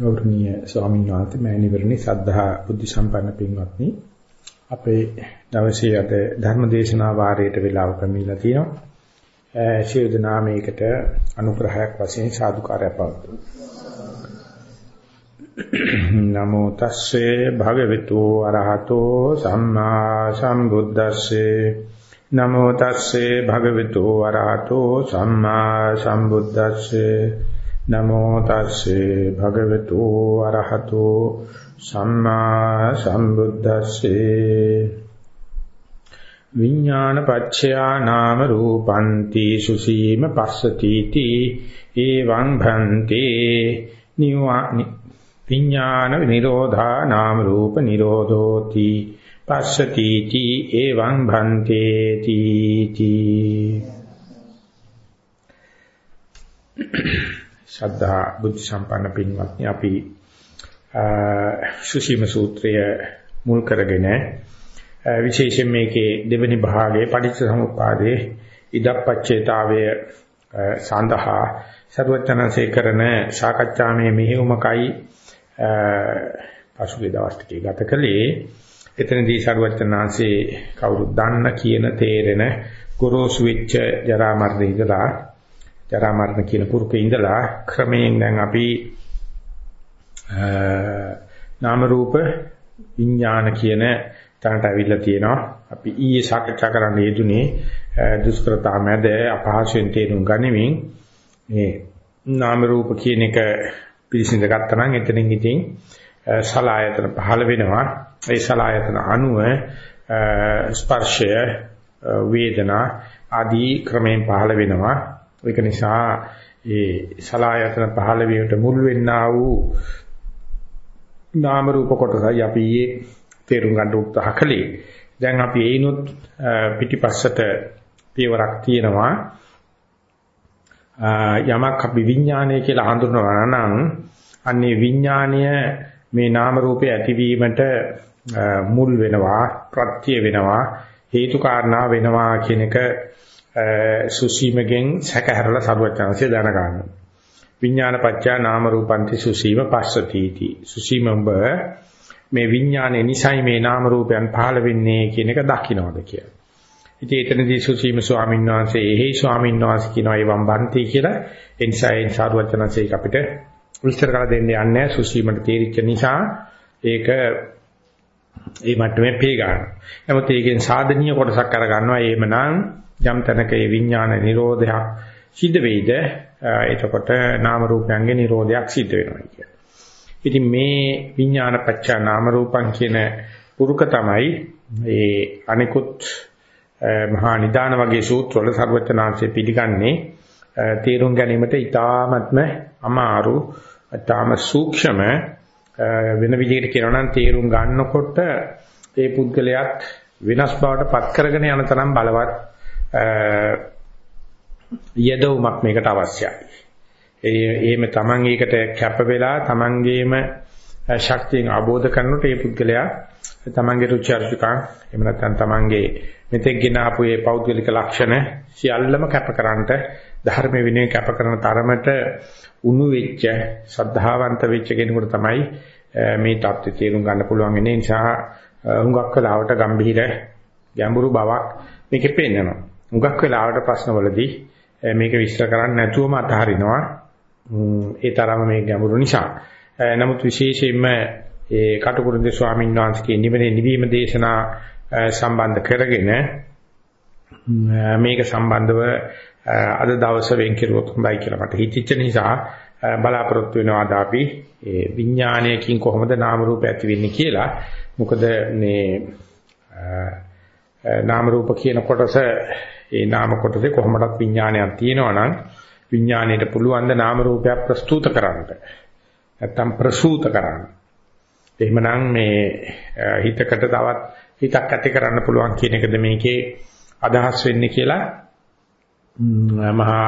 ගෞරවනීය ස්වාමීන් වහන්සේ මෑණිවරණි සද්ධා බුද්ධ සම්පන්න පින්වත්නි. අපේ දවසේ අද ධර්ම දේශනා වාරයට වේලාව පැමිණලා තියෙනවා. ශිරුද නාමයකට අනුග්‍රහයක් වශයෙන් සාදුකාරය පවතුන නමෝ තස්සේ භගවතු අරහතෝ සම්මා සම්බුද්දස්සේ. නමෝ තස්සේ භගවතු අරහතෝ සම්මා සම්බුද්දස්සේ. නමෝ තස්සේ භගවතු අරහතෝ සම්මා සම්බුද්දස්සේ. විඥාන පච්චයා නාම රූපಂತಿ සුසීම පස්සතිති එවං භන්තේ. නිවානි විඥාන නිරෝධා නාම රූප නිරෝධෝති පස්සතිති එවං භන්තේ තීති ශ්‍රද්ධා බුද්ධ සම්පන්න පින්වත්නි අපි සුසීම සූත්‍රය මුල් කරගෙන විශේෂයෙන් මේකේ දෙවෙනි භාගයේ පටිච්චසමුප්පාදයේ ඉදප්පච්චේතාවය සඳහා සර්වඥාන්සේ කරන සාකච්ඡාමේ මෙහෙයුමකයි පසුගිය දවස් ටිකේ ගත කළේ. එතනදී සර්වඥාන්සේ කවුරුත් දන්න කියන තේරෙන ගොරෝසු වෙච්ච ජරා මරණ ඉඳලා ජරා මරණ කියන පුරුකේ ඉඳලා ක්‍රමයෙන් දැන් අපි නාම රූප විඥාන කියන තැනට අවිල්ලා තියෙනවා. අපි ඊයේ සාකච්ඡා කරන්න යෙදුනේ දුෂ්කරතා මැද අපහසුයෙන් තේරුම් ගනිමින් මේ නාම රූප කියන එක පිළිසිඳ ගත්තා නම් එතනින් ඉතින් සලායතන පහළ වෙනවා. ඒ සලායතන අණුව ස්පර්ශය වේදනා ආදී ක්‍රමයෙන් පහළ වෙනවා. ඒක නිසා ඒ සලායතන පහළ වීමට මුල් වෙන්නා වූ නාම රූප කොටසයි අපි ඊයේ තේරුම් ගන්න උත්සාහ කළේ. දැන් අපි ඒනොත් පිටිපස්සට පියවරක් තියෙනවා. යමක් අපි විඥානය කියලා හඳුන්වනවා නම් අන්නේ විඥානය මේ නාම රූපේ ඇතිවීමට මුල් වෙනවා ප්‍රත්‍ය වෙනවා හේතු කාරණා වෙනවා කියන එක සුසීමගෙන් සැකහැරලා සරුවචනanse දැන ගන්නවා. විඥාන පත්‍යා නාම රූපන්ති සුසීම පස්සතිටි. සුසීම ඔබ මේ විඥානේ නිසයි මේ නාම රූපයන් පහළ වෙන්නේ කියන එක දකින්නවද කියලා. ඉතින් එතනදී සුසීම ස්වාමීන් වහන්සේ එහි ස්වාමීන් වහන්සේ කියනවා ඒවම් බන්ති කියලා. ඒ නිසා ඒ සරුවචනanse අපිට විස්තර කරලා දෙන්න යන්නේ සුසීමට තේරිච්ච නිසා ඒක ඒ මට්ටමේ පේ ගන්න. නමුත් ඒකෙන් සාධනීය කොටසක් අර ගන්නවා. එහෙමනම් යම් තැනක ඒ විඥාන නිරෝධයක් සිද්ධ වෙයිද එතකොට නාම රූපයන්ගේ නිරෝධයක් සිද්ධ වෙනවා කියන්නේ. ඉතින් මේ විඥාන පච්චා නාම රූපං කියන පුරුක තමයි ඒ අනිකුත් මහා නිදාන වගේ සූත්‍රවල සර්වචනාංශය පිළිගන්නේ තේරුම් ගැනීමට ඊ타ත්ම අමාරු ඊටාම සූක්ෂම වෙන විදිහකට කියනවා නම් තේරුම් ගන්නකොට ඒ පුද්ගලයාත් වෙනස් බවට පත් කරගෙන යන තරම් බලවත් යදවුමක් මේකට අවශ්‍යයි. ඒ එහෙම Taman ඒකට කැප වෙලා Tamanගේම ශක්තියෙන් ආબોධ කරනකොට ඒ පුද්ගලයා Tamanගේ රුචි අරුචිකම් එහෙම නැත්නම් Tamanගේ මෙතෙක් ගෙන ආපු ඒ පෞද්ගලික ලක්ෂණ සියල්ලම කැපකරන්නට ධර්ම විනය කැප කරන තරමට උණු වෙච්ච ශ්‍රද්ධාවන්ත වෙච්ච කෙනෙකුට තමයි මේ தත්ත්වය තේරුම් ගන්න පුළුවන් වෙන්නේ නිසා හුඟක් වෙලාවට ගම්බීර ගැඹුරු බවක් මේකේ පේනවා මුගක් වෙලාවට ප්‍රශ්නවලදී මේක විශ්ල කරන්නේ නැතුවම අතහරිනවා. ඒ තරම මේ ගැඹුරු නිසා. නමුත් විශේෂයෙන්ම ඒ කටුකුරුන්දේ ස්වාමීන් වහන්සේගේ නිවෙන නිවීම දේශනා සම්බන්ධ කරගෙන මේක සම්බන්ධව අද දවසේ වෙන් කෙරුවොත් හොඳයි කියලා මට හිතෙච්ච නිසා බලාපොරොත්තු වෙනවා අද අපි විඥානයකින් කොහොමද නාම රූප ඇති වෙන්නේ කියලා. මොකද මේ නාම රූප කියන කොටස ඒ නාම කොටසේ කොහොමදක් විඥානයක් තියෙනවා නම් විඥාණයට පුළුවන් ද නාම රූපයක් ප්‍රස්තුත කරන්න. නැත්තම් ප්‍රසූත කරන්න. එහෙමනම් මේ හිතකට තවත් හිතක් ඇති කරන්න පුළුවන් කියන එකද මේකේ අදහස් වෙන්නේ කියලා මහා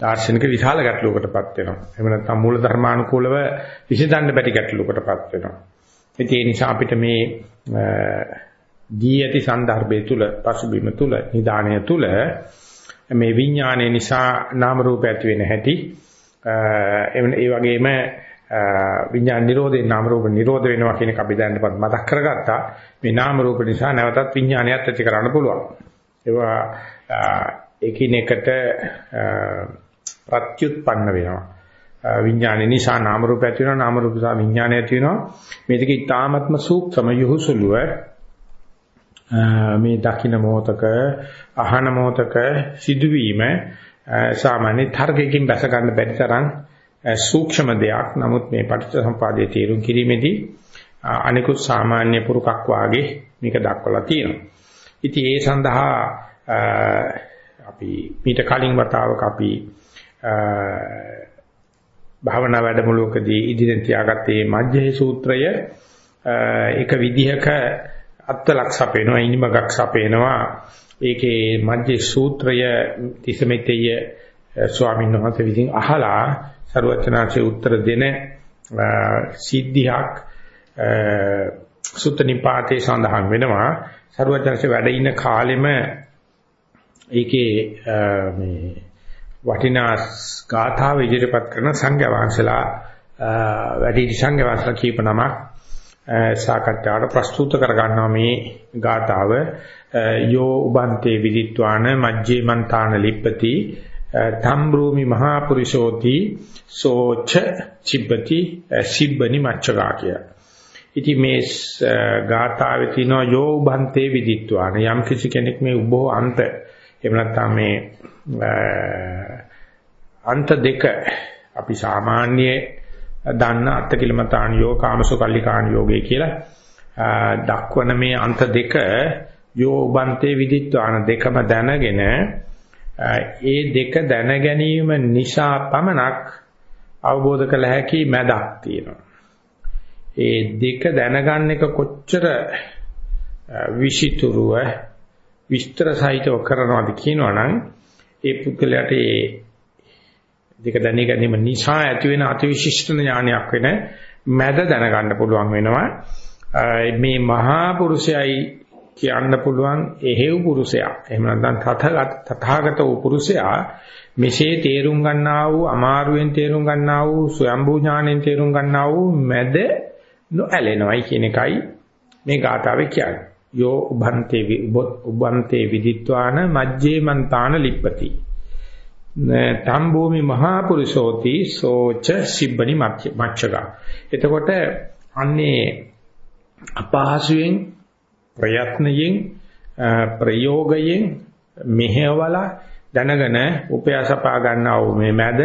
දාර්ශනික විශාල ගැටලුවකටපත් වෙනවා. එහෙම නැත්නම් මූල ධර්මානුකූලව විසඳන්න බැරි ගැටලුවකටපත් වෙනවා. ඒ නිසා අපිට මේ දී ඇති සන්දර්භය තුල පසුබිම තුල නිදාණය තුල මේ විඥානයේ නිසා නාම රූප ඇති වෙන හැටි ඒ වගේම විඥාන නිරෝධේ නාම රූප නිරෝධ වෙනවා කියන එක අපි දැනටපත් මතක් කරගත්තා. මේ නාම රූප නිසා නැවතත් විඥානයත් ඇති කරන්න පුළුවන්. ඒවා එකිනෙකට ප්‍රත්‍යুৎපන්න වෙනවා. විඥාන නිසා නාම රූප ඇති වෙනවා නාම රූප නිසා විඥානය ඇති වෙනවා. මේ දෙක ඉතාමත්ම සූක්ෂම යහුසුලුව මේ දකින්න මොහතක අහන මොහතක සිදුවීම සාමාන්‍ය තර්කයෙන් බැස ගන්න බැරි තරම් සූක්ෂම දෙයක්. නමුත් මේ පටිච්චසමුපාදයේ තේරුම් කිරීමේදී අනිකුත් සාමාන්‍ය පුරුකක් වාගේ මේක දක්වලා තියෙනවා. ඉතින් ඒ සඳහා අපි මීට කලින් වතාවක අපි භාවනා වැඩමුළුවකදී ඉදිරියෙන් තියාගත්තේ මජ්ජේ සූත්‍රය එක විදිහක අත්ලක් සපේනවා ඉනිමගක් සපේනවා. ඒකේ මජ්ජේ සූත්‍රය තිසමෙතේ ස්වාමීන් වහන්සේ විසින් අහලා සරුවචනාචේ උත්තර දෙන සිද්ධියක් සුත්ත නිපාතේ සඳහන් වෙනවා. සරුවචනාචේ වැඩ ඉන්න කාලෙම ඒකේ මේ වටිනා ගාථාව ඉදිරිපත් කරන සංඝ වහන්සේලා වැඩි සංඝ වහන්සේලා කීප නමක් සාකච්ඡාවට ප්‍රස්තුත කර ගන්නවා මේ ගාථාව. යෝ උබන්තේ විදිත්වාන මජ්ජේ මන්තාන ලිප්පති තම්බ්‍රූමි මහා පුරිෂෝති සෝච චිබ්බති. සිබ්බනි මච්චගා කිය. ඉතින් මේ ගාථාවේ තියෙනවා යෝ උබන්තේ විදිත්වාන. යම් කිසි කෙනෙක් මේ උබෝ අන්ත එහෙම නැත්නම් මේ අන්ත දෙක අපි සාමාන්‍ය දන්න අත්කිලමතාන යෝග කාමසුකල්ලිකාන යෝගය කියලා දක්වන මේ අන්ත දෙක යෝ උබන්තේ විදිත්වාන දෙකම දැනගෙන ඒ දෙක දැන ගැනීම නිසා පමණක් අවබෝධ කළ හැකි මැදක් තියෙනවා. ඒ දෙක දැනගන්න එක කොච්චර විෂිතුරුව විස්තර සහිතව කරනවාද කියනවනම් ඒ පුද්ගලයාට ඒ දෙක දැන ගැනීම නිසා ඇති වෙන අතිවිශිෂ්ට ඥානයක් වෙන මැද දැනගන්න පුළුවන් වෙනවා. මේ මහා පුරුෂයයි කියන්න පුළුවන් එහෙව් පුරුෂයා. එහෙම නැත්නම් තථාගත වූ පුරුෂයා මෙසේ තේරුම් ගන්නා වූ අමාරුවෙන් තේරුම් ගන්නා වූ ස්වයම්බූ ඥාණයෙන් තේරුම් ගන්නා වූ මැද නොඇලෙනවයි කියන එකයි මේ ගාථාවේ කියන්නේ. යෝ උබන්තේ උබන්තේ විදිත්වාන මජ්ජේ මන්තාන ලිප්පති. තම්බෝමි මහා පුරුෂෝති සෝච සිබ්බනි මච්චගා. එතකොට අන්නේ අපහසුයෙන් ප්‍රයත්නයෙන් ප්‍රයෝගයෙන් මෙහෙවලා දැනගෙන උපයාසපා ගන්නා වූ මේ මැද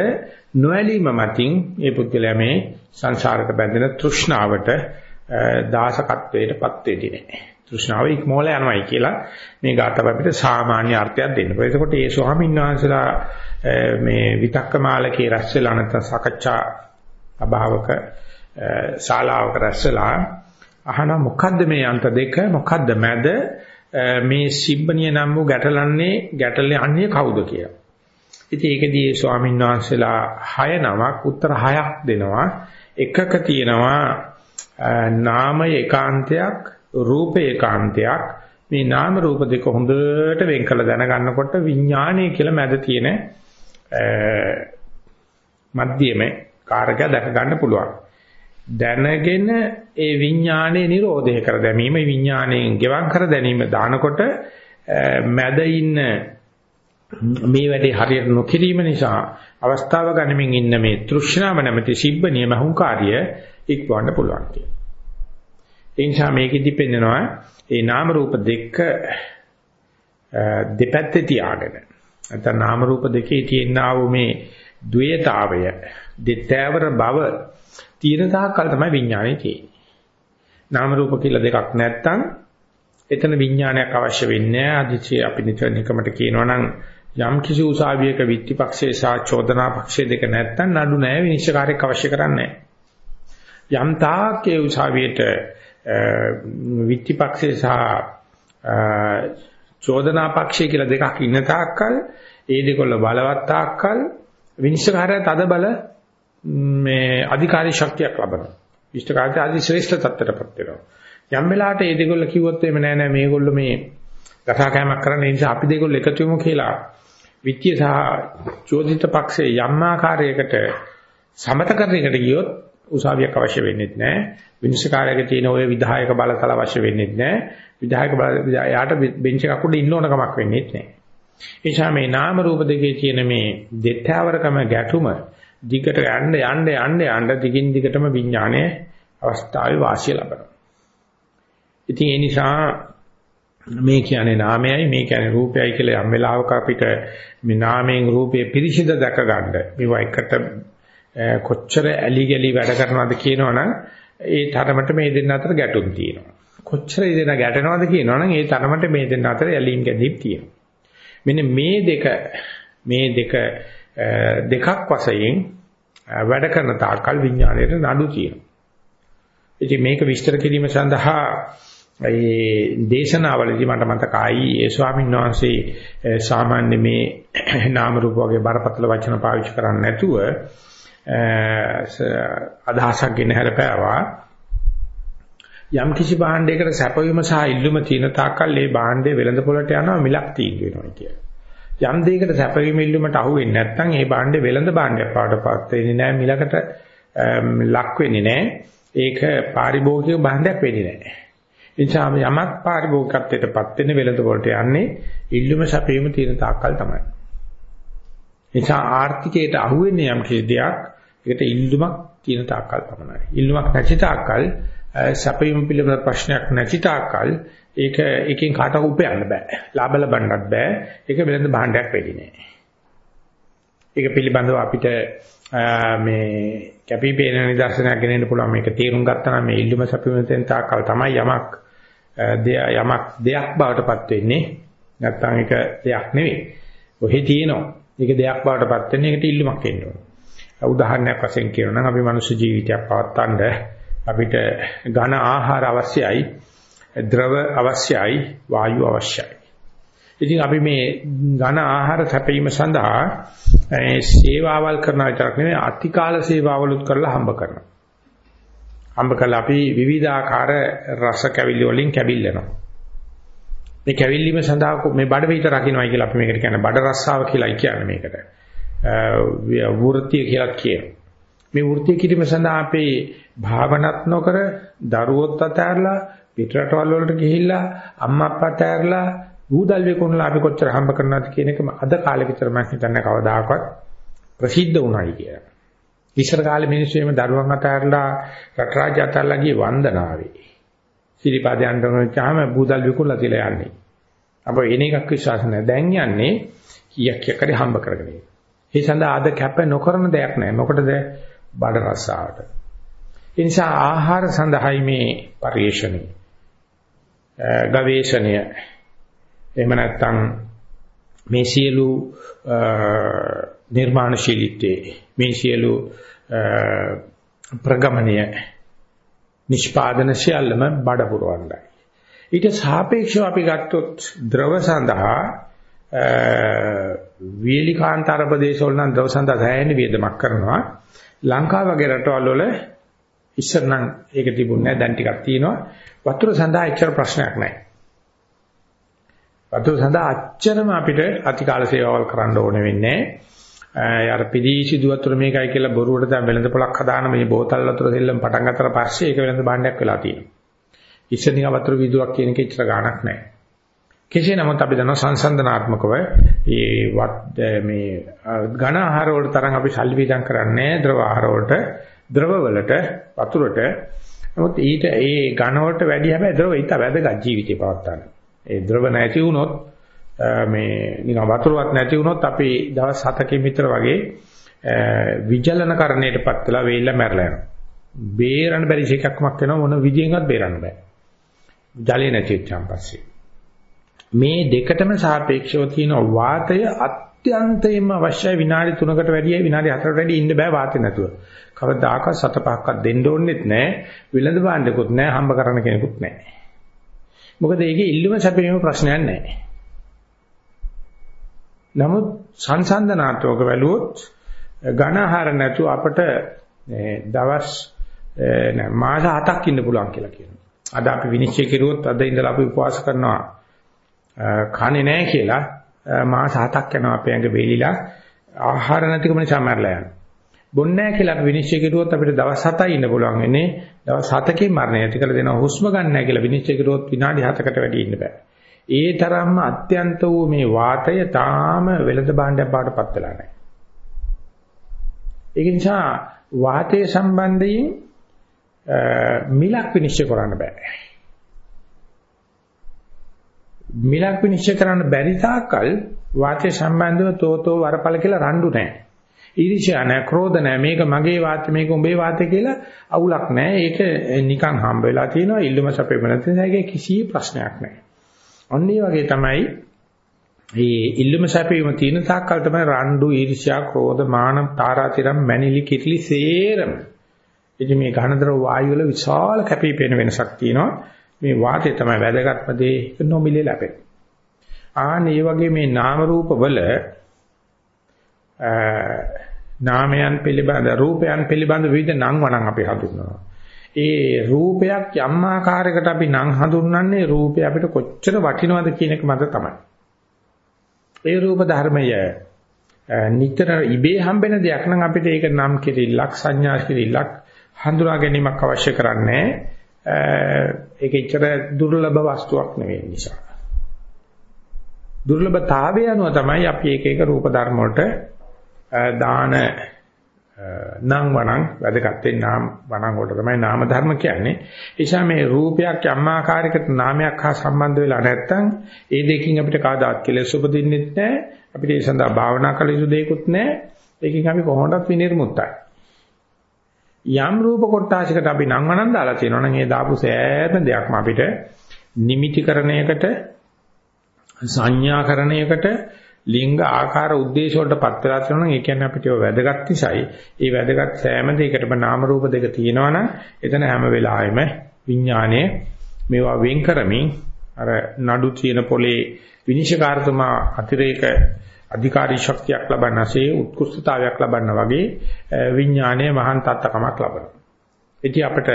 නොඇලීම මතින් මේ පුද්ගලයා මේ සංසාරයට බැඳෙන තෘෂ්ණාවට දාසකත්වයටපත් වෙන්නේ නැහැ. තෘෂ්ණාව ඉක්මෝල යනවායි කියලා මේ ගාතව අපිට සාමාන්‍ය අර්ථයක් දෙන්න. ඒකකොට ඒ ස්වාමීන් වහන්සේලා මේ විතක්ක මාලකේ රැස් වෙලා නැත්නම් සාකච්ඡා අභාවක ශාලාවක රැස් වෙලා අහන මොකද්ද මේ අන්ත දෙක මොකද්ද මැද මේ සිබ්බනිය නම් වූ ගැටලන්නේ ගැටලේ අන්නේ කවුද කියලා. ඉතින් ඒකදී ස්වාමීන් වහන්සේලා 6 නමක් උත්තර 6ක් දෙනවා. එකක තියෙනවා නාමය ඒකාන්තයක් රූපේ ඒකාන්තයක් මේ නාම රූප දෙක හොඳට වෙන් කළ දැනගන්නකොට විඥානය කියලා මැද තියෙන මධ්‍යම කාරකය දැක ගන්න පුළුවන්. දැනගෙන ඒ විඥානයේ Nirodhe කර දැමීම විඥාණයෙන් ගෙවම් කර දැනීම දානකොට මැද ඉන්න මේ වැඩේ හරියට නොකිරීම නිසා අවස්ථාව ගනිමින් ඉන්න මේ තෘෂ්ණාව නැමැති සිබ්බනිය මහුකාර්ය ඉක්වන්න පුළුවන් කියලා. ඒ නිසා මේකෙදි පෙන්නනවා ඒ නාම රූප දෙක දෙපැත්තේ තියාගෙන නැත්නම් නාම රූප දෙකේ තියෙනා වූ මේ ද්වේතාවය දෙතෑවර බව තියෙන තාක්කල් තමයි විඥානේ තියෙන්නේ. නාම රූප කියලා දෙකක් නැත්තම් එතන විඥානයක් අවශ්‍ය වෙන්නේ නැහැ. අදිචේ අපි නිකමට කියනවා නම් යම් කිසි උසාවියක විත්තිපක්ෂයේ සහ චෝදනා පක්ෂයේ දෙක නැත්තම් නඩු නැහැ විනිශ්චයකාරයක් අවශ්‍ය කරන්නේ යම් තාක් ඒ උසාවියට විත්තිපක්ෂයේ සහ චෝදනා පක්ෂය කියලා දෙකක් ඉන්න තාක්කල් ඒ දෙකොල්ල බලවත් තාක්කල් විනිශ්චයකාරය තද බල මේ අධිකාරී ශක්තියක් ලබනවා. විනිශ්චයකාරය අධි ශ්‍රේෂ්ඨ තත්ත්වයටපත් වෙනවා. යම් වෙලාවට ඒ දෙකොල්ල කිව්වොත් එimhe නෑ නෑ මේගොල්ලෝ මේ කතාකෑමක් කරන්න ඒ නිසා අපි දෙකොල්ල එකතු වෙමු කියලා විත්‍ය සහ චෝදිත පක්ෂයේ යම් ආකාරයකට සමත කරන්නකට ගියොත් උසාවියක් අවශ්‍ය වෙන්නේ නැහැ. විනිශ්චයකාරයෙක් තියෙන ওই විධායක බලතල අවශ්‍ය වෙන්නේ නැහැ. විධායක බල යාට බෙන්ච් එකක් උඩ ඉන්න ඕන කමක් වෙන්නේ නැහැ. ඒ නිසා මේ නාම රූප දෙකේ තියෙන මේ දෙත්‍යවරකම ගැටුම දිගට යන්න යන්න යන්න යන්න දිගින් දිගටම විඥානයේ අවස්ථාවේ වාසිය ලබනවා. ඉතින් ඒ නිසා මේ කියන්නේ නාමයයි මේ කියන්නේ රූපයයි කියලා යම් වෙලාවක අපිට මේ නාමයෙන් රූපයේ පිරිසිඳ දැක ගන්න මේවා එකට කොච්චර ඇලි ගලි වැඩ කරනවද කියනවනම් ඒ තරමට මේ දෙන්න අතර ගැටුම් තියෙනවා. කොච්චර ඒ දෙන්න ගැටෙනවද කියනවනම් ඒ තරමට මේ දෙන්න අතර ඇලීම් ගැදීම් තියෙනවා. මෙන්න මේ දෙක මේ දෙක දෙකක් වශයෙන් වැඩ කරන තාක්කල් විඥාණයට නඩු තියෙනවා. ඉතින් මේක විස්තර කිරීම සඳහා ඒ දේශනාවලදී මට මතකයි ඒ ස්වාමීන් වහන්සේ සාමාන්‍ය මේ නාම රූප වගේ බරපතල වචන පාවිච්චි කරන්නේ නැතුව අදහසක් ගෙන හැරපෑවා යම් කිසි භාණ්ඩයකට සැපවීම සහ ඉල්ලුම තියෙන තාක්කල් ඒ භාණ්ඩේ වෙළඳ පොළට යනවා මිලක් තීන්දුව වෙනවා කියලා. යම් දෙයකට සැපවීම ඉල්ලුමට අහු වෙන්නේ නැත්නම් ඒ භාණ්ඩේ වෙළඳ භාණ්ඩයක් පාඩපත් වෙන්නේ නැහැ මිලකට ලක් වෙන්නේ නැහැ. ඒක පාරිභෝගික භාණ්ඩයක් වෙන්නේ නැහැ. එනිසා යමක් පාරිභෝගිකත්වයටපත් වෙන වෙළඳ පොළට යන්නේ ඉල්ලුම සැපවීම තියෙන තාක්කල් තමයි. එනිසා ආර්ථිකයට අහු වෙන්නේ යම් කිසි දෙයක් ඒකට ඉල්ලුමක් තියෙන තාක්කල් පමණයි. ඉල්ලුමක් නැති තාක්කල් සැපයීම පිළිබඳ ප්‍රශ්නයක් නැති තාක්කල් ඒක එකෙන් කාටවත් උපයන්න බෑ. ලාභ ලබන්නත් බෑ. ඒක වෙලඳ භාණ්ඩයක් වෙන්නේ නෑ. ඒක පිළිබඳව අපිට මේ කැපිපේන නිදර්ශනයක් ගෙනෙන්න පුළුවන් මේක තේරුම් ගත්තා නම් මේ ඉල්ලුම සැපයීමෙන් තාක්කල් තමයි යමක් යමක් දෙයක් බවටපත් වෙන්නේ. නැත්තම් ඒක දෙයක් නෙවෙයි. ඔහෙ තියෙනවා. ඒක දෙයක් බවටපත් වෙන්නේ ඒකට ඉල්ලුමක් එන්න ඕන. උදාහරණයක් වශයෙන් කියනවා නම් අපි මනුෂ්‍ය ජීවිතයක් පවත්වන්න අපිට ඝන ආහාර අවශ්‍යයි, ද්‍රව අවශ්‍යයි, වායු අවශ්‍යයි. ඉතින් අපි මේ ඝන ආහාර සැපීම සඳහා සේවාවල් කරන විතරක් නෙවෙයි අතිකාල සේවාවලුත් කරලා හම්බ කරනවා. හම්බ කළා අපි විවිධාකාර රස කැවිලි වලින් කැවිල්ලනවා. මේ කැවිල්ලිම සඳහා මේ බඩ විතර රකින්නයි කියලා අපි මේකට කියන්නේ බඩ රස්සාව කියලායි කියන්නේ මේකට. වෘත්තිය කියලා කියනවා. මේ වෘත්ති කිරීම සඳහා අපේ භාවනත් නොකර දරුවොත් අතහැරලා පිටරටවල් වලට ගිහිල්ලා අම්මා අප්පා අතහැරලා ඌදල් වේකුණලා අපි කොච්චර හම්බ කරනවද කියන එක අද කාලේ විතර මම හිතන්නේ කවදාකවත් ප්‍රසිද්ධ වුණායි කියලා. ඉස්සර කාලේ මිනිස්සු එහෙම දරුවන් අතහැරලා රට රාජ්‍ය අතහැරලා ගියේ වන්දනාවේ. සිරිපාදයන් කරනචාම බූදල් විකුණලා තියලා යන්නේ. අපෝ එන එකක් විශ්වාස නැහැ. දැන් යන්නේ කීයක් කීයක් හරි හම්බ කරගෙන. ඒ සඳහා අද කැප නොකරන දෙයක් නැහැ. මොකටද? බඩ රස්සාවට. ඒ නිසා ආහාර සඳහායි මේ පරිශ්‍රණය. ගවේෂණය එහෙම නැත්නම් මේ සියලු නිර්මාණශීලීත්වයේ මේ සියලු ප්‍රගමණය නිෂ්පාදන සියල්ලම බඩ පුරවන්නයි. ඊට සාපේක්ෂව අපි ගත්තොත් ද්‍රව සඳහා වීලිකාන්තර ප්‍රදේශවල නම් ද්‍රව සඳහා සෑහෙන වියදමක් කරනවා. ලංකාව වගේ රටවල් වල ඉස්සර නම් ඒක තිබුණේ නැහැ. දැන් ටිකක් තියෙනවා. වතුර සඳහා එච්චර ප්‍රශ්නයක් නැහැ. වතුර සඳහා අච්චරම අපිට අතිකාල සේවාවල් කරන්න ඕන වෙන්නේ නැහැ. අර පිළිසිදු වතුර මේකයි කියලා බොරුවට දැන් වෙළඳ පොලක් හදාන මේ බෝතල් වතුර දෙල්ලම පටන් ගන්නතර පස්සේ ඒක වෙළඳ භාණ්ඩයක් වෙලා තියෙනවා. ඉස්සර නිකන් වතුර වීදුවක් කියන එක එච්චර ගාණක් නැහැ. කෙසේ නමුත් අපි දන්නවා සංසන්දනාත්මකව මේ මේ ඝන ආහාර වලට තරම් අපි සල්ලි විදම් කරන්නේ ද්‍රව ආහාර වලට ද්‍රව වලට වතුරට නමුත් ඊට ඒ ඝන වලට වැඩි හැබැයි ද්‍රව ඊට වැදගත් ජීවිතේ පවත්තන. ඒ ද්‍රව නැති වුණොත් මේ නිකන් වතුරවත් නැති වුණොත් අපි දවස් 7කින් විතර වගේ විජලන කරණයටපත් වෙලා වේල්ල මැරලා යනවා. බේරන්න බැරි එකක්මක් වෙනවා මොන විදියෙන්වත් බේරන්න බෑ. ජලය නැති වෙච්චාන් පස්සේ. මේ දෙකටම සාපේක්ෂව තියෙන වාතය අත්‍යන්තයෙන්ම අවශ්‍යයි විනාඩි 3කට වැඩිය විනාඩි 4කට වැඩි ඉන්න බෑ වාතය නැතුව. කවදාකවත් සත පහක්වත් දෙන්න ඕනෙත් නෑ. විලඳ බාණ්ඩකුත් නෑ හම්බ කරන කෙනෙකුත් නෑ. මොකද ඒකේ ඉල්ලුම සැපීම ප්‍රශ්නයක් නෑ. නමුත් සංසන්දනාත්මක වැළුවොත් ඝන ආහාර නැතුව අපට දවස් මාස 7ක් ඉන්න පුළුවන් කියලා කියනවා. අද අපි විනිශ්චය කෙරුවොත් අද ඉඳලා අපි උපවාස කරනවා කන්නේ නැහැ කියලා මාස 7ක් යනවා අපේ ඇඟ වේලිලා ආහාර නැතිකම නිසා මැරලා යනවා. බොන්නේ නැහැ කියලා අපි විනිශ්චය කෙරුවොත් අපිට දවස් 7යි ඉන්න පුළුවන් වෙන්නේ. දවස් 7කින් මරණය ඇති කරලා දෙනවා හුස්ම ගන්න නැහැ කියලා විනිශ්චය කෙරුවොත් විනාඩි 7කට වැඩි ඉන්න බෑ. ඒ තරම්ම අත්‍යන්ත වූ මේ වාතය තාම වෙළඳ භාණ්ඩයක් බාටපත් වෙලා නැහැ. ඒක නිසා වාතය සම්බන්ධයෙන් මිලක් විනිශ්චය කරන්න බෑ. මිලක් විනිශ්චය කරන්න බැරි තාක්කල් වාතය සම්බන්ධව තෝතෝ වරපල කියලා රණ්ඩු නැහැ. ඊර්ෂ්‍යා නැහැ, ක්‍රෝධ නැහැ. මේක මගේ වාතය, මේක උඹේ වාතය කියලා අවුලක් නැහැ. ඒක නිකන් හම්බ වෙලා තියෙනවා. ඉල්ලුම සැපෙම නැති නිසා කිසි ප්‍රශ්නයක් නැහැ. අන්න වගේ තමයි මේ ඉල්ලුම සැපීම තියෙන තාක්කල් තමයි රණ්ඩු, ඊර්ෂ්‍යා, ක්‍රෝධ, මාන, තාරාතිරම්, මැනිලි, කිරිලි සේරම. ඉතින් මේ ඝනතර වායු වල විශාල කැපිපෙන වෙනසක් තියෙනවා. මේ වාතය තමයි වැදගත්ම දේ නොමිලේ ලැබෙන. ආන් මේ වගේ මේ නාම රූප වල නාමයන් පිළිබඳ රූපයන් පිළිබඳ විවිධ නම් වණන් අපි හඳුන්වනවා. ඒ රූපයක් යම් ආකාරයකට අපි නම් හඳුන්වන්නේ රූපය අපිට කොච්චර වටිනවද කියන එක මත තමයි. ඒ රූප ධර්මය නිතර ඉබේ හම්බෙන දෙයක් නම් අපිට ඒක නම් කිරිල්ලක් සංඥා කිරිල්ලක් හඳුනා ගැනීමක් අවශ්‍ය කරන්නේ ඒක එච්චර දුර්ලභ වස්තුවක් නෙවෙයි නිසා. දුර්ලභතාවය අනුව තමයි අපි එක එක රූප ධර්ම වලට දාන නම් වණන් වැදගත් වෙන නාම වණන් වලට තමයි නාම ධර්ම කියන්නේ. එيشා මේ රූපයක් යම් ආකාරයකට නාමයක් හා සම්බන්ධ වෙලා නැත්නම් ඒ දෙකකින් අපිට කාදාත් කෙලෙස් උපදින්නෙත් නැහැ. අපිට ඒ සඳහා භාවනා කළ යුතු දෙයක්වත් නැහැ. ඒකෙන් අපි කොහොමදත් විනිර්මුක්තයි. යම් රූප කොටාසිකට අපි නම් වණන් දාලා තියෙනවා නම් ඒ දාපු සෑම දෙයක්ම අපිට නිමිතිකරණයකට සංඥාකරණයකට ලිංග ආකාර ಉದ್ದೇಶ වලටපත් වෙලා තියෙනවා නම් ඒ කියන්නේ අපිට වැදගත් නිසායි. ඒ වැදගත් සෑම දෙයකටම නාම රූප දෙක තියෙනවා නම් එතන හැම වෙලාවෙම විඥානයේ මේවා වෙන් කරමින් අර නඩු තියෙන පොලේ විනිශ්චයකාරතුමා අතිරේක අධිකාරී ශක්තියක් ලබනසේ උත්කෘෂ්ඨතාවයක් ලබන්න වගේ විඥානයේ මහාන් තත්ත්වකමක් ලබනවා. ඉතින් අපිට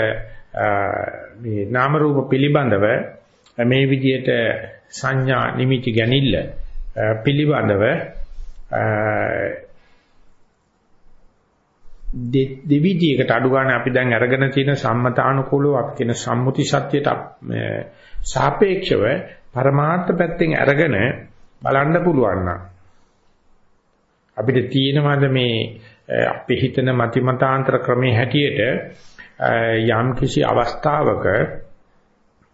මේ නාම රූප පිළිබඳව මේ විදිහට සංඥා නිමිති ගැනීමල පිළිබඳව දෙවිදියකට අඩු ගන්න අපි දැන් අරගෙන තියෙන සම්මතානුකූලව අපි කියන සම්මුති සත්‍යයට සාපේක්ෂව පරමාර්ථ පැත්තෙන් අරගෙන බලන්න පුළුවන් නම් අපිට තියෙනවද මේ අපි හිතන මතිමතාන්තර ක්‍රමයේ හැටියට යම් කිසි අවස්ථාවක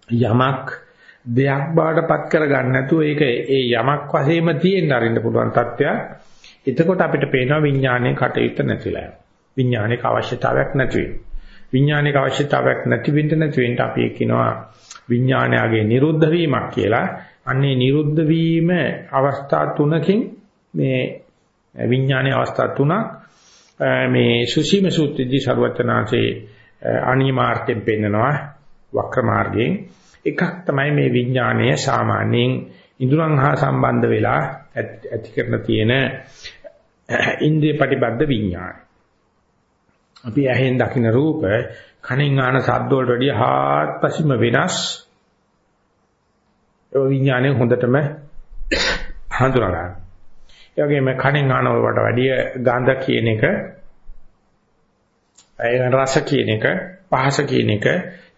යමක් දෙයක් බවට පත් කරගන්න නැතුව ඒක ඒ යමක් වශයෙන්ම තියෙන්න අරින්න පුළුවන් තත්ත්වයක්. එතකොට අපිට පේනවා විඥානයේ කටයුත්ත නැතිලා යනවා. විඥානයේ අවශ්‍යතාවයක් නැති වෙනවා. විඥානයේ අවශ්‍යතාවයක් නැති වෙන්න නැති වෙන්න අපි කියනවා විඥානයගේ නිරුද්ධ වීමක් කියලා. අන්නේ නිරුද්ධ වීම අවස්ථා තුනකින් මේ විඥානයේ අවස්ථා තුනක් මේ සුසීම සූත්‍රයේදී ਸਰවචනාංශේ අනිමාර්ථයෙන් පෙන්නනවා වක්‍ර මාර්ගයෙන් එකක් තමයි මේ විඥාණය සාමාන්‍යයෙන් ඉඳුරන් හා සම්බන්ධ වෙලා ඇති කරන තියෙන ඉන්ද්‍රිය ප්‍රතිබද්ධ විඥාන. අපි ඇහෙන් දකින රූප කනෙන් ආන ශබ්ද වලට වැඩිය හාත්පසින්ම වෙනස්. ඒ විඥානය හොඳටම හඳුනා ගන්න. ඒ වගේම කනෙන් ආන වලට වැඩිය ගඳ කියන එක ඒ රස කියන එක පහස කියන එක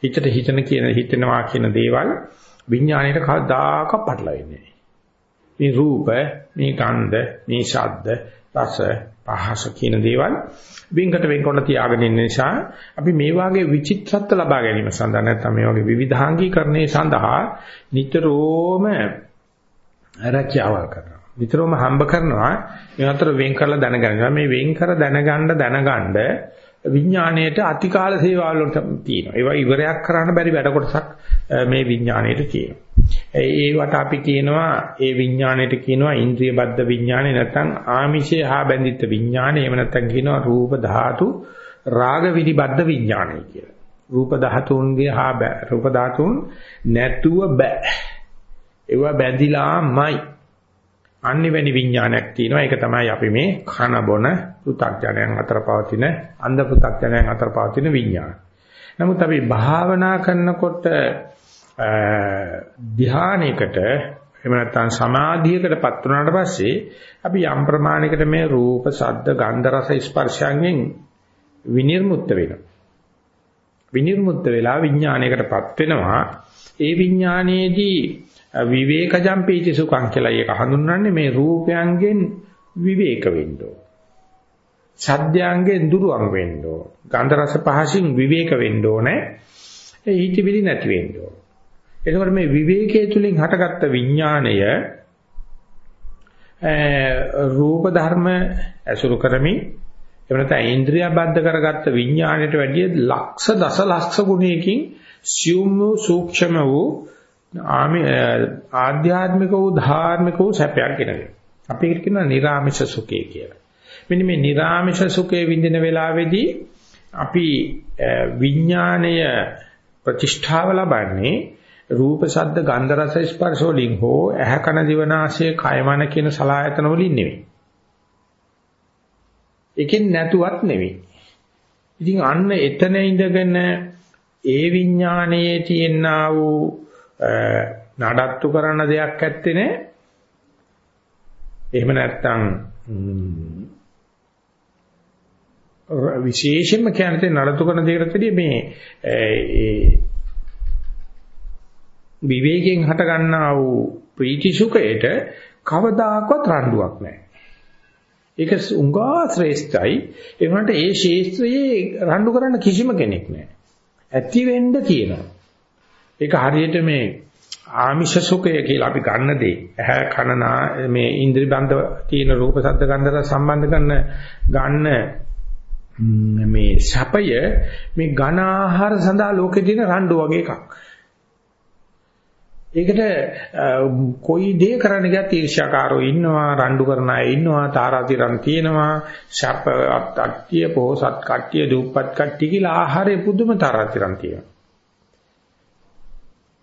හිතට හිතන කියන හිතනවා කියන දේවල් විඥාණයට කවදාක පටලවෙන්නේ මේ රූප, මේ ගන්ධ, මේ ශබ්ද, රස, පහස කියන දේවල් වින්කට වෙන්කොට තියාගෙන ඉන්න නිසා අපි මේ වාගේ විචිත්‍රත්ව ලබා ගැනීම සඳහා නැත්නම් මේ වගේ විවිධාංගීකරණය සඳහා නිතරම රැකියාවල් කරනවා. නිතරම හම්බ කරනවා මේ අතර වෙන් කරලා දැනගන්නවා. මේ වෙන් කර දැනගන්න දැනගන්න විඥාණයට අතිකාල සේවාවල තියෙනවා. ඒවා ඉවරයක් කරන්න බැරි වැඩ කොටසක් මේ විඥාණයට තියෙනවා. ඒවට අපි කියනවා ඒ විඥාණයට කියනවා ඉන්ද්‍රිය බද්ධ විඥාණය නැත්නම් ආමිෂය හා බැඳිච්ච විඥාණය. එහෙම නැත්නම් කියනවා රූප ධාතු රාග විනිබද්ධ විඥාණය කියලා. රූප ධාතුන්ගේ හා රූප ධාතුන් නැතුව බෑ. ඒවා බැඳිලාමයි අනිවැනි විඥානයක් තියෙනවා. ඒක තමයි අපි මේ කන බොන පෘථග්ජනයන් අතර පවතින අන්ධ පෘථග්ජනයන් අතර පවතින විඥාන. නමුත් අපි භාවනා කරනකොට ධානයකට එහෙම නැත්නම් සමාධියකටපත් වුණාට පස්සේ අපි යම් ප්‍රමාණයකට මේ රූප, ශබ්ද, ගන්ධ, රස, ස්පර්ශයන්ගෙන් විනිර්මුක්ත වෙනවා. විනිර්මුක්ත වෙලා විඥාණයකටපත් වෙනවා. ඒ විඥානයේදී විවේකජම් පීති සුඛං කියලා ඒක හඳුන්වන්නේ මේ රූපයන්ගෙන් විවේක වෙන්න ඕන. සද්දයන්ගෙන් දුරවන් වෙන්න ඕන. ගන්ධ රස පහසින් විවේක වෙන්න ඕනේ. ඒ ඊටිවිලි නැති වෙන්න ඕන. එතකොට මේ විවේකයේ තුලින් හටගත්ත විඥාණය රූප ධර්ම ඇසුරු කරමින් එහෙම නැත්නම් ඉන්ද්‍රිය බද්ධ කරගත්ත විඥාණයට වැඩිය ලක්ෂ දසලක්ෂ ගුණයකින් සියුම් වූ සූක්ෂම වූ ආධ්‍යාත්මික වූ ධාර්මික වූ සැපයක් ගෙනදෙනවා. අපි ඒකට කියනවා නිර්ාමිෂ සුඛය කියලා. මෙන්න මේ නිර්ාමිෂ සුඛයේ විඳින වෙලාවේදී අපි විඥාණය ප්‍රතිෂ්ඨාව ලබන්නේ රූප ශබ්ද ගන්ධ රස ස්පර්ශ වලින් හෝ ඇහ කන දිවනාසය කය මන කියන සලආයතන වලින් නෙවෙයි. ඒකෙන් නැතුවත් නෙවෙයි. ඉතින් අන්න එතන ඉඳගෙන ඒ විඥානයේ තියෙනා වූ නඩත්තු කරන දෙයක් ඇත්තේ නෑ. එහෙම නැත්නම් විශේෂයෙන්ම කියන්නේ නඩත්තු කරන දෙයකටදී මේ විවේකයෙන් හට ගන්නා වූ ප්‍රීති සුඛයට කවදාකවත් රණ්ඩුවක් නැහැ. ඒක උංගා ශ්‍රේෂ්ඨයි. ඒ වුණාට ඒ ශේෂ්ත්‍රයේ රණ්ඩු කරන්න කිසිම කෙනෙක් නැහැ. ඇති වෙන්න තියෙනවා. ඒක හරියට මේ ආමිෂ සුඛය කියලා අපි ගන්න දේ. ඇහැ කන මේ ඉන්ද්‍රිය බන්ධ තියෙන රූප ශබ්ද ගන්ධ සම්බන්ධ කරන ගන්න මේ සපය මේ ඝන ආහාර සඳහා ලෝකේ තියෙන රණ්ඩු වගේ එකක්. ඒකට කොයි දේ කරන්න ගියත් ඊර්ෂ්‍යාකාරෝ ඉන්නවා රණ්ඩු කරන අය ඉන්නවා තාරාතිරම් තියෙනවා ශප අට්ටිය පොහසත් කට්ටිය දුප්පත් කට්ටිය කියලා ආහාරයේ පුදුම තාරාතිරම් තියෙනවා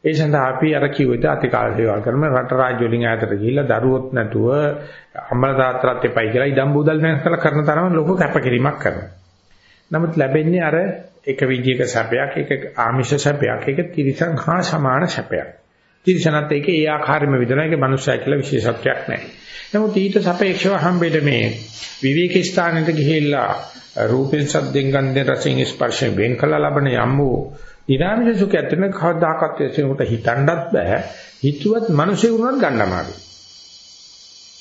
ඒ සඳහා අපි අර කිව්වද අතිකාල සේවා කරන රට රාජ්‍ය වලින් ඈතට ගිහිල්ලා දරුවොත් නැතුව අම්මලා තාත්තලාත් එපයි කියලා ඉදම් බුදල් වෙනස්කල කරන තරම ලොකු කැපකිරීමක් කරනවා. නමුත් ලැබෙන්නේ අර එක විදියක සැපයක් එක ආමිෂ සැපයක් එක තිරිසන් හා සමාන සැපයක්. තිරිසනත් ඒක ඒ ආකාරයෙන්ම විදනවා. ඒක මනුස්සය කියලා විශේෂත්වයක් නැහැ. නමුත් ඊට සපේක්ෂව හම්බෙද මේ විවේක ස්ථානෙට ගිහිල්ලා රූපෙන් සද්දෙන් ගන්ධෙන් රසෙන් ස්පර්ශයෙන් වෙන් කළ ලබන යම් වූ ඊරාමිෂ සුඛයත් වෙන කවදාකවත් එසේකට හිතන්නත් බෑ. හිතුවත් මිනිසෙ වුණත් ගන්න අමාරුයි.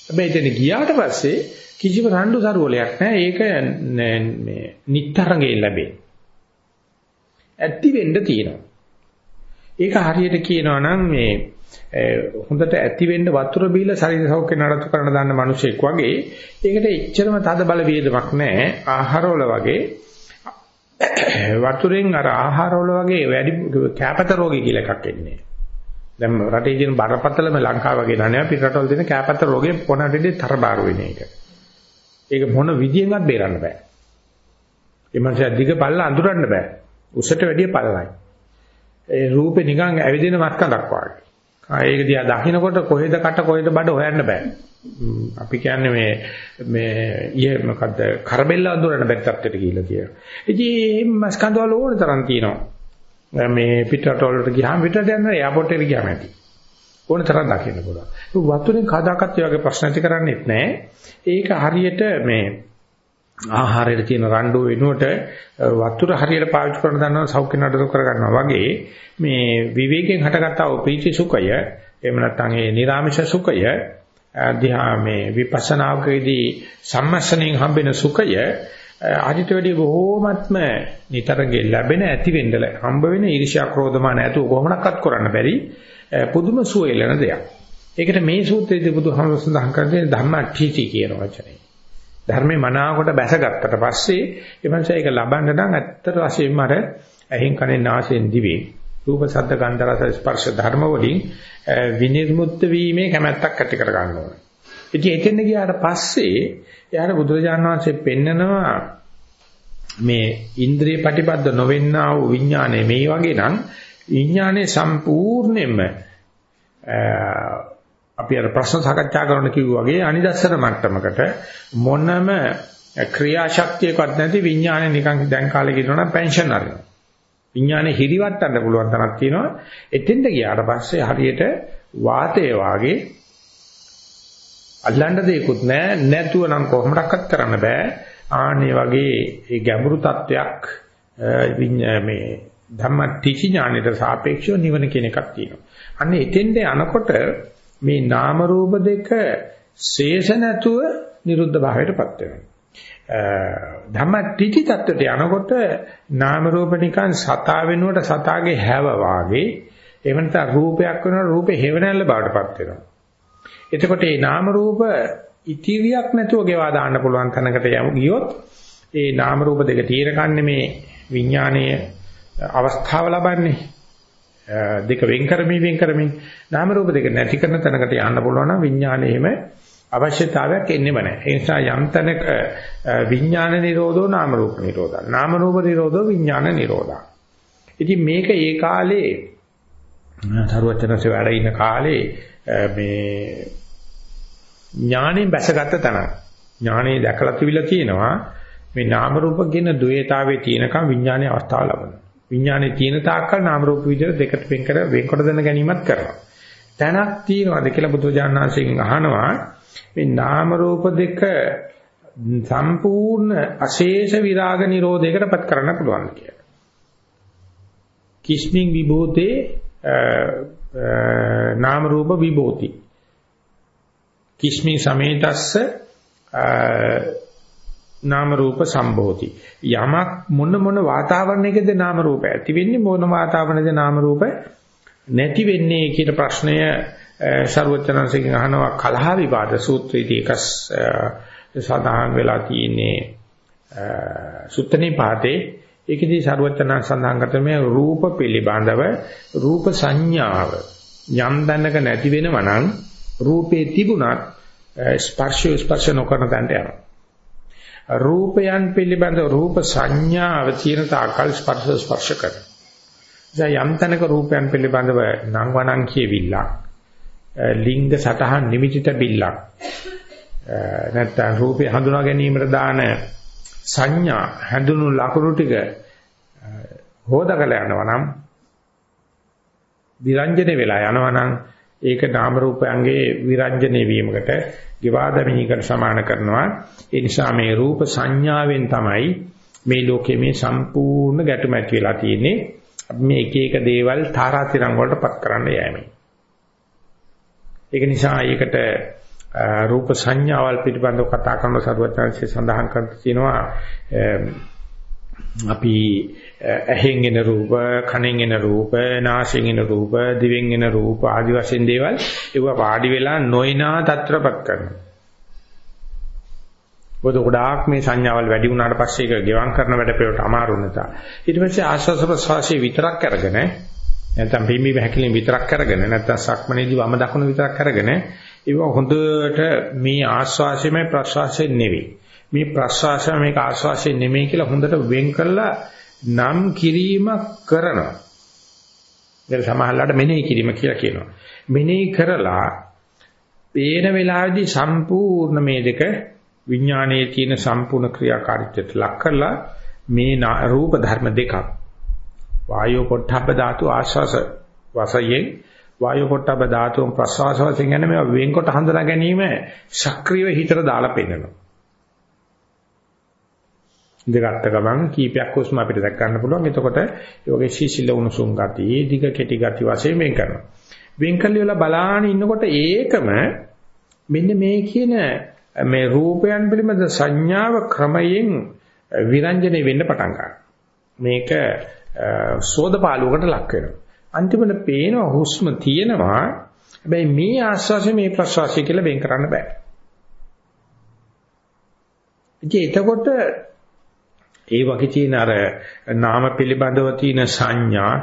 හැබැයි එතන ගියාට පස්සේ කිසිම රණ්ඩු සරුවලයක් නැහැ. ඒක මේ නිට්ටරංගේ ලැබෙන්නේ. ඇත්ති වෙන්න තියෙනවා. ඒක හරියට කියනවා නම් මේ හොඳට ඇති වෙන්න වතුර බීලා ශරීර සෞඛ්‍ය නඩත්තු කරන දාන්න මිනිසෙක් වගේ ඒකට එච්චරම තද බල වේදමක් නැහැ ආහාරවල වගේ වතුරෙන් අර ආහාරවල වගේ වැඩි කැපත රෝගී කියලා එකක් එන්නේ. දැන් රටේ තියෙන බරපතලම ලංකාව වගේ නෑ. පිටරටවල තියෙන කැපත රෝගේ පොනඩේ තරබාර වෙන එක. ඒක මොන විදියෙන්වත් බේරන්න බෑ. ඒ මනස දිග පල්ල අඳුරන්න බෑ. උසට වැඩිය පල්ලයි. ඒ රූපේ නිකන් ඇවිදින මස්කඳක් වගේ. ඒක දිහා දකින්නකොට කොහෙද කට කොහෙද බඩ හොයන්න බෑ. අපි කියන්නේ මේ මේ ඊයේ මොකද්ද කරබෙල්ල අඳුරන බැරි තත්ත්වයට ගිහිල්ලා කියලා. ඉතින් මේ මස්කඳ වල ඕන තරම් තියෙනවා. මේ පිටරට වලට ගියාම පිටරට යන එයාපෝට් එකට ගියාම ඇති. ඕන තරම් දකින්න පුළුවන්. වතුරෙන් කදාකත් ඒ වගේ ප්‍රශ්න ඇති කරන්නේත් නැහැ. ඒක හරියට මේ ආහාරයට තියෙන රණ්ඩු වෙනුවට වතුර හරියට පාවිච්චි කරන දන්නවා සෞඛ්‍ය නඩතු කර ගන්නවා වගේ මේ විවේකයෙන් හටගත්තා වූ ප්‍රීති සුඛය එහෙම නැත්නම් ඒ නිර්ාමිෂ සුඛය අධ්‍යා මේ විපස්සනාකේදී සම්මස්සණයෙන් හම්බෙන සුඛය අදිට වැඩි බොහෝමත්ම නිතරගේ ලැබෙන ඇති වෙන්න හම්බ වෙන ඊර්ෂ්‍යා ක්‍රෝධමාන ඇතු කොහොමනක්වත් කරන්න බැරි පුදුම සුවයලන දෙයක්. ඒකට මේ සූත්‍රයේදී බුදුහාමුදුරුවෝ සඳහන් කරන්නේ ධම්මට්ඨීති කියන වචනේ. ධර්මේ මනාවකට බැසගත්තට පස්සේ එමන්ස ඒක ලබන්න නම් ඇත්ත වශයෙන්ම අර ඇහෙන් කනෙන් නාසයෙන් දිවේ රූප ශබ්ද ගන්ධ රස ස්පර්ශ ධර්ම වලින් විනිර්මුක්ත වීමේ කැමැත්තක් ඇති කර ගන්න ඕනේ. ඉතින් එතෙන් ගියාට පස්සේ යාර බුදුරජාණන් වහන්සේ පෙන්නනවා මේ ඉන්ද්‍රිය ප්‍රතිපද නොවෙන්නා වූ විඥානය මේ වගේ නම් විඥානයේ සම්පූර්ණයෙන්ම අපි අර ප්‍රශ්න සාකච්ඡා කරන කිව්වා වගේ අනිදස්සන මට්ටමකට මොනම ක්‍රියාශක්තියක්වත් නැති විඥානය නිකන් දැන් කාලේ කියනවා නම් පෙන්ෂන් අරිනවා. විඥානේ හිරිවට්ටන්න පුළුවන් තරක් තියෙනවා. එතෙන්ට ගියාට පස්සේ හරියට වාතය වාගේ අල්ලන්න දෙයක්වත් නැහැ නැතුව නම් කොහොමඩක්වත් කරන්න බෑ ආන්නේ වගේ ඒ ගැඹුරු තත්වයක් මේ ධම්මටිචි ඥානෙට සාපේක්ෂව නිවන කියන එකක් තියෙනවා. අන්න එතෙන්ද යනකොට මේ නාම රූප දෙක ශේෂ නැතුව නිරුද්ධ භාවයටපත් වෙනවා. ධම්මටිචි තත්වයට යනකොට නාම රූප නිකන් සතා වෙනුවට සතාගේ හැව වාගේ එහෙම නැත්නම් රූපයක් වෙනවා රූපේ හේවණල්ල බවටපත් වෙනවා. එතකොට මේ නාම රූප ඉතිරියක් නැතුව ගෙවා දාන්න පුළුවන් තැනකට යමු ගියොත් ඒ නාම රූප දෙක තීරකන්නේ මේ විඥානීය අවස්ථාව ලබන්නේ දෙක වෙන් කරමින් වෙන් කරමින් නාම රූප දෙක නැති කරන තැනකට යන්න පුළුවන් නම් විඥානයේම අවශ්‍යතාවයක් එන්නේම නැහැ. ඒ නිසා යම් තැනක විඥාන නිරෝධෝ නාම රූප නිරෝධා. නාම රූප නිරෝධෝ විඥාන නිරෝධා. ඉතින් මේක ඒ කාලේ තරුවචනසේ වැඩ ඉන කාලේ මේ ඥාණයෙන් බැසගත්ත තැන. ඥාණය දැකලා තිබිලා තියෙනවා මේ නාම රූප කියන ද්වේතාවේ තියෙනකම් විඥානයේ අවස්ථාව ලබනවා. විඥානයේ තියෙන තාක්කල් නාම රූප විදිහට දෙකට වෙන් කර වෙන්කොට දැන ගැනීමත් කරනවා. තැනක් තියෙනවාද කියලා බුදුජානනාංශයෙන් අහනවා මේ නාම රූප දෙක සම්පූර්ණ අශේෂ විරාග නිරෝධයකටපත් කරන්න පුළුවන් කියලා. කිස්මින් විභූතේ නාම රූප විභූති කිස්මි සමේතස්ස නාම රූප සම්භෝති යමක් මොන මොන වාතාවරණයකද නාම රූප ඇති වෙන්නේ මොන වාතාවරණයද නාම රූප නැති වෙන්නේ කියන ප්‍රශ්නය ਸਰවචනන්සේගෙන් අහනවා කලහ විවාද සූත්‍රයේදී එක සඳහන් වෙලා තියෙන්නේ සුත්තනේ පාඨේ ඒකෙදී ਸਰවචනන් සඳහන් කරන්නේ රූප පිළිබඳව රූප සංඥාව යම් දැනක නැති වෙනවා නම් රූපේ තිබුණත් ස්පර්ශය ස්පර්ශ නොකරන තැනට යනවා රූපයන් පිළිබඳ රූප සංඥාව තියෙන තාකල් ස්පර්ශ ස්පර්ශ කරන. දැන් යම් තැනක රූපයන් පිළිබඳව නම් වණන් කියවිලා ලිංග සටහන් නිමිතිත බිල්ලක්. නැත්නම් රූපේ හඳුනා ගැනීමට දාන සංඥා හැඳුනු ලකුණු ටික හොදකලා යනවා නම් විරංජනේ වෙලා යනවා නම් ඒක නාම රූපයන්ගේ විරංජනේ වීමකට ගෙවාදමීකට සමාන කරනවා. ඒ නිසා මේ රූප සංඥාවෙන් තමයි මේ ලෝකයේ මේ සම්පූර්ණ ගැටුම ඇති වෙලා තියෙන්නේ. අපි මේ එක එක දේවල් තාරාතිරම් වලටපත් කරන්න යෑමයි ඒක නිසා ඒකට රූප සංඥාවල් පිළිබඳව කතා කරන සරුවචාන්සේ සඳහන් කර තිනවා අපි ඇහෙන් එන රූප, කනෙන් එන රූප, නාසයෙන් එන රූප, දිවෙන් එන රූප ආදි වශයෙන් දේවල් ඒව වාඩි වෙලා නොයනා තත්‍රපත් කරනවා. මොකද ගොඩාක් මේ සංඥාවල් වැඩි වුණාට පස්සේ ඒක ගෙවම් කරන වැඩ පිළිවෙලට අමාරු නිසා. ඊට පස්සේ ආස්වාස ප්‍රසවාසයේ විතරක් අරගෙන නැත්නම් පිම්බි බහැකලින් විතරක් අරගෙන නැත්නම් සක්මනේදී වම දකුණ විතරක් අරගෙන ඒව හොඳට මේ ආස්වාසයමයි ප්‍රසවාසය නෙවෙයි. මේ ප්‍රසවාසය මේක ආස්වාසය නෙමෙයි කියලා හොඳට වෙන් කරලා නම් කිරීමක් කරනවා. ඒක සමහරලාට මෙනෙහි කිරීම කියලා කියනවා. මෙනෙහි කරලා පේන වෙලාවේදී සම්පූර්ණ මේ දෙක විඥානයේ තියෙන සම්පූර්ණ ක්‍රියාකාරීත්වයට ලක් කරලා මේ රූප ධර්ම දෙකක් වායෝ පොට්ටබ්බ ධාතු ආශ්වාස වශයෙන් වායෝ පොට්ටබ්බ ධාතු ප්‍රශ්වාස වශයෙන් යන මේ වෙන්කොට හඳුනා ගැනීම සක්‍රීය හිතට දාලා පෙන්නනවා. ඉඳගත්ත ගමන් කීපයක් හුස්ම අපිට දැක් ගන්න පුළුවන්. එතකොට ඒ වගේ සීසිල උණුසුම් ගති, දිග කෙටි ගති වශයෙන් වෙන් කරනවා. වෙන් කළේ බලාන ඉන්නකොට ඒකම මෙන්න මේ කියන මේ රූපයන් පිළිබඳ සංඥාව ක්‍රමයෙන් විරංජනේ වෙන්න පටන් ගන්නවා. මේක සෝදපාලුවකට ලක් වෙනවා. අන්තිමට පේනවා හුස්ම තියෙනවා. හැබැයි මේ ආස්වාසය මේ ප්‍රස්වාසය කියලා වෙන් කරන්න බෑ. ඉතින් එතකොට ඒ වගේ තියෙන අර නාම පිළිබඳව තියෙන සංඥා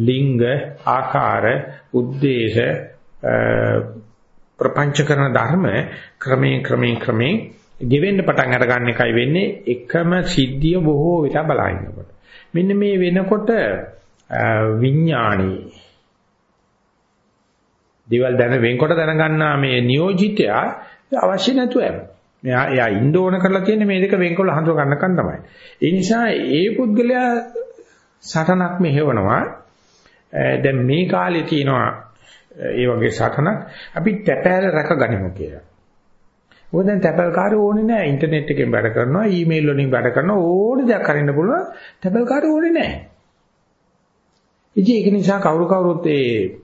ලිංග ආකාර උද්දේශ ප්‍රපංච කරන ධර්ම ක්‍රමයෙන් ක්‍රමයෙන් ක්‍රමයෙන් ගෙවෙන්න පටන් අර ගන්න එකයි වෙන්නේ එකම සිද්ධිය බොහෝ විට බලනකොට මෙන්න මේ වෙනකොට විඥාණී දේවල් දැන වෙන්කොට දැනගන්නා මේ නියෝජිතයා අවශ්‍ය නැතුව යනවා මෙයා එයා ඉන්න ඕන කරලා තියෙන්නේ මේ දෙක වෙන්කොල්ල හඳුර ගන්නකන් තමයි. ඒ නිසා ඒ පුද්ගලයා සටනක් මෙහෙවනවා. දැන් මේ කාලේ තියෙනවා ඒ වගේ සටනක් අපි තැපෑල රැකගනිමු කියලා. මොකද දැන් තැපල්කාරය ඕනේ නැහැ ඉන්ටර්නෙට් එකෙන් වැඩ කරනවා ඊමේල් වලින් වැඩ කරනවා ඕනේ දෙයක් කරන්න පුළුවන් තැපල්කාරය ඕනේ නැහැ. ඉතින් ඒක නිසා කවුරු කවුරුත් ඒ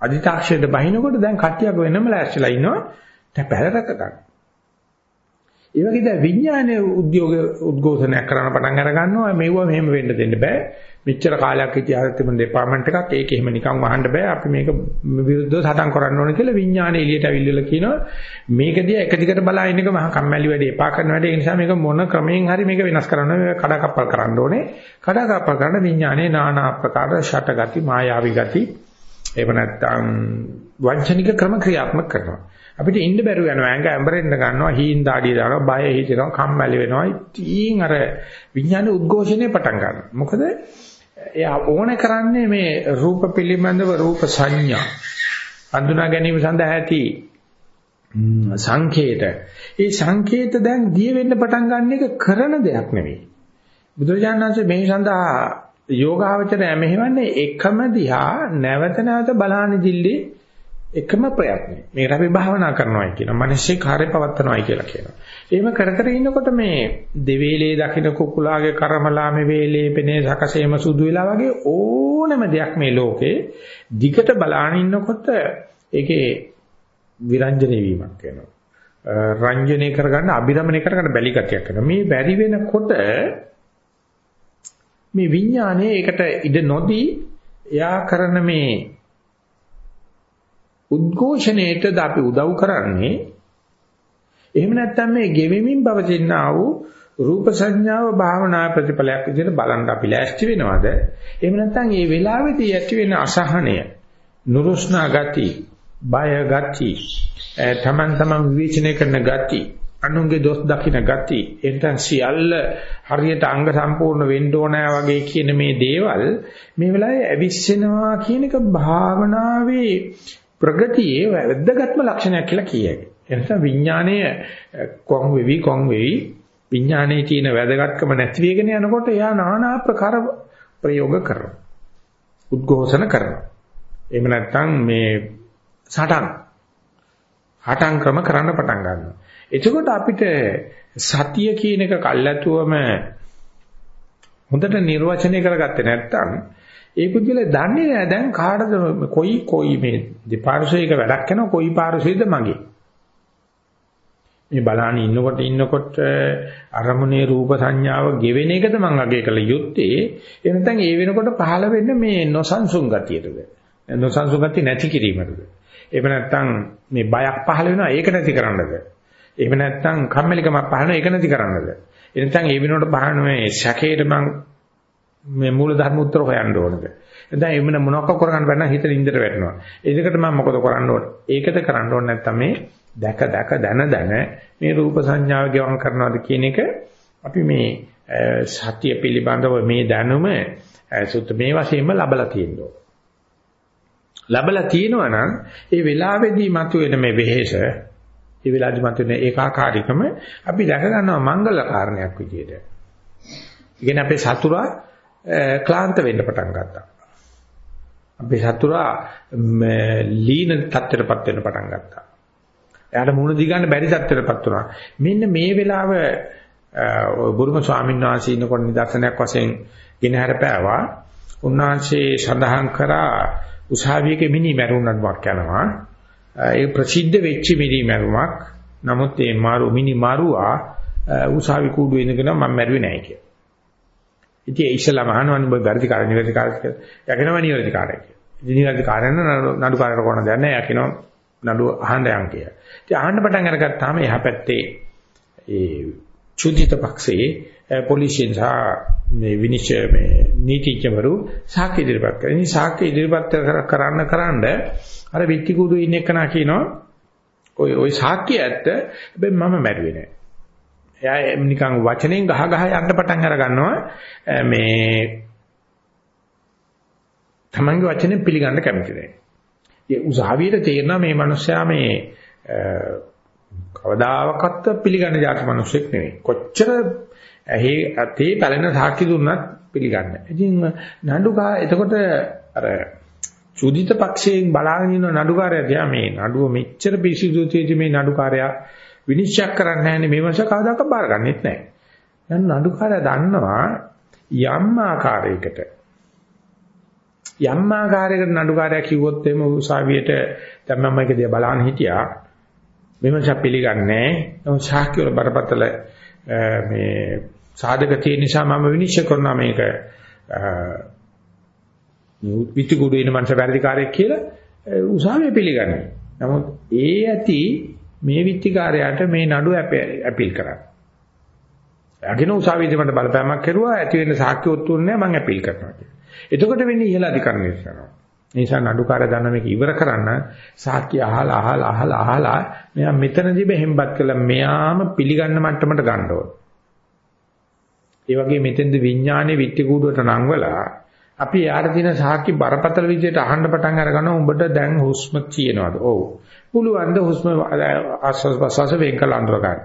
අධිතාක්ෂයට බහිනකොට දැන් කට්ටියක් වෙනම ලෑස්තිලා ඉන්නවා තැපැල රැක ගන්න. ඒ වගේ දැන් විඥානයේ උද්‍යෝග උද්ඝෝෂණයක් කරන්න පටන් අර ගන්නවා මේවා මෙහෙම වෙන්න දෙන්න බෑ. මෙච්චර කාලයක් ඉතිහාසෙ තිබුණ දෙපාර්ට්මන්ට් එකක් ඒක එහෙම නිකන් වහන්න බෑ. අපි මේක විරුද්ධව සටන් කරන්න ඕනේ කියලා විඥානයේ එළියට අවිල්ලලා කියනවා. මේක දිහා එක දිගට බලාගෙන ඉන්න එක මහා කම්මැලි වැඩේ එපා කරන වැඩේ. ඒ නිසා මේක මොන ක්‍රමයෙන් හරි මේක වෙනස් කරන්න ඕනේ. කඩකප්පල් කරන්න ඕනේ. කඩකප්පල් කරන විඥානයේ নানা ආකාර ෂටගති, මායාවී ගති එහෙම නැත්නම් වංචනික ක්‍රම ක්‍රියාත්මක කරනවා. අපිට ඉන්න බැරුව යනවා ඇඟ ඇඹරෙන්න ගන්නවා හීන් දාඩිය දානවා බය හිතෙනවා කම්මැලි වෙනවා ඉතින් අර විඥානේ උද්ඝෝෂණය පටන් ගන්නවා මොකද එයා ඕන කරන්නේ මේ රූප පිළිබඳව රූප සංඥා. අඳුනා ගැනීම සඳහා ඇති සංකේත. ඒ සංකේත දැන් දිය වෙන්න පටන් ගන්න එක කරන දෙයක් නෙවෙයි. බුදුරජාණන් වහන්සේ මේ සඳහා යෝගාවචරය මෙහෙවන්නේ එකම දිහා නැවත නැවත බලහන් දිල්ලේ එකම ප්‍රයත්නය. මේකට අපි භාවනා කරනවායි කියනවා. මිනිස්සේ කාර්ය පවත්නවායි කියලා කියනවා. එහෙම කර කර ඉන්නකොට මේ දෙවේලේ දකින්න කුකුලාගේ කර්මලා මේ වේලේ පෙනේ සකසේම සුදු වෙලා වගේ ඕනම දෙයක් මේ ලෝකේ දිගට බලාන ඉන්නකොට ඒකේ විරංජනේ වීමක් වෙනවා. රංජනේ කරගන්න අභිරමණය කරගන්න බැලි ගතියක් කරනවා. මේ බැරි වෙනකොට මේ විඥානයේ ඒකට ඉඩ නොදී එයා කරන මේ උද්ඝෝෂණයටද අපි උදව් කරන්නේ? එහෙම නැත්නම් මේ ගෙවෙමින් පවතින ආ වූ රූප සංඥාව භාවනා ප්‍රතිඵලයක් විදිහට බලන්න අපි ලෑස්ති වෙනවද? එහෙම නැත්නම් මේ වෙලාවේදී ඇති වෙන අසහනය නුරුස්නා ගති බය ගති තමන් තමන් විචිනේ කරන ගති අනුන්ගේ දොස් දකින්න ගති එතන සියල්ල හරියට අංග සම්පූර්ණ වෙන්න ඕනෑ වගේ කියන මේ දේවල් මේ වෙලාවේ ඇවිස්සෙනවා කියන එක භාවනාවේ ප්‍රගතියේ වැදගත්ම ලක්ෂණයක් කියලා කියයි. එනිසා විඥාණය කොන් වෙවි කොන් වෙවි විඥානයේ තියෙන වැදගත්කම නැති වෙගෙන යනකොට එයා নানা ආකාර ප්‍රයෝග කරනවා. උද්ඝෝෂණ කරනවා. එහෙම නැත්නම් මේ සටන් හටන් ක්‍රම කරන්න පටන් ගන්නවා. එතකොට අපිට සතිය කියන එක කල්ැතුවම හොඳට නිර්වචනය කරගත්තේ නැත්නම් ඒ පුද්ගලයා දන්නේ නැහැ දැන් කාටද කොයි කොයි මේ දෙපාර්ශ්වයක වැඩක් කරනවා කොයි පාර්ශ්වයද මගේ. මේ බලහන් ඉන්නකොට ඉන්නකොට අරමුණේ රූප සංඥාව ගෙවෙන එකද මම අගය කළ යුත්තේ. ඒ නැත්නම් ඒ වෙනකොට පහළ වෙන්න මේ නොසන්සුන් ගතියටද? නොසන්සුන් ගතිය නැති කිරීමටද? එහෙම නැත්නම් මේ බයක් පහළ වෙනවා ඒක නැති කරන්නද? එහෙම නැත්නම් කම්මැලිකමක් පහළ වෙනවා ඒක නැති කරන්නද? එනතන් ඒ වෙනකොට බහන මේ ශකේට මං මේ මූල ධර්ම උත්තර හොයන්න ඕනද? දැන් එමුන මොනවක් කරගන්න බැන්න හිත නින්දට වැටෙනවා. ඒකට මම මොකද කරන්න ඕන? ඒකද කරන්න ඕන නැත්නම් මේ දැක දැක දන දන මේ රූප සංඥාව ගෙවම් කරනවාද කියන එක අපි මේ සත්‍ය පිළිබඳව මේ දැනුම සුත් මේ වශයෙන්ම ලබලා තියෙනවා. ලබලා තියෙනවා නම් ඒ වෙලාවේදී මතුවෙන මේ වෙහෙස ඒ වෙලාවේදී මතුවෙන ඒකාකාරීකම අපි දැක ගන්නවා මංගල කාරණයක් විදියට. ඉගෙන අපේ සතුරා ක්ලාන්ත වෙන්න පටන් ගත්තා. අපේ සතුරා ලීන තත්ත්වයටපත් වෙන්න පටන් ගත්තා. එයාට මුණ දිගන්න බැරි තත්ත්වයටපත් වුණා. මෙන්න මේ වෙලාව බුරුම ස්වාමීන් වහන්සේ ඉන්නකොට නිදර්ශනයක් වශයෙන් ගෙනහැර පෑවා. උන්වහන්සේ සඳහන් කරා උසාවියක මිනි මැරුණක් යනවා. ඒ ප්‍රසිද්ධ වෙච්ච මිනි මැරුමක්. නමුත් ඒ මාරු මිනි මාරුවා උසාවි කූඩුවේ ඉඳගෙන මම මැරුවේ නැහැ කියලා. ඉතින් ඒ ඉස්සලාම අහනවනේ ඔබ වැරදි කාර්ය නිවැරදි කාර්ය කියලා. යකිනවා නිවැරදි කාර්යය කියලා. ඉතින් නිවැරදි කාර්යන නඩු කාර්යර කොන දන්නේ නැහැ යකිනවා නඩු අහන්න යන් කියලා. ඉතින් අහන්න පටන් අරගත්තාම එහා පැත්තේ ඒ චුදිත පක්ෂයේ පොලිසියෙන් සහ මේ විනිශ්චය මේ නීතිඥවරු සාක්ෂි ඉදිරිපත් කරනවා. ඉතින් සාක්ෂි ඉදිරිපත් කරන්න කරන්න අර විත්ති කුඩු ඉන්න එකනා කියනවා ඔය ඔය සාක්ෂි ඇත්ත හැබැයි මම මැරුවේ නෑ. එයා නිකන් වචනෙන් ගහ ගහ යන්න පටන් අර ගන්නවා මේ තමන්ගේ වචනේ පිළිගන්න කැමති නැහැ. ඒ උසාවියට තේරෙනවා මේ මිනිස්සයා මේ කවදාකවත් පිළිගන්න જાති මිනිස්සෙක් නෙවෙයි. කොච්චර ඇහි අතේ පැලෙන සාක්ෂි දුන්නත් පිළිගන්නේ. ඉතින් නඩුකා එතකොට අර චුදිත පක්ෂයෙන් බලාගෙන ඉන්න නඩුකාරයා දිහා මේ නඩුව මෙච්චර පිසිදු තියෙදි මේ නඩුකාරයා විනිශ්චය කරන්නේ නැහැනේ මේ වංශ කවදාකවත් බාරගන්නෙත් නැහැ. දැන් නඩුකාරයා දන්නවා යම් ආකාරයකට යම් ආකාරයකට නඩුකාරයා කිව්වොත් එimhe උසාවියට දැන් මම මේක දිහා බලන්න හිටියා විමර්ශ පිළිගන්නේ නැහැ. ශාක්‍ය වල බරපතල මේ සාධක තියෙන නිසා මම විනිශ්චය කරනවා මේක විත්තිකුඩු වෙන මනස වැරදිකාරයෙක් කියලා උසාවිය පිළිගන්නේ. නමුත් ඒ ඇති මේ විත්තිකාරයාට මේ නඩුව අපීල් කරන්න. අගින උසාවියේදී මට බලපෑමක් කරුවා ඇති වෙන සාක්ෂි ඔත්තුන්නේ මම අපීල් කරනවා කියලා. එතකොට වෙන්නේ ඉහළ අධිකරණය කරනවා. ඒ නිසා නඩුකාර දන්න මේක ඉවර කරන්න සාක්ෂි අහලා අහලා අහලා අහලා මෙයා මෙතනදී බෙහෙම්පත් කළා මෙයාම පිළිගන්න මට්ටමට ගන්න ඕන. ඒ වගේ මෙතෙන්ද විඥානේ විත්ති කූඩුවට නංවලා අපි යාට දින සාක්ෂි බරපතල විදිහට අහන්න පටන් අරගන්න උඹට දැන් හුස්ම තියෙනවද? ඔව්. පුළුවන් ද හුස්ම ආස්වාස් ප්‍රසවාස වෙන් කළ අඳුර ගන්න.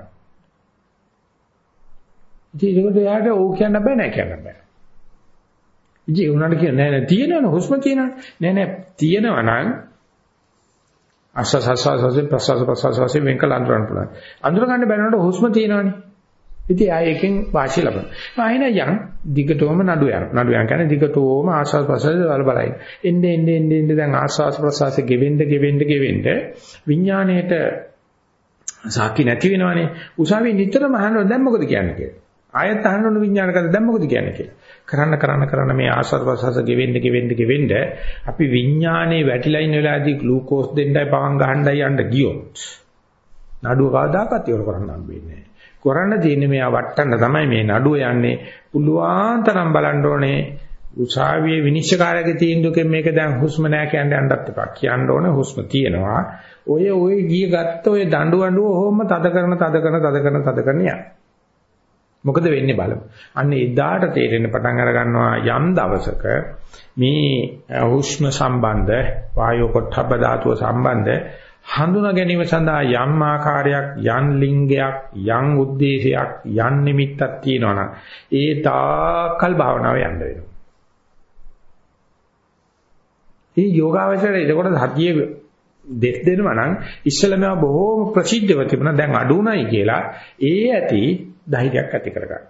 ඉතින් ඒකට යාට ඕක කියන්න බෑ නෑ කියන්න බෑ. ඉතින් උනාට කියන නෑ නෑ තියෙනවනේ හුස්ම තියෙනවනේ. නෑ නෑ තියෙනවා නම් ආස්වාස් ආස්වාස් ප්‍රසවාස ප්‍රසවාස වෙන් කළ අඳුරන්න පුළුවන්. අඳුර ගන්න බැලනකොට හුස්ම තියෙනවනේ. ඉතින් ආයෙ එකෙන් වාසිය ලබන. ආයෙන යන් දිගටම නඩු යන. නඩු යන කියන්නේ දිගටම ආස්වාද ප්‍රසවාස වල බලයි. එන්නේ එන්නේ එන්නේ එන්නේ දැන් ආස්වාද ප්‍රසවාස ගෙවෙන්න ගෙවෙන්න ගෙවෙන්න විඥාණයට සාකි නැති වෙනවනේ. උසාවියේ නිතරම අහනවා දැන් මොකද කියන්නේ කියලා. ආයෙත් අහනවලු විඥානකද දැන් මොකද කියන්නේ කියලා. කරන්න කරන්න කරන්න මේ ආස්වාද ප්‍රසවාස ගෙවෙන්න ගෙවෙන්න ගෙවෙන්න අපි විඥානේ වැටිලා ඉන්න වෙලාවේදී ග්ලූකෝස් දෙන්නයි පවන් ගහන්නයි යන්න ගියොත් නඩුව කවදාකවත් ඉවර කරන්න හම්බෙන්නේ නැහැ. කරන්න තියෙන්නේ මෙයා වටන්න තමයි මේ නඩුව යන්නේ. පුළුවන් තරම් බලන්න ඕනේ උසාවියේ විනිශ්චයකාරගේ තීන්දුවකින් මේක දැන් හුස්ම නැහැ කියන්න යන්නත් එපා. කියන්න ඕනේ හුස්ම තියෙනවා. ඔය ඔය ගිය ගත්ත ඔය දඬු අඬුව ඔහොම තද කරන තද කරන තද කරන තද කරන යන. මොකද වෙන්නේ බලමු. අන්න එදාට තේරෙන්න පටන් අර ගන්නවා යම් දවසක මේ හුස්ම සම්බන්ධ වායෝ පොට්ටබ්බ ධාතුව සම්බන්ධ හඳුනා ගැනීම සඳහා යම් ආකාරයක් යම් ලිංගයක් යම් ಉದ್ದೇಶයක් යම් නිමිත්තක් තියෙනවා නම් ඒ තාකල් භාවනාව යන්න වෙනවා. මේ යෝගාවචරය එතකොට හතිය දෙස් දෙනවා නම් ඉස්සලම බොහෝම ප්‍රසිද්ධව තිබුණා දැන් අඩු නැයි කියලා ඒ ඇති ධෛර්යයක් ඇති කරගන්න.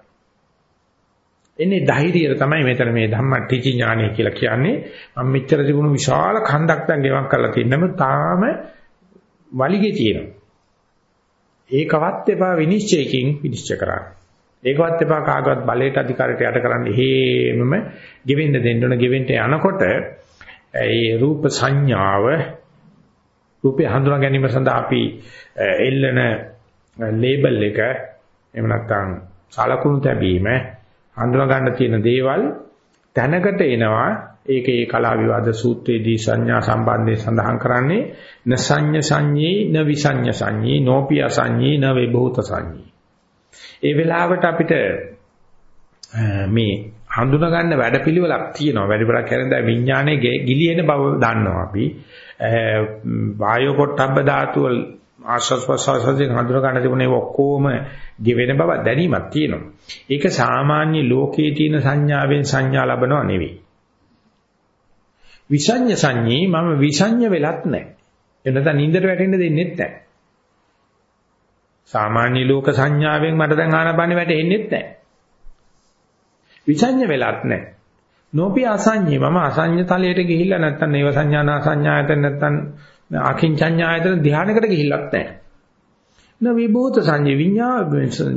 එන්නේ ධෛර්යය තමයි මෙතන මේ ධම්මටිචි ඥානය කියලා කියන්නේ. මම මෙච්චර තිබුණු විශාල කන්දක් දැන් ගෙවක් කරලා තියෙනම තාම වලිගේ තියෙනවා. ඒකවත් එපා විනිශ්චයකින් විනිශ්චය කරන්න. ඒකවත් එපා කාගවත් බලයට අධිකාරයට යට කරන්න හේමම ගෙවෙන්න දෙන්න ඕන ගෙවෙන්න යනකොට ඒ රූප සංඥාව රූපේ හඳුනා ගැනීම සඳහා අපි එල්ලන ලේබල් එක එහෙම නැත්නම් සලකුණු තැබීම හඳුනා ගන්න තියෙන දේවල් දැනකට එනවා ඒක ඒ කලා විවාද සූත්‍රයේදී සංඥා සම්බන්ධයෙන් සඳහන් කරන්නේ න සංඤ සංඤේ න විසඤ්ඤ සංඤේ නෝපිය සංඤේ න වේභූත සංඤේ. ඒ වෙලාවට අපිට මේ හඳුනා ගන්න වැඩපිළිවෙලක් තියෙනවා. වැඩිපුරක් කරන විඥානයේ ගිලිහෙන බව දන්නවා අපි. වායෝ පොට්ටබ්බ ධාතුව ආශ්වාස ප්‍රශ්වාසයෙන් හඳුනා ගන්න තිබුණේ ඔක්කොම ගෙවෙන බව දැනීමක් තියෙනවා. ඒක සාමාන්‍ය ලෝකයේ තියෙන සංඥාවෙන් සංඥා ලබනව නෙවෙයි. විසඤ්ඤ සංඤේ මම විසඤ්ඤ වෙලත් නැහැ. එනතන නින්දට වැටෙන්න දෙන්නෙත් නැහැ. සාමාන්‍ය ලෝක සංඥාවෙන් මට දැන් ආනපනෙ වැටෙන්නෙත් නැහැ. විසඤ්ඤ වෙලත් නැහැ. නෝපි අසඤ්ඤේ මම අසඤ්ඤ තලයට ගිහිල්ලා නැත්තම් නේව සංඥානා සංඥායතන නැත්තම් අකින්චඤ්ඤායතන ධානයකට ගිහිල්ලත් නැහැ. න විභූත සංඤේ විඤ්ඤා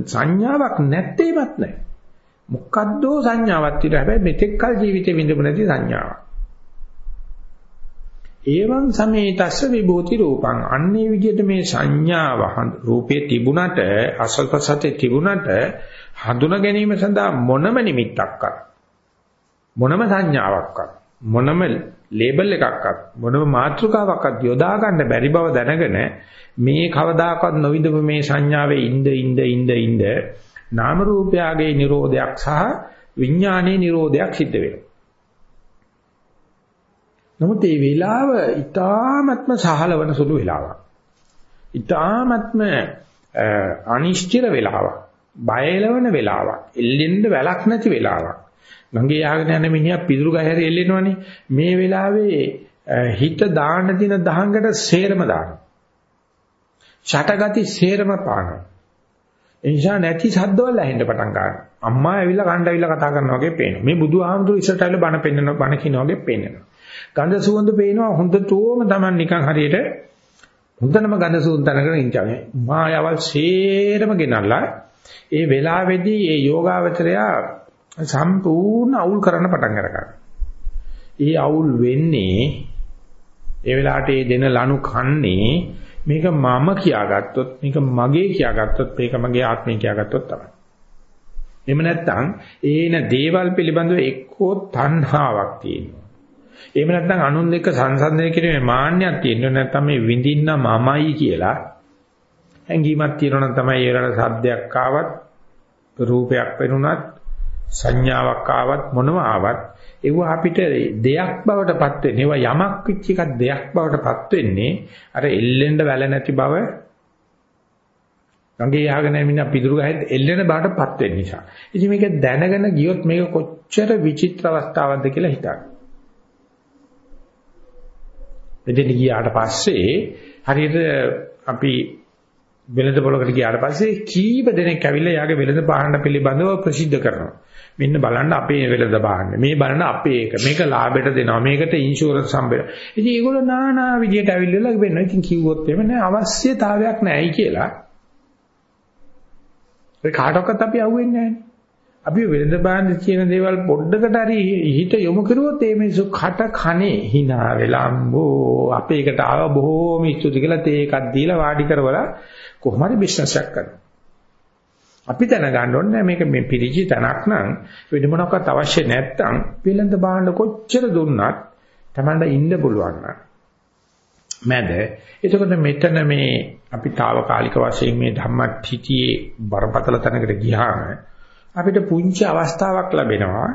සංඥාවක් නැත්තේවත් නැහැ. මොකද්දෝ සංඥාවක් තියෙනවා හැබැයි මෙතෙක් කල ජීවිතේ විඳපු නැති සංඥාවක්. ඒවං සමේතස්ස විභූති රූපං. අන්නේ විදිහට මේ සංඥාව රූපේ තිබුණට අසල්පසතේ තිබුණට හඳුනා ගැනීම සඳහා මොනම නිමිත්තක්වත් මොනම සංඥාවක්වත් මොනම ලේබල් එකක්වත් මොනම මාතෘකාවක්වත් යොදා ගන්න බැරි බව දැනගෙන මේ කවදාකවත් නොවිඳපු මේ සංඥාවේ ඉඳ ඉඳ ඉඳ ඉඳ නාම රූපයගේ නිරෝධයක් සහ විඥානයේ නිරෝධයක් සිද්ධ වෙනවා. නමුත් මේ වෙලාව ඊ타ත්ම සහලවන සුළු වෙලාවක්. ඊ타ත්ම අනිශ්චිත වෙලාවක්. බය එලවන වෙලාවක්. එල්ලෙන්න වැලක් නැති වෙලාවක්. ගඟේ යහගෙන යන මිනිහා පිදුරු ගහරි එල්ලෙනවනේ. මේ වෙලාවේ හිත දාන්න දින දහංගට සේරම දානවා. ෂටගති සේරම පානවා. එනිසා නැති ශබ්දවල ඇහෙන්න පටන් ගන්නවා. අම්මා ඇවිල්ලා කණ්ඩ ඇවිල්ලා කතා කරනවා වගේ පේනවා. මේ බුදුහාමුදුරු ඉස්සරට ඇවිල්ලා බණ පෙන්නන බණ කියනවා වගේ පේනවා. ගඳ සුවඳ පේනවා හොඳටම Taman නිකන් හරියට හොඳනම ගඳ සුවඳ තනකට ඉඳන්නේ. මායාවල් සේරම ගෙනල්ලා ඒ වෙලාවේදී ඒ යෝගාවචරයා සම්පූර්ණ අවුල් කරන්න පටන් ගන්නවා. ඒ අවුල් වෙන්නේ ඒ වෙලාවට ඒ දෙන ලනු කන්නේ මේක මම කියාගත්තොත් මේක මගේ කියාගත්තොත් මේක මගේ ආත්මය කියාගත්තොත් තමයි. එහෙම නැත්නම් ඒන දේවල් පිළිබඳව එක්කෝ තණ්හාවක් තියෙනවා. එහෙම නැත්නම් අනුන් එක්ක සංසන්දනය කිරීමේ මාන්නයක් තියෙනවා නැත්නම් මේ විඳින්න මමයි කියලා හැඟීමක් තියෙනවා නම් තමයි ඒ වෙලාවට සද්දයක් ආවත් රූපයක් පෙනුනත් සංඥාවක් ආවත් මොනව ආවත් ඒව අපිට දෙයක් බවට පත් වෙන්නේ ඒවා යමක් විච් එකක් දෙයක් බවට පත් වෙන්නේ අර එල්ලෙන්න වැල නැති බව ගඟේ යහගෙන මින පිදුරු ගහෙත් එල්ලෙන බවට පත් වෙන නිසා. ඉතින් මේක දැනගෙන ගියොත් මේක කොච්චර විචිත්‍ර අවස්ථාවක්ද කියලා හිතන්න. එදින ගියාට පස්සේ හරියට අපි වෙළඳ පොලකට ගියාට පස්සේ කීප දෙනෙක් ඇවිල්ලා යාගේ වෙළඳ පාහන පිළිබඳව ප්‍රසිද්ධ කරනවා. මෙන්න බලන්න අපේ වෙළඳ පාහන. මේ බලන්න අපේ එක. මේක ලාභයට දෙනවා. මේකට ඉන්ෂුරන්ස් හම්බෙලා. ඉතින් ඒගොල්ලෝ নানা විදියට ඇවිල්ලා වෙන්න. ඉතින් කිව්වොත් එමෙ නෑ අවශ්‍යතාවයක් නෑයි කියලා. ඒ කාටවත් අපි අහුවෙන්නේ නෑනේ. අපි වෙළඳ බාන්න කියන දේවල් පොඩ්ඩකට හරි හිත යොමු කරුවොත් ඒ මිනිස්සු කට කනේ hina වෙලා අම්බෝ අපේ එකට ආව බොහෝම ස්තුති කියලා තේ එකක් දීලා වාඩි කරවලා කොහොම හරි බිස්නස් එකක් කරනවා. අපි දැනගන්න ඕනේ මේක මේ පිරිචි තනක් නම් වෙන මොනක්වත් අවශ්‍ය නැත්තම් වෙළඳ බාන්න කොච්චර දුන්නත් Tamanda ඉන්න පුළුවන් මැද එතකොට මෙතන මේ අපි తాවකාලික වශයෙන් මේ ධම්මටිතියේ බරපතල තැනකට ගියාම අපිට පුංචි අවස්ථාවක් ලැබෙනවා.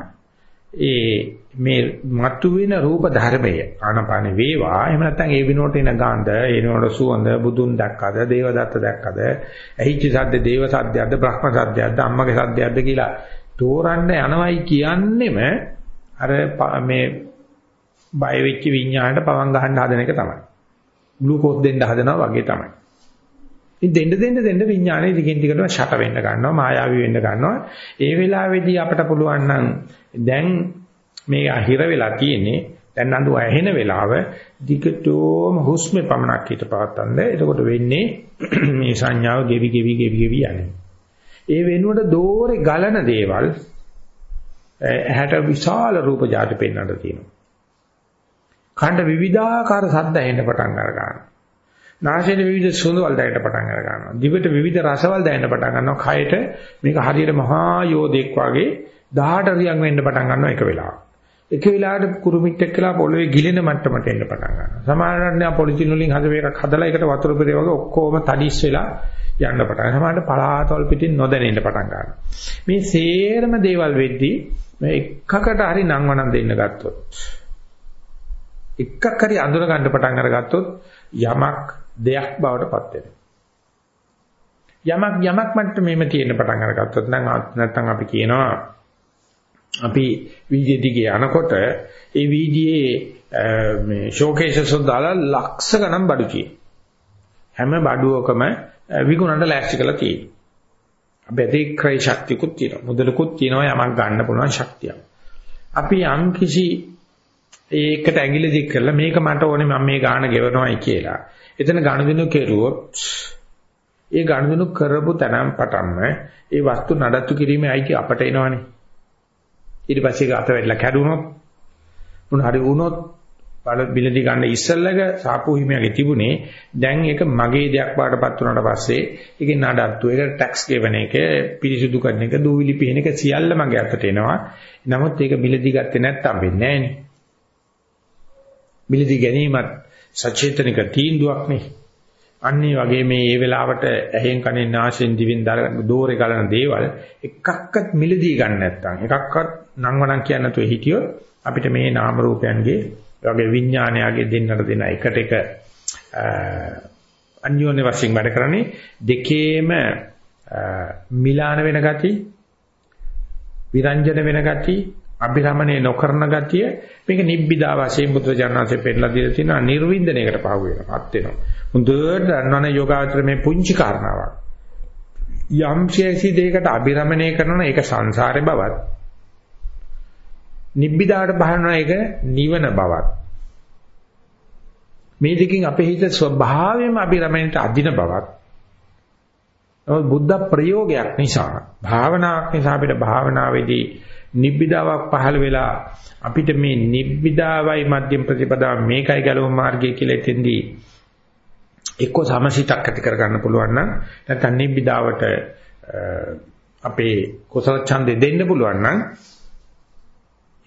ඒ මේ මතුවෙන රූප ධර්මය ආනපාන වේවා. එහෙම නැත්නම් ඒ විනෝට එන ගාන්ධ ඒ විනෝට සුවඳ බුදුන් දැක්කද දේවදත්ත දැක්කද ඇහිච්ච සද්ද දේව සද්දයක්ද බ්‍රහ්ම සද්දයක්ද අම්මගේ සද්දයක්ද කියලා තෝරන්න යනවයි කියන්නෙම අර මේ බය වෙච්ච විඤ්ඤාණයට පවන් ගහන්න හදන එක තමයි. ග්ලූකෝස් දෙන්න හදනවා වගේ තමයි. ඉතින් දෙන්න දෙන්න දෙන්න විඥානයේ දිගින් දිගටම ෂට වෙන්න ගන්නවා මායාවී වෙන්න ගන්නවා. ඒ වෙලාවේදී අපට පුළුවන් නම් දැන් මේ අහිර වෙලා තියෙන්නේ දැන් අඳු ඇහෙන වෙලාව දිගටම හුස්මේ පමණක් හිත පවත්තන්න. එතකොට වෙන්නේ මේ සංඥාව ගෙවි ගෙවි ගෙවි ගෙවි යන්නේ. ඒ වෙනුවට දෝරේ ගලන දේවල් ඇහැට විශාල රූප જાති පෙන්වන්න තියෙනවා. කණ්ඩ විවිධාකාර සද්ද ඇහෙන්න පටන් අර ගන්නවා. නාසයට විවිධ සුවඳවල් දැනෙන්න පටන් අර ගන්නවා. දිවට විවිධ රසවල් දැනෙන්න පටන් ගන්නවා. කයට මේක හරියට මහා යෝධෙක් වගේ 18 රියන් වෙන්න පටන් ගන්නවා එක වෙලාවක. එක වෙලාවකට කුරුමිට් එක්කලා පොළවේ ගිලෙන මට්ටමට එන්න පටන් ගන්නවා. සමහරවිට පොලිතින් වලින් හදව එකක් හදලා ඒකට වතුර පෙරේ වගේ ඔක්කොම තඩිස් වෙලා යන්න පටන් ගන්නවා. සමහරවිට පලාතවල් පිටින් නොදැනෙන්න පටන් ගන්නවා. මේ සේරම දේවල් වෙද්දී මේ එකකට හරි නංවනන් දෙන්න ගත්තොත් එකක් හරි අඳුර ගන්න පටන් අරගත්තොත් යමක් දෙයක් බවට පත් වෙනවා. යමක් යමක් මට්ටමේම තියෙන පටන් අරගත්තොත් නම් නැත්නම් අපි කියනවා අපි වීදියේ දිගේ යනකොට ඒ වීදියේ මේ ෂෝකේසස් දාලා ලක්ෂ ගණන් බඩු තියෙන. හැම බඩුවකම විකුණන්න ලෑස්ති කරලා තියෙනවා. අපි ඇති ක්‍රය ශක්තියකුත් තියෙනවා. මුදලකුත් තියෙනවා යමක් ගන්න පුළුවන් ශක්තියක්. අපි යම් කිසි ඒකට ඇඟිලි දික් කරලා මේක මට ඕනේ මම මේ ගාන ගෙවනවායි කියලා. එතන ගනුදෙනු කෙරුවොත් ඒ ගනුදෙනු කරපු තැනම පටන්ම ඒ වස්තු නඩත්තු කිරීමේ අයිති අපට එනවනේ. ඊට පස්සේ ඒක අත වෙట్లా කැඩුනොත් මොන හරි වුණොත් බල බිලදි ගන්න ඉස්සල්ලක සාපු හිමියගේ තිබුණේ දැන් ඒක මගේ දෙයක් බාටපත් වුණාට පස්සේ ඒකේ නඩත්තු ඒක ටැක්ස් ගෙවන එක පිරිසුදු කරන එක දූවිලි පිහින එක සියල්ල මගේ අතට එනවා. නමුත් ඒක බිලදි ගත්තේ නැත්තම් වෙන්නේ නැහැ නේ. බිලදි ගැනීමත් සචේතනික තීන්දුවක් නේ. අන්නේ වගේ මේ මේ වෙලාවට ඇහෙන් කනෙන් නාසයෙන් දිවෙන් දෝරේ ගලන දේවල් එකක්වත් මිලදී ගන්න නැත්නම් එකක්වත් නංවනම් කියන්න නැතුව හිටියොත් අපිට මේ නාම රූපයන්ගේ වගේ විඥානයගේ දෙන්නට දෙන එකට එක අන්‍යෝන්‍ය වශයෙන් වැඩ කරන්නේ දෙකේම මිලාන වෙන ගති විරංජන වෙන ගති අභිරමණය නොකරන ගතිය මේක නිබ්බිදා වශයෙන් බුදුජානනාංශයෙන් පෙන්නලා දීලා තියෙනවා නිර්වින්දනයකට පහ වෙනපත් වෙනවා. හොඳට දන්නවනේ යෝගාචර මේ පුංචි කාරණාවක්. යම් ශේෂි දෙයකට අභිරමණය කරනවා ඒක සංසාරේ බවත්. නිබ්බිදාට බහනවා ඒක නිවන බවත්. මේ දෙකෙන් අපේ හිත ස්වභාවයෙන්ම අභිරමණයට අදින බවත්. නමුත් බුද්ධ ප්‍රයෝගයක් නිසා භාවනාවක් නිසා අපිට භාවනාවේදී නිබ්බිදාවක් පහළ වෙලා අපිට මේ නිබ්බිදාවයි මධ්‍යම ප්‍රතිපදාව මේකයි ගැලවුම් මාර්ගය කියලා එතෙන්දී එක්ක සමසිතක් ඇති කර ගන්න පුළුවන් නම් නැත්නම් නිබ්බිදාවට අපේ කුසල ඡන්දේ දෙන්න පුළුවන් නම්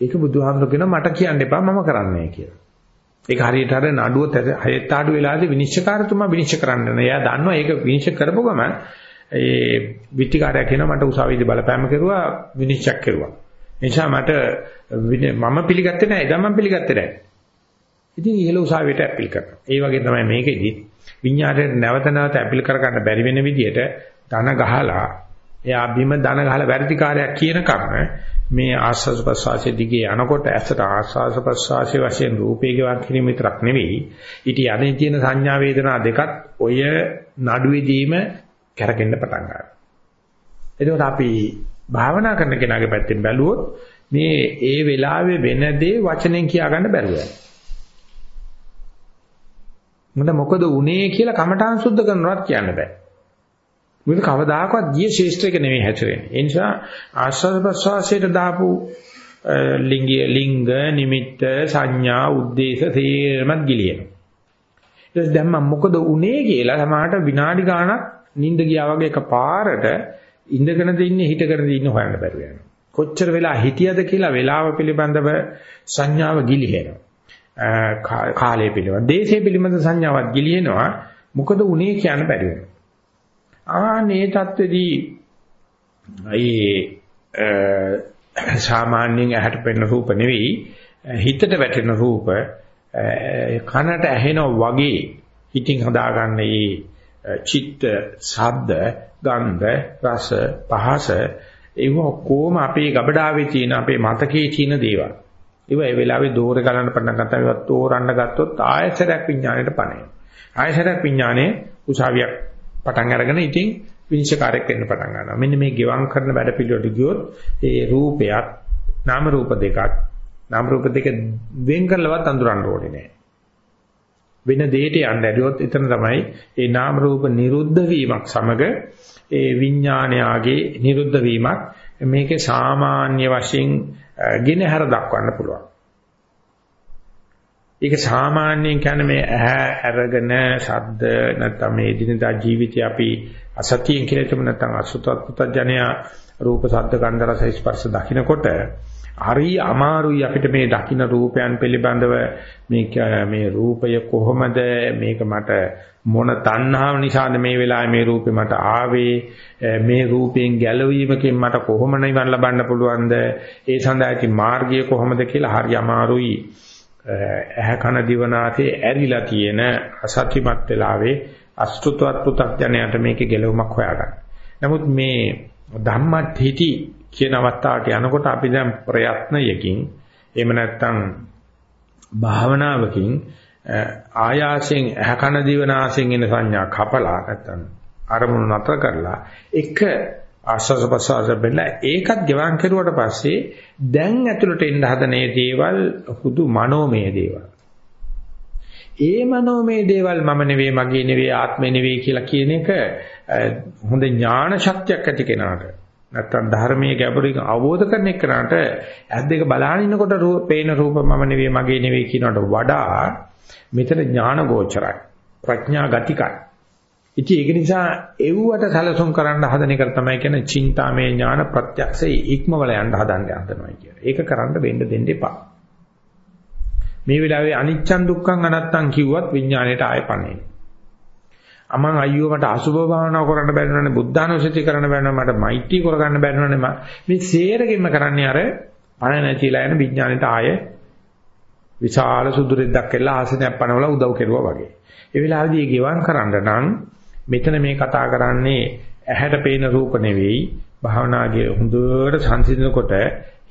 ඒක බුදුහාමුදුරු කියන මට කියන්න එපා මම කරන්නේ කියලා. ඒක හරියට අර නඩුව හයෙත් ආඩු වෙලාදී විනිශ්චයකාරතුමා විනිශ්චය කරන්න නෑ. එයා දන්නවා ඒක විනිශ්චය කරපු ගමන් ඒ විත්තිකාරයා කියනවා මට උසාවියේදී බලපෑම කරුවා විනිශ්චය කරුවා. නිසා මට මම පිළිගත්තේ නැහැ එදා මම පිළිගත්තේ නැහැ. ඉතින් ඉහළ උසාවියට ඇපිල් කරනවා. ඒ වගේ තමයි මේකෙදි විඤ්ඤාණයට නැවත නැවත ඇපිල් කර ගන්න බැරි වෙන විදිහට ධන ගහලා එයා බිම ධන ගහලා වැරදි කාර්යයක් කියන කර්ම මේ ආස්වාද ප්‍රසවාසයේ දිගේ යනකොට ඇසට ආස්වාද ප්‍රසවාසයේ වශයෙන් රූපේ ගෙවක් කිරීම විතරක් නෙවෙයි ඊට යන්නේ තියෙන සංඥා වේදනා දෙකත් ඔය නඩුවේදීම කැරකෙන්න පටන් ගන්නවා. එතකොට අපි භාවනා කරන කෙනාගේ පැත්තෙන් බැලුවොත් මේ ඒ වෙලාවේ වෙන දේ වචනෙන් කියා ගන්න බැරුව යනවා. මොකද මොකද උනේ කියලා කමඨාන් සුද්ධ කරනවත් කියන්න බෑ. මොකද කවදාකවත් ගිය ශේෂ්ත්‍රයක නෙමෙයි හැතරෙන්නේ. ඒ නිසා ආස්වාද ප්‍රසවාසයට දාපු ලිංගය ලිංග නිමිත්ත සංඥා උද්දේශ තේරමත් ගිලිනවා. ඊට දැන් මම මොකද උනේ කියලා සමහරට විනාඩි ගාණක් නිින්ද ගියා වගේ එකපාරට ඉඳගෙනද ඉන්නේ හිටගෙනද ඉන්නේ හොයන්න බැරුව යනවා. කොච්චර වෙලා හිටියද කියලා වෙලාව පිළිබඳව සංඥාව ගිලිහෙනවා. කාලය පිළිබඳ දේශය පිළිබඳ සංඥාවක් ගිලිහෙනවා. මොකද උනේ කියන්න බැරි වෙනවා. ආනේ தත්වෙදී ඒ සාමාන්‍යයෙන් ඇහැට පෙනෙන රූප නෙවෙයි හිතට වැටෙන රූප කනට ඇහෙනා වගේ හිතින් හදාගන්න මේ චිත්ත ශබ්ද ගන්ධ රස පහස ඒව කොහොම අපේ ගබඩාවේ තියෙන අපේ මතකයේ තියෙන දේවල්. ඒව ඒ වෙලාවේ දෝර ගලන්න පටන් ගත්තා ඒවත් තෝරන්න ගත්තොත් ආයසරයක් විඥාණයට පණේ. ආයසරයක් විඥානේ උසාවියක් පටන් අරගෙන ඉතින් විනිශ්චයකාරයක් වෙන්න පටන් ගන්නවා. මෙන්න මේ ගෙවම් කරන වැඩ පිළිවෙලට ගියොත් ඒ රූපයක් නාම රූප දෙකක් නාම රූප දෙක වෙන් කරලවත් අඳුරන්න ඕනේ නැහැ. වෙන දෙයකට යන්න ඇරියොත් එතන තමයි ඒ නාම රූප නිරුද්ධ වීමක් සමග ඒ විඥානයාගේ නිරුද්ධ වීමක් මේකේ සාමාන්‍ය වශයෙන් ගෙනහැර දක්වන්න පුළුවන්. ඒක සාමාන්‍යයෙන් කියන්නේ මේ ඇහැ අරගෙන ශබ්ද නැත්නම් මේ දිනදා ජීවිතය අපි අසතියෙන් කියලා හිතමු නැත්නම් අසුතත් පුතඥය රූප ශබ්ද ගන්ධ රස ස්පර්ශ දකින්නකොට හරි අමාරුයි අපිට මේ දකින්න රූපයන් පිළිබඳව මේ මේ රූපය කොහොමද? මේක මට මොන තණ්හාව නිසාද මේ වෙලාවේ මේ රූපේ මට ආවේ? මේ රූපයෙන් ගැලවීමකින් මට කොහොම නිවන් ලබන්න පුළුවන්ද? ඒ සඳහා ඇති මාර්ගය කොහොමද කියලා හරි අමාරුයි. ඇහ කන දිවනාසේ ඇරිලා තියෙන අසත්‍යමත් වෙලාවේ අසෘතවත් පු탁ජනයට මේකේ ගැලවීමක් හොයාගන්න. නමුත් මේ ධම්මඨිති කියන අවස්ථාවට යනකොට අපි දැන් ප්‍රයත්නයකින් එහෙම නැත්නම් භාවනාවකින් ආයාසයෙන් ඇහකන දිවනාසයෙන් එන සංඥා කපලා නැත්නම් අරමුණු නතර කරලා එක ආස්වාද ප්‍රසවාස බෙල්ලා ඒකත් ගෙවන් කෙරුවට පස්සේ දැන් ඇතුළට එන්න හදන මේ දේවල් හුදු මනෝමය දේවල්. ඒ මනෝමය දේවල් මම නෙවෙයි මගේ නෙවෙයි ආත්මේ නෙවෙයි කියලා කියන එක හොඳ ඥාන ශක්තියක් ඇති කෙනාට නැත්තම් ධර්මයේ ගැඹුරින් අවබෝධ කරන එකනට ඇස් දෙක බලාගෙන ඉන්නකොට පේන රූප මම නෙවෙයි මගේ නෙවෙයි කියනකට වඩා මෙතන ඥාන ගෝචරයි ප්‍රඥා ගතිකයි ඉතින් ඒක නිසා එව්වට සැලසුම් කරන්න හදන එක තමයි කියන්නේ චින්තාමය ඥාන ප්‍රත්‍යක්ෂේ ඉක්මවල යන්න හදන්න හදනවා කියන. ඒක කරන්න වෙන්න දෙන්න එපා. මේ වෙලාවේ අනිච්චන් දුක්ඛං අනත්තං කිව්වත් විඥාණයට ආයපන්නේ. අමං අයියෝ මට අසුභ භාවනාව කරන්න බැරි නෝනේ බුද්ධානුස්සති කරන්න බැරි නෝනේ මට මෛත්‍රී කරගන්න බැරි නෝනේ මේ සේරගෙම කරන්නේ අර පණ නැතිලා යන විඥාණයට ආය විශාල සුදුරෙද්දක් කියලා ආසනයක් පනවලා උදව් කෙරුවා වගේ. ඒ වෙලාවේදී ගෙවම් කරන්න නම් මෙතන මේ කතා කරන්නේ ඇහැට පේන රූප නෙවෙයි භාවනාගේ හොඳට සංසිඳනකොට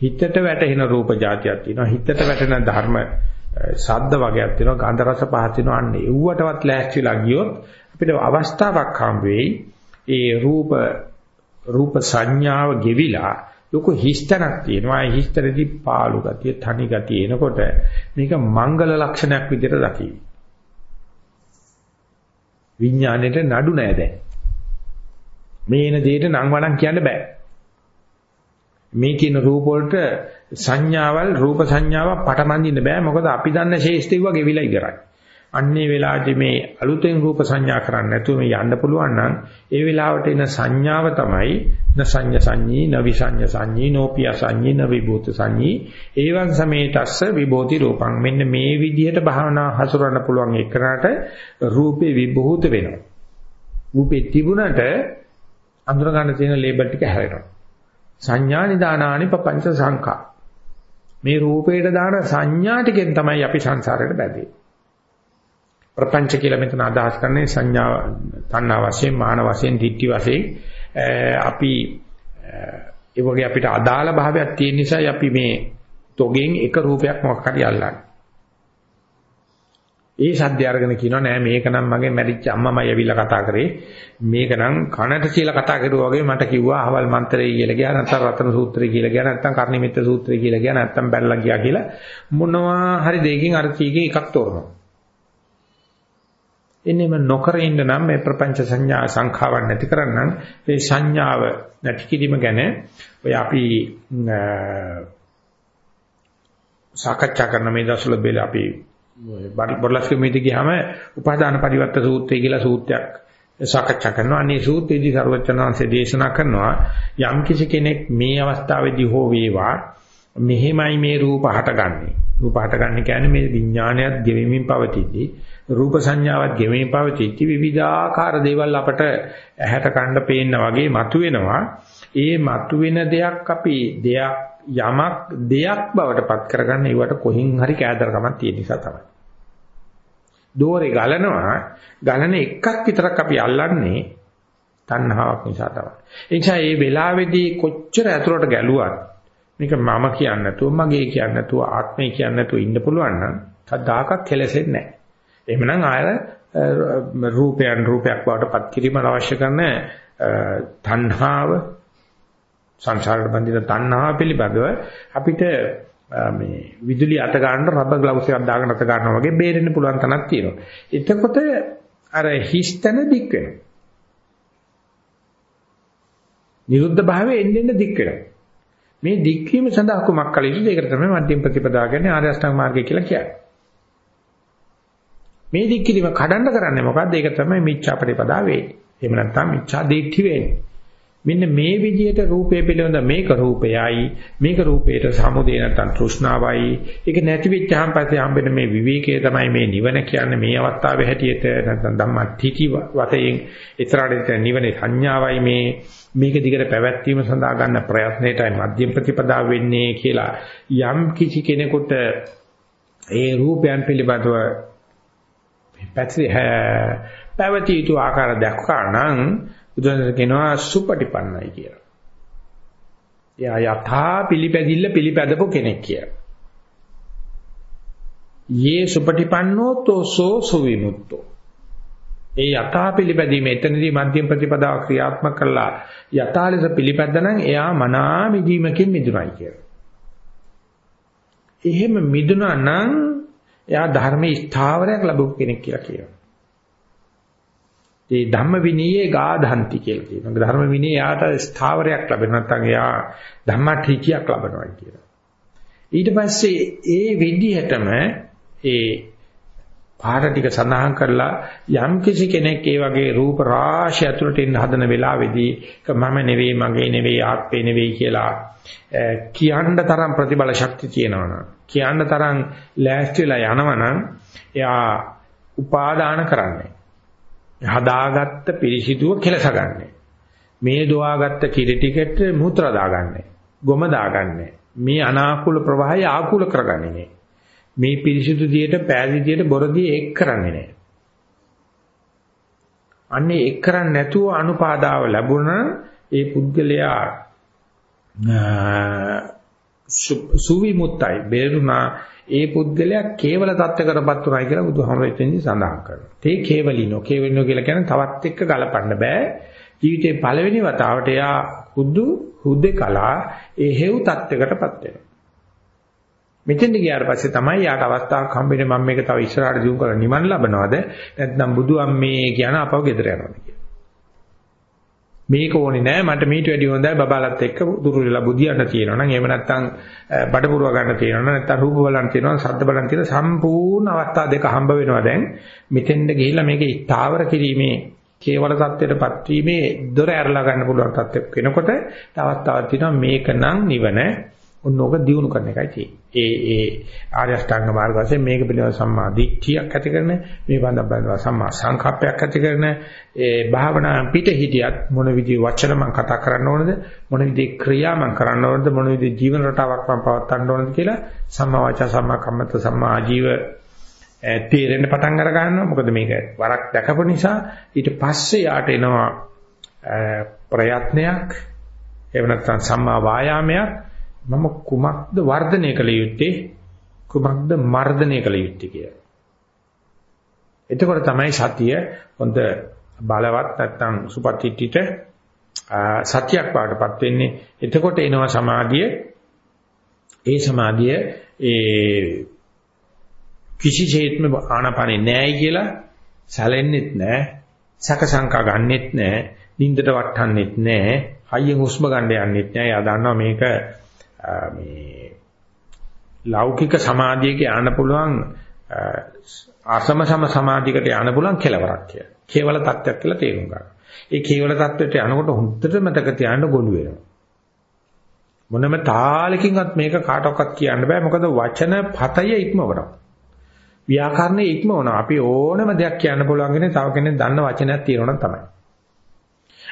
හිතට වැටෙන රූප જાතියක් තියෙනවා. හිතට වැටෙන ධර්ම ශබ්ද වගේක් තියෙනවා. ගන්ධ රස පහත් තියෙනවා. අන්න එව්වටවත් ලෑස්තිලා ගියොත් අපිට අවස්ථාවක් හම් වෙයි. ඒ රූප රූප සංඥාව ගෙවිලා ලොකු හිස්තනක් තියෙනවා. ඒ හිස්තරදී පාළු ගතිය, තනි ගතිය එනකොට මේක මංගල ලක්ෂණයක් විදිහට දකිවි. විඥාණයට නඩු නෑ දැන්. මේ එන දෙයට නම් වණක් කියන්න බෑ. මේ කියන රූප වලට සංඥාවල් රූප සංඥාවක් පටමන්දින්න බෑ මොකද අපි දන්න ශේෂ්ඨය වගේ විලා ඉවරයි. අන්නේ වෙලාවේදී මේ අලුතෙන් රූප සංඥා කරන්නේ නැතුව මේ යන්න පුළුවන් නම් ඒ වෙලාවට එන සංඥාව තමයි න සංඥ සංඤී න විසඤ්ඤ සංඤී නෝපිය සංඤී න විභූත සංඤී ඒවන් සමේතස්ස විභූති රූපං මෙන්න මේ විදිහට භාවනා හසුරවන්න පුළුවන් එකනට රූපේ විභූත වෙනවා. රූපේ තිබුණට අඳුර ගන්න තියෙන ලේබල් ටික හැරෙනවා. සංඥා නිදානානි පపంచ සංඛා. මේ රූපේට දාන සංඥා ටිකෙන් තමයි අපි සංසාරයට බැඳෙන්නේ. ප්‍රපංච කියලා මෙතන අදහස් කරන්නේ සංඥා තණ්හා වශයෙන් මාන වශයෙන් ditthi වශයෙන්. අපි ඒ වගේ අපිට අදාළ භාවයක් තියෙන නිසා අපි මේ තොගෙන් එක රූපයක් මොකක් හරි අල්ලන්නේ. ඒ සද්දය අරගෙන කියනවා නෑ මේක නම් මගේ මැරිච්ච අම්මමයි ඇවිල්ලා කතා කරේ. මේක නම් කනට කියලා කතා කරුවා වගේ මට කිව්වා අහවල් මන්ත්‍රය කියලා ගියා නැත්නම් රතන සූත්‍රය කියලා ගියා නැත්නම් කර්ණිමිත්‍ර සූත්‍රය කියලා ගියා නැත්නම් බැලලා ගියා කියලා මොනවා හරි දෙකකින් අර කීකේ එකක් තෝරනවා. එන්නේම නොකර ඉන්න නම් මේ ප්‍රපංච සංඥා සංඛාවක් නැති කරන්නම් මේ සංඥාව නැති කිරීම ගැන ඔය අපි සාකච්ඡා කරන මේ දසුල බෙල අපි බොරලස්කෙමේදී ගියාම උපාදාන පරිවර්ත සූත්‍රය කියලා සූත්‍රයක් සාකච්ඡා කරනවා. අනේ සූත්‍රයේදී සර්වචනාංශය දේශනා කරනවා යම් කිසි කෙනෙක් මේ අවස්ථාවේදී හෝ වේවා මෙහෙමයි මේ රූප හටගන්නේ. රූප හටගන්නේ කියන්නේ මේ විඥානයත් ගෙවෙමින් පවතිති. රූප සංඥාවත් ගෙවෙමින් පවතිති. විවිධාකාර දේවල් අපට ඇහැට කන්න පේන්න වගේ මතුවෙනවා. ඒ මතුවෙන දෙයක් අපි දෙයක් යමක් දෙයක් බවට පත් කරගන්න ඒවට කොහින් හරි කෑදරකමක් තියෙන නිසා තමයි. දෝරේ ගලනවා ගලන එකක් විතරක් අපි අල්ලන්නේ තණ්හාවක් නිසා තමයි. ඒ නිසා මේ වෙලාවේදී කොච්චර ඇතුළට ගැලුවත් මේක මම කියන්නේ නැතුව මගේ කියන්නේ නැතුව ආත්මය කියන්නේ නැතුව ඉන්න පුළුවන් නම් කවදාකවත් කෙලෙසෙන්නේ නැහැ. එහෙමනම් ආය රූපයන් රූපයක් බවට පත් කිරීම අවශ්‍ය කරන තණ්හාව සංසාරයට බඳින තණ්හාව පිළිබඳව අපිට මේ විදුලි අත ගන්න රබර් ග්ලව්ස් එකක් දාගෙන අත ගන්නවා වගේ බේරෙන්න පුළුවන් තැනක් තියෙනවා. එතකොට අර හිස්තන දික් වෙනවා. නිරුද්ධ භාවයේ එන්න එන්න දික් වෙනවා. මේ දික් වීම සඳහා කුමක් කළ යුතුද? ඒකට තමයි මධ්‍යම ප්‍රතිපදා කියන්නේ ආර්ය අෂ්ටාංග මාර්ගය කියලා කියන්නේ. මේ දික් කිරීම කඩන්න කරන්නේ මොකද්ද? ඒක තමයි මිච්ඡා ප්‍රතිපදා වෙන්නේ. එහෙම නැත්නම් මිච්ඡා දිට්ඨි වෙන්නේ. මෙන්න මේ විදිහට රූපය පිළිබඳ මේක රූපයයි මේක රූපේට සමුදේ නැත්නම් තෘෂ්ණාවයි ඒක නැති වෙච්චාම පස්සේ හම්බෙන මේ විවේකයේ තමයි මේ නිවන කියන්නේ මේ අවස්ථාවේ හැටියට නැත්නම් ධම්මටිටි වතයෙන් ඉතරාට නිවනේ සංඥාවයි මේ මේක දිගට පැවැත්වීම සඳහා ගන්න ප්‍රයත්නයටයි මධ්‍යම ප්‍රතිපදාව වෙන්නේ කියලා යම් කිසි කෙනෙකුට ඒ රූපයන් පිළිබඳව පැති පැවති යුතු ආකාර දක්වා නම් බුදුන් කියනවා සුපටිපන්නයි කියලා. එයා යථා පිළිපැදිල්ල පිළිපැදපු කෙනෙක් කියලා. යේ සුපටිපන්නෝ තෝසෝ සුවිමුක්තෝ. ඒ යථා පිළිපැදීම එතනදී මධ්‍යම ප්‍රතිපදාව ක්‍රියාත්මක කළා යථා ලෙස පිළිපැද්දනම් එයා මනා මිදීමකින් මිදුණයි කියලා. එහෙම මිදුණා නම් එයා ධර්මයේ ස්ථාවරයක් ලැබුව කෙනෙක් කියලා කියනවා. ඒ ධම්ම විනීයේ ගාධන්ති කියලා කියනවා. ධර්ම විනී යාට ස්ථාවරයක් ලැබෙනවා නැත්නම් එයා ධම්මඨීකියක් ලබනවා කියලා. ඊට පස්සේ ඒ විදිහටම ඒ පාඩ ටික සඳහන් කරලා යම් කිසි කෙනෙක් ඒ වගේ රූප රාශිය ඇතුළට එන්න හදන වෙලාවේදී මම නෙවෙයි මගේ නෙවෙයි ආත්මේ නෙවෙයි කියලා කියන්න තරම් ප්‍රතිබල ශක්තිය තියෙනවනම් කියන්න තරම් ලෑස්තිලා යනවනම් එයා උපාදාන කරන්නේ හදාගත්ත පිරිසිදුව කෙලසගන්නේ. මේ දොවාගත්ත කිරි ටිකට මුත්‍රා දාගන්නේ. ගොම දාගන්නේ. මේ අනාකූල ප්‍රවාහය ආකූල කරගන්නේ මේ පිරිසිදු දියට පෑදීදියට බොරදී එක් කරන්නේ නැහැ. අන්නේ එක් කරන්නේ නැතුව අනුපාදාව ලැබුණා ඒ පුද්ගලයා සුවිමුත්තයි බේරුණා ඒ පුද්ගලයා කේවල தත්ත්වකටපත් උනායි කියලා බුදුහාමර එතෙන්දි සඳහන් කරනවා. තේ කේවලිනෝ කේවලිනෝ කියලා කියන්නේ තවත් එක්ක ගලපන්න බෑ. ජීවිතේ පළවෙනි වතාවට එයා හුදු හුදේකලා ඒ හේව් தත්ත්වකටපත් වෙනවා. මෙතෙන්ට ගියාට පස්සේ තමයි යාට අවස්ථාවක් හම්බෙන්නේ මම මේක තව ඉස්සරහට දියුණු කරලා නිවන් ලබනවද? නැත්නම් බුදු අම්මේ කියන අපව ගෙදර යනවද කියලා. මේක ඕනේ නෑ මට මීට වැඩි හොඳයි බබාලත් එක්ක දුරුලලා බුදියන්න තියෙනවා. නම් එහෙම නැත්නම් බඩ පුරව ගන්න තියෙනවා. නම් නැත්නම් රූප බලන්න තියෙනවා ශබ්ද බලන්න තියෙන සම්පූර්ණ අවස්ථා දෙක හම්බ වෙනවා දැන්. මෙතෙන්ද ගිහිල්ලා මේකේ ස්ථාවර කිරීමේ කේවල தත්ත්වයටපත් වීමේ දොර ඇරලා ගන්න පුළුවන් තත්ත්වයක් වෙනකොට අවස්ථාවක් තියෙනවා මේක නම් නිවන. ඔන්නෝක දියුණු කරන එකයි තියෙන්නේ. ඒ ඒ ආර්ය අෂ්ටාංග මාර්ග වශයෙන් මේක පිළිබඳව සම්මා දිට්ඨියක් ඇති කරන මේ බඳබඳව සම්මා සංකප්පයක් ඇති කරන ඒ භාවනා පිට හිටියත් මොන විදිහේ වචන මම කතා කරන්න ඕනද මොන විදිහේ ක්‍රියා මම කරන්න ඕනද මොන විදිහේ ජීවන රටාවක් මම පවත්වන්න ඕනද කියලා සම්මා වාචා සම්මා කම්මන්ත සම්මා ආජීව තේරෙන්න පටන් අර ගන්නවා මොකද මේක වරක් දැකපු නිසා ඊට පස්සේ යාට එනවා ප්‍රයත්නයක් එහෙම නැත්නම් සම්මා වායාමයක් මම කුමක්ද වර්ධනය කළ යුත්තේ කුමක්ද මර්ධනය කළ යුත්තේ කියලා. එතකොට තමයි සතිය හොඳ බලවත් නැත්නම් සුපටිට්ඨිත සත්‍යයක් වාටපත් වෙන්නේ. එතකොට එනවා සමාධිය. ඒ සමාධිය ඒ කිසිසේත්ම ආනපනේ නැහැ කියලා සැලෙන්නෙත් නැහැ. සැක සංකා ගන්නෙත් නැහැ. නින්දට වටහන්නෙත් නැහැ. හයියෙන් හුස්ම ගන්න යන්නෙත් නැහැ. එයා දන්නවා මේක මේ ලෞකික සමාධියක යන්න පුළුවන් අසම සම සමාධියකට යන්න පුළුවන් කෙලවරක් කියලා. කේවල தත්වයක් කියලා තේරුම් ගන්න. ඒ කේවල தත්වයට යනකොට හොඳට මතක තියාගන්න ගොළු වෙනවා. මොනම තාලකින්වත් මේක කාටවත් කියන්න බෑ මොකද වචන පතය ඉක්මවනවා. ව්‍යාකරණය ඉක්මවනවා. අපි ඕනම දෙයක් කියන්න පුළුවන් ඉන්නේ තව කෙනෙක් දන්න වචනයක් තියෙනවා තමයි.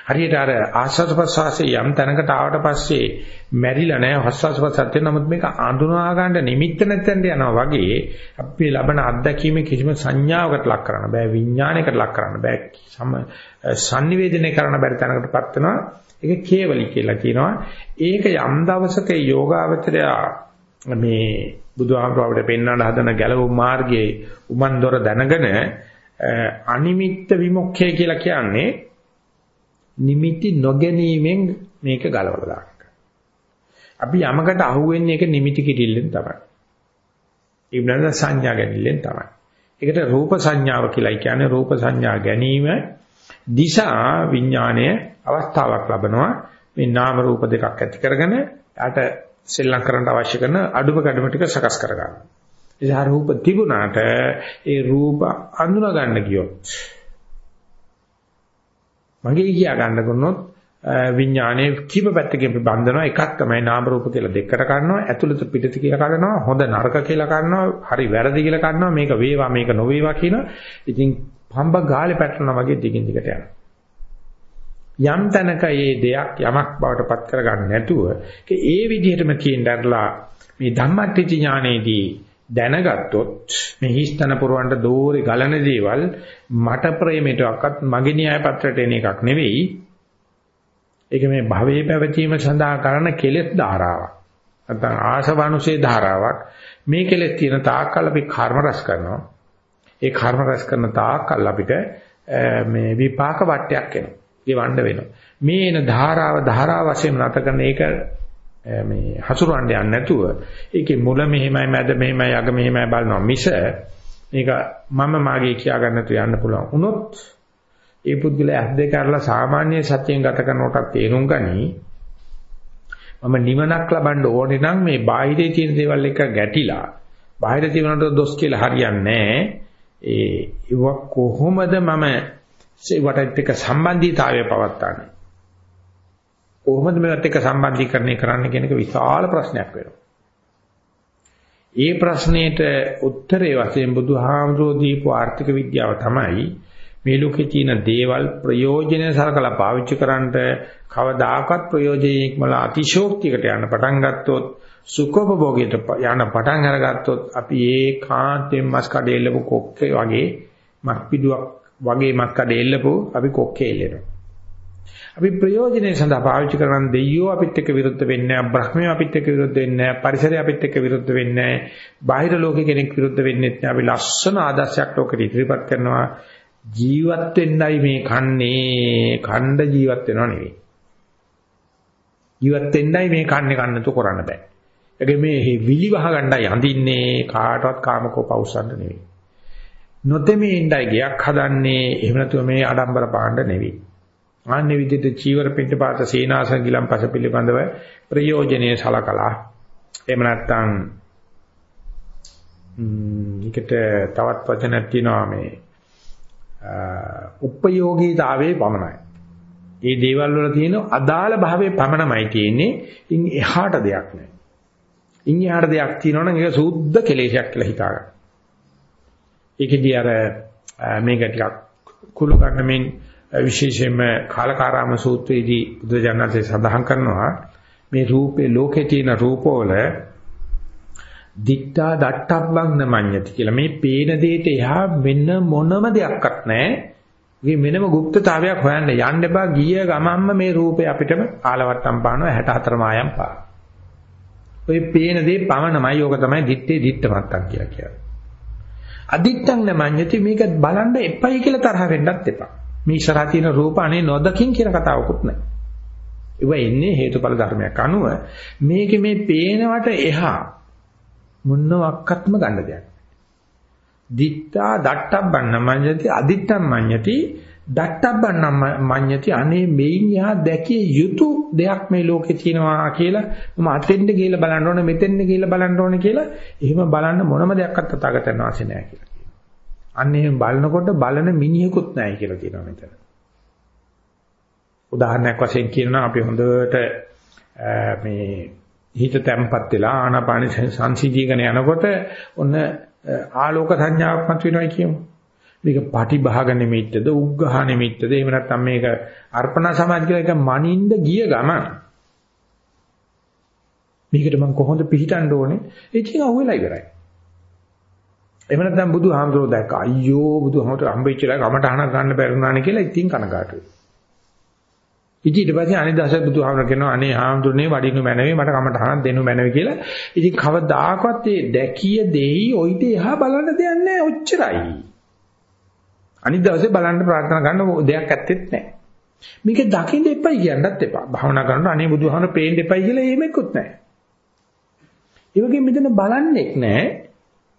හරියට අර ආස්වාද ප්‍රසවාසයේ යම් තැනකට ආවට පස්සේ මැරිලා නැහැ. ආස්වාද ප්‍රසවාසත් නමුත් මේක අඳුනා ගන්න නිමිත්ත නැත්නම් යනවා වගේ අපි ලබන අත්දැකීමේ කිසිම සංඥාවකට ලක් කරන්න බෑ. විඥානයකට ලක් කරන්න බෑ. සම sannivedanaya කරන්න බැරි තැනකටපත් වෙනවා. ඒක කේවලි කියලා කියනවා. ඒක යම් දවසක යෝගාවචරය මේ බුදුහාමුදුරුවෝ පෙන්වන්න හදන ගැලවුම් මාර්ගයේ උමන් දොර දැනගෙන අනිමිත්ත විමුක්ඛය කියලා කියන්නේ නිමිති නොගැනීමෙන් මේක ගලවලා දාන්න. අපි යමකට අහුවෙන්නේ ඒක නිමිති කිරිල්ලෙන් තමයි. ඒ වෙනද සංඥා ගැනීමෙන් තමයි. ඒකට රූප සංඥාව කියලා කියන්නේ රූප සංඥා ගැනීම දිශා විඥානයේ අවස්ථාවක් ලබනවා. මේ නාම රූප දෙකක් ඇති කරගෙන යාට සෙල්ලම් කරන්න අවශ්‍ය කරන අඩුම කඩම ටික සකස් කරගන්න. ඒ රූප තිබුණාට ඒ රූප අඳුන ගන්න ගියොත් මගේ කියා ගන්න කරනොත් විඥානයේ කීප පැත්තකින් බඳනවා. එකක් තමයි නාම රූප කියලා දෙකට ගන්නවා. ඇතුළත පිටත කියලා ගන්නවා හොඳ නරක කියලා ගන්නවා හරි වැරදි කියලා ගන්නවා මේක වේවා මේක නොවේවා කියන. ඉතින් පම්බ ගාලේ පැටලනවා වගේ දිගින් දිගට යනවා. යම් තැනක මේ දෙයක් යමක් බවට පත් කරගන්න නැතුව ඒ විදිහටම කියනදලා මේ ධම්මට්ටි ඥානයේදී දැනගත්තොත් මේ හිස්තන පුරවන්න දෝරේ ගලන දේවල් මට ප්‍රේමයටවත් මගේ න්‍යාය පත්‍රයට එන එකක් නෙවෙයි. ඒක මේ භවයේ පැවතීම සඳහා කරන කෙලෙස් ධාරාවක්. නැත්නම් ආශවනුසේ ධාරාවක්. මේ කෙලෙස් තියෙන තාක්කල් අපි කර්ම රැස් කරනවා. ඒ කර්ම රැස් කරන තාක්කල් අපිට මේ විපාක වටයක් එනවා. ගෙවන්න වෙනවා. මේ එන ධාරාව ධාරාව වශයෙන් නැත කරන ඒක මේ හසුරවන්න යන්නේ නැතුව ඒකේ මුල මෙහෙමයි මැද මෙහෙමයි අග මෙහෙමයි බලනවා. මිස මේක මම මාගේ කියා ගන්න තු යන්න පුළුවන්. වුණොත් ඒ පුද්ගලයා ඇස් දෙක අරලා සාමාන්‍ය සත්‍යයෙන් ගත කරනකොට තේරුම් ගනි. මම නිවනක් ලබන්න ඕනේ නම් මේ බාහිරේ තියෙන දේවල් එක ගැටිලා බාහිර තියෙනට දොස් කියලා හරියන්නේ ඒ කොහොමද මම ඒවට එක්ක සම්බන්ධීතාවය පවත්න්නේ කොහොමද මේවත් එක්ක සම්බන්ධීකරණය කරන්න කියන එක විශාල ප්‍රශ්නයක් වෙනවා. ඒ ප්‍රශ්නෙට උත්තරේ වශයෙන් බුදුහාමුදුරෝ දීපු ආර්ථික විද්‍යාව තමයි මේ ලෝකේ තියෙන දේවල් ප්‍රයෝජන සලකලා පාවිච්චි කරන්නට කවදාකවත් ප්‍රයෝජනෙක් මල අතිශෝක්තියකට යන්න පටන් ගත්තොත් සුඛෝපභෝගයට යන පටන් අරගත්තොත් අපි ඒකාන්තයෙන් මස් කඩේ එල්ලපු කොක්කේ වගේ මස් පිඩුවක් වගේ මස් කඩේ එල්ලපු අපි කොක්කේ එල්ලෙනවා අපි ප්‍රයෝජනේ සඳහා පාවිච්චි කරන දෙයියෝ අපිත් එක්ක විරුද්ධ වෙන්නේ නැහැ, බ්‍රහ්මයෝ අපිත් එක්ක විරුද්ධ වෙන්නේ නැහැ, පරිසරය අපිත් එක්ක විරුද්ධ වෙන්නේ නැහැ, බාහිර ලෝකෙ කෙනෙක් විරුද්ධ වෙන්නේ නැහැ. අපි ලස්සන ආදර්ශයක් ලෝකෙට ඉදිරිපත් කරනවා. ජීවත් වෙන්නයි මේ කන්නේ, ඛණ්ඩ ජීවත් වෙනව නෙවෙයි. ජීවත් වෙන්නයි මේ කන්නේ කන්නතු කරන්න බෑ. ඒකේ මේ විලිවහ ගන්නයි අඳින්නේ කාටවත් කාමකෝ පෞසන්න නෙවෙයි. නොතෙමේ ඉඳයි ගයක් හදන්නේ එහෙම නැතුව මේ ආඩම්බර පාණ්ඩ නෙවෙයි. ආන්නේ විදිහට චීවර පිට පාත සීනාසන ගිලම් පස පිළිබඳව ප්‍රයෝජනීය සලකලා එහෙම නැත්නම් ඊකට තවත් වචනක් තියෙනවා මේ උපයෝගීතාවයේ පමණයි. මේ දේවල් වල තියෙන අදාළ භාවයේ පමණමයි තියෙන්නේ. ඉන් එහාට දෙයක් නැහැ. ඉන් එහාට දෙයක් තියෙනවා නම් ඒක සුද්ධ කෙලේශයක් කියලා හිතා ගන්න. ඒකෙදී අර මේක ටිකක් කුළු ගන්නමින් විශේෂයෙන්ම කාලකාරාම සූත්‍රයේදී බුදුජානකසේ සඳහන් කරනවා මේ රූපේ ලෝකේ තියෙන රූපවල දික්ටා දට්ටබ්බං නමඤ්ඤති කියලා මේ පේන දෙයට එහා වෙන මොනම දෙයක්වත් නැහැ. මේ මෙනම গুপ্তතාවයක් හොයන්න යන්න එපා ගිය ගමන්ම මේ රූපේ අපිටම ආලවට්ටම් පානවා 64 මායම් පාන. ඔය පේන දේ පමණමයි ඕක තමයි දිත්තේ දිත්තමත්තක් කියලා කියන්නේ. අදිත්තං නමඤ්ඤති මේක බලන්න එපයි කියලා තරහ වෙන්නත් එපා. මේ ඉස්සරහා තියෙන රූප අනේ නොදකින් කියන කතාවකුත් නැහැ. ඒව එන්නේ හේතුඵල ධර්මයක් අනුව මේකේ මේ පේනවට එහා මොනවත්ක්ත්ම ගන්න දෙයක්. දිත්තා දට්ටබ්බන්න මඤ්ඤති අදිත්තම් මඤ්ඤති දට්ටබ්බන්න මඤ්ඤති අනේ මේන් යහ දැකිය යුතු දෙයක් මේ ලෝකේ තියෙනවා කියලා මම අතෙන්ද ගිහලා බලන්න ඕනේ මෙතෙන්ද ගිහලා බලන්න ඕනේ කියලා එහෙම බලන්න මොනම දෙයක්වත් තථාගතයන් වහන්සේ නැහැ කියලා කියනවා. අන්න එහෙම බලනකොට බලන මිනිහෙකුත් නැහැ කියලා කියනවා මෙතන. උදාහරණයක් වශයෙන් කියනවා අපි හොඳට මේ හිත තැම්පත් වෙලා ආනාපාන සංසිඳීගෙන යනකොට ඔන්න ආලෝක සංඥාවක් මත වෙනවා කියමු. මේක පටිභාග නිමිත්තද උග්ඝහ නිමිත්තද එහෙම නැත්නම් මේක අර්පණ සමාධි කියලා එක මනින්ද ගිය ගමන් මේකට මම කොහොමද පිළිටන්න ඕනේ ඒක අහුවෙලා ඉවරයි. එහෙම නැත්නම් බුදුහාමුදුරුවෝ දැක්ක අයියෝ බුදුහාමුදුරුවෝ හම්බෙච්චලා කමට අහන ගන්න බැරුණානේ කියලා ඉතින් කනගාටුයි. ඉතින් ඊට පස්සේ අනිත් දවසේ බුදුහාමර කියනවා අනේ හාමුදුරනේ වඩිනු මැනවේ මට කමටහනක් දෙනු මැනවේ කියලා. ඉතින් කවදාකවත් මේ දැකිය දෙයි ඔයිට එහා බලන්න දෙයක් නැහැ ඔච්චරයි. අනිත් දවසේ බලන්න ප්‍රාර්ථනා කරන්න දෙයක් ඇත්තෙත් නැහැ. මේක දකින්න එපයි කියන්නත් එපා. භාවනා කරනකොට අනේ බුදුහාමර පේන්න එපයි කියලා එහෙමෙකුත් නැහැ. ඒ වගේ මෙතන බලන්නේක් නැහැ.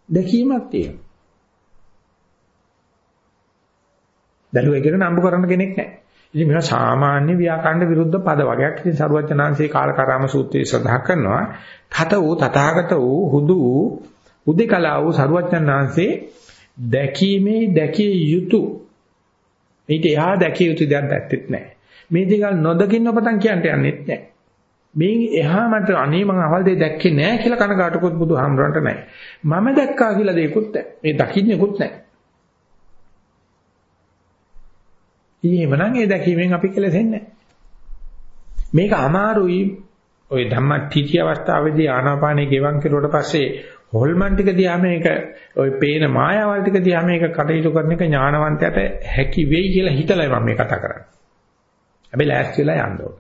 දැකීමක් තියෙනවා. බැලුවා කියන නම්බු කරන්න කෙනෙක් නැහැ. ඉතින් මේවා සාමාන්‍ය ව්‍යාකරණ විරුද්ධ පද වගේක්. ඉතින් සරුවචනාංශේ කාලකාරාම සූත්‍රයේ සඳහන් කරනවා තත වූ තථාගත වූ හුදු උදිකලා වූ සරුවචනාංශේ දැකීමේ දැකිය යුතු ඊට එහා දැකිය යුතු දෙයක් දැක්කෙත් නැහැ. මේ දේවල් නොදකින්න ඔබතන් කියන්න යන්නෙත් නැහැ. මේ එහා මට අනේ මං අවල් දෙයක් දැක්කේ නැහැ කියලා කනගාටුකොත් බුදුහාමරන්ට නැහැ. මම දැක්කා කියලා දෙයක්වත් නැහැ. මේ දකින්නෙකුත් නැහැ. එහෙමනම් ඒ දැකීමෙන් අපි කෙලෙසෙන්නේ මේක අමාරුයි ওই ධම්මටිචි අවස්ථාවේදී ආනාපානේ ගෙවන් කෙරුවට පස්සේ හොල්මන් ටික දිහා මේක ওই පේන මායාවල් ටික දිහා මේක කටයුතු කරන එක ඥානවන්තයට හැකි වෙයි කියලා හිතලා මම මේ කතා කරන්නේ. හැබැයි ලෑස්ති වෙලා යන්න ඕන.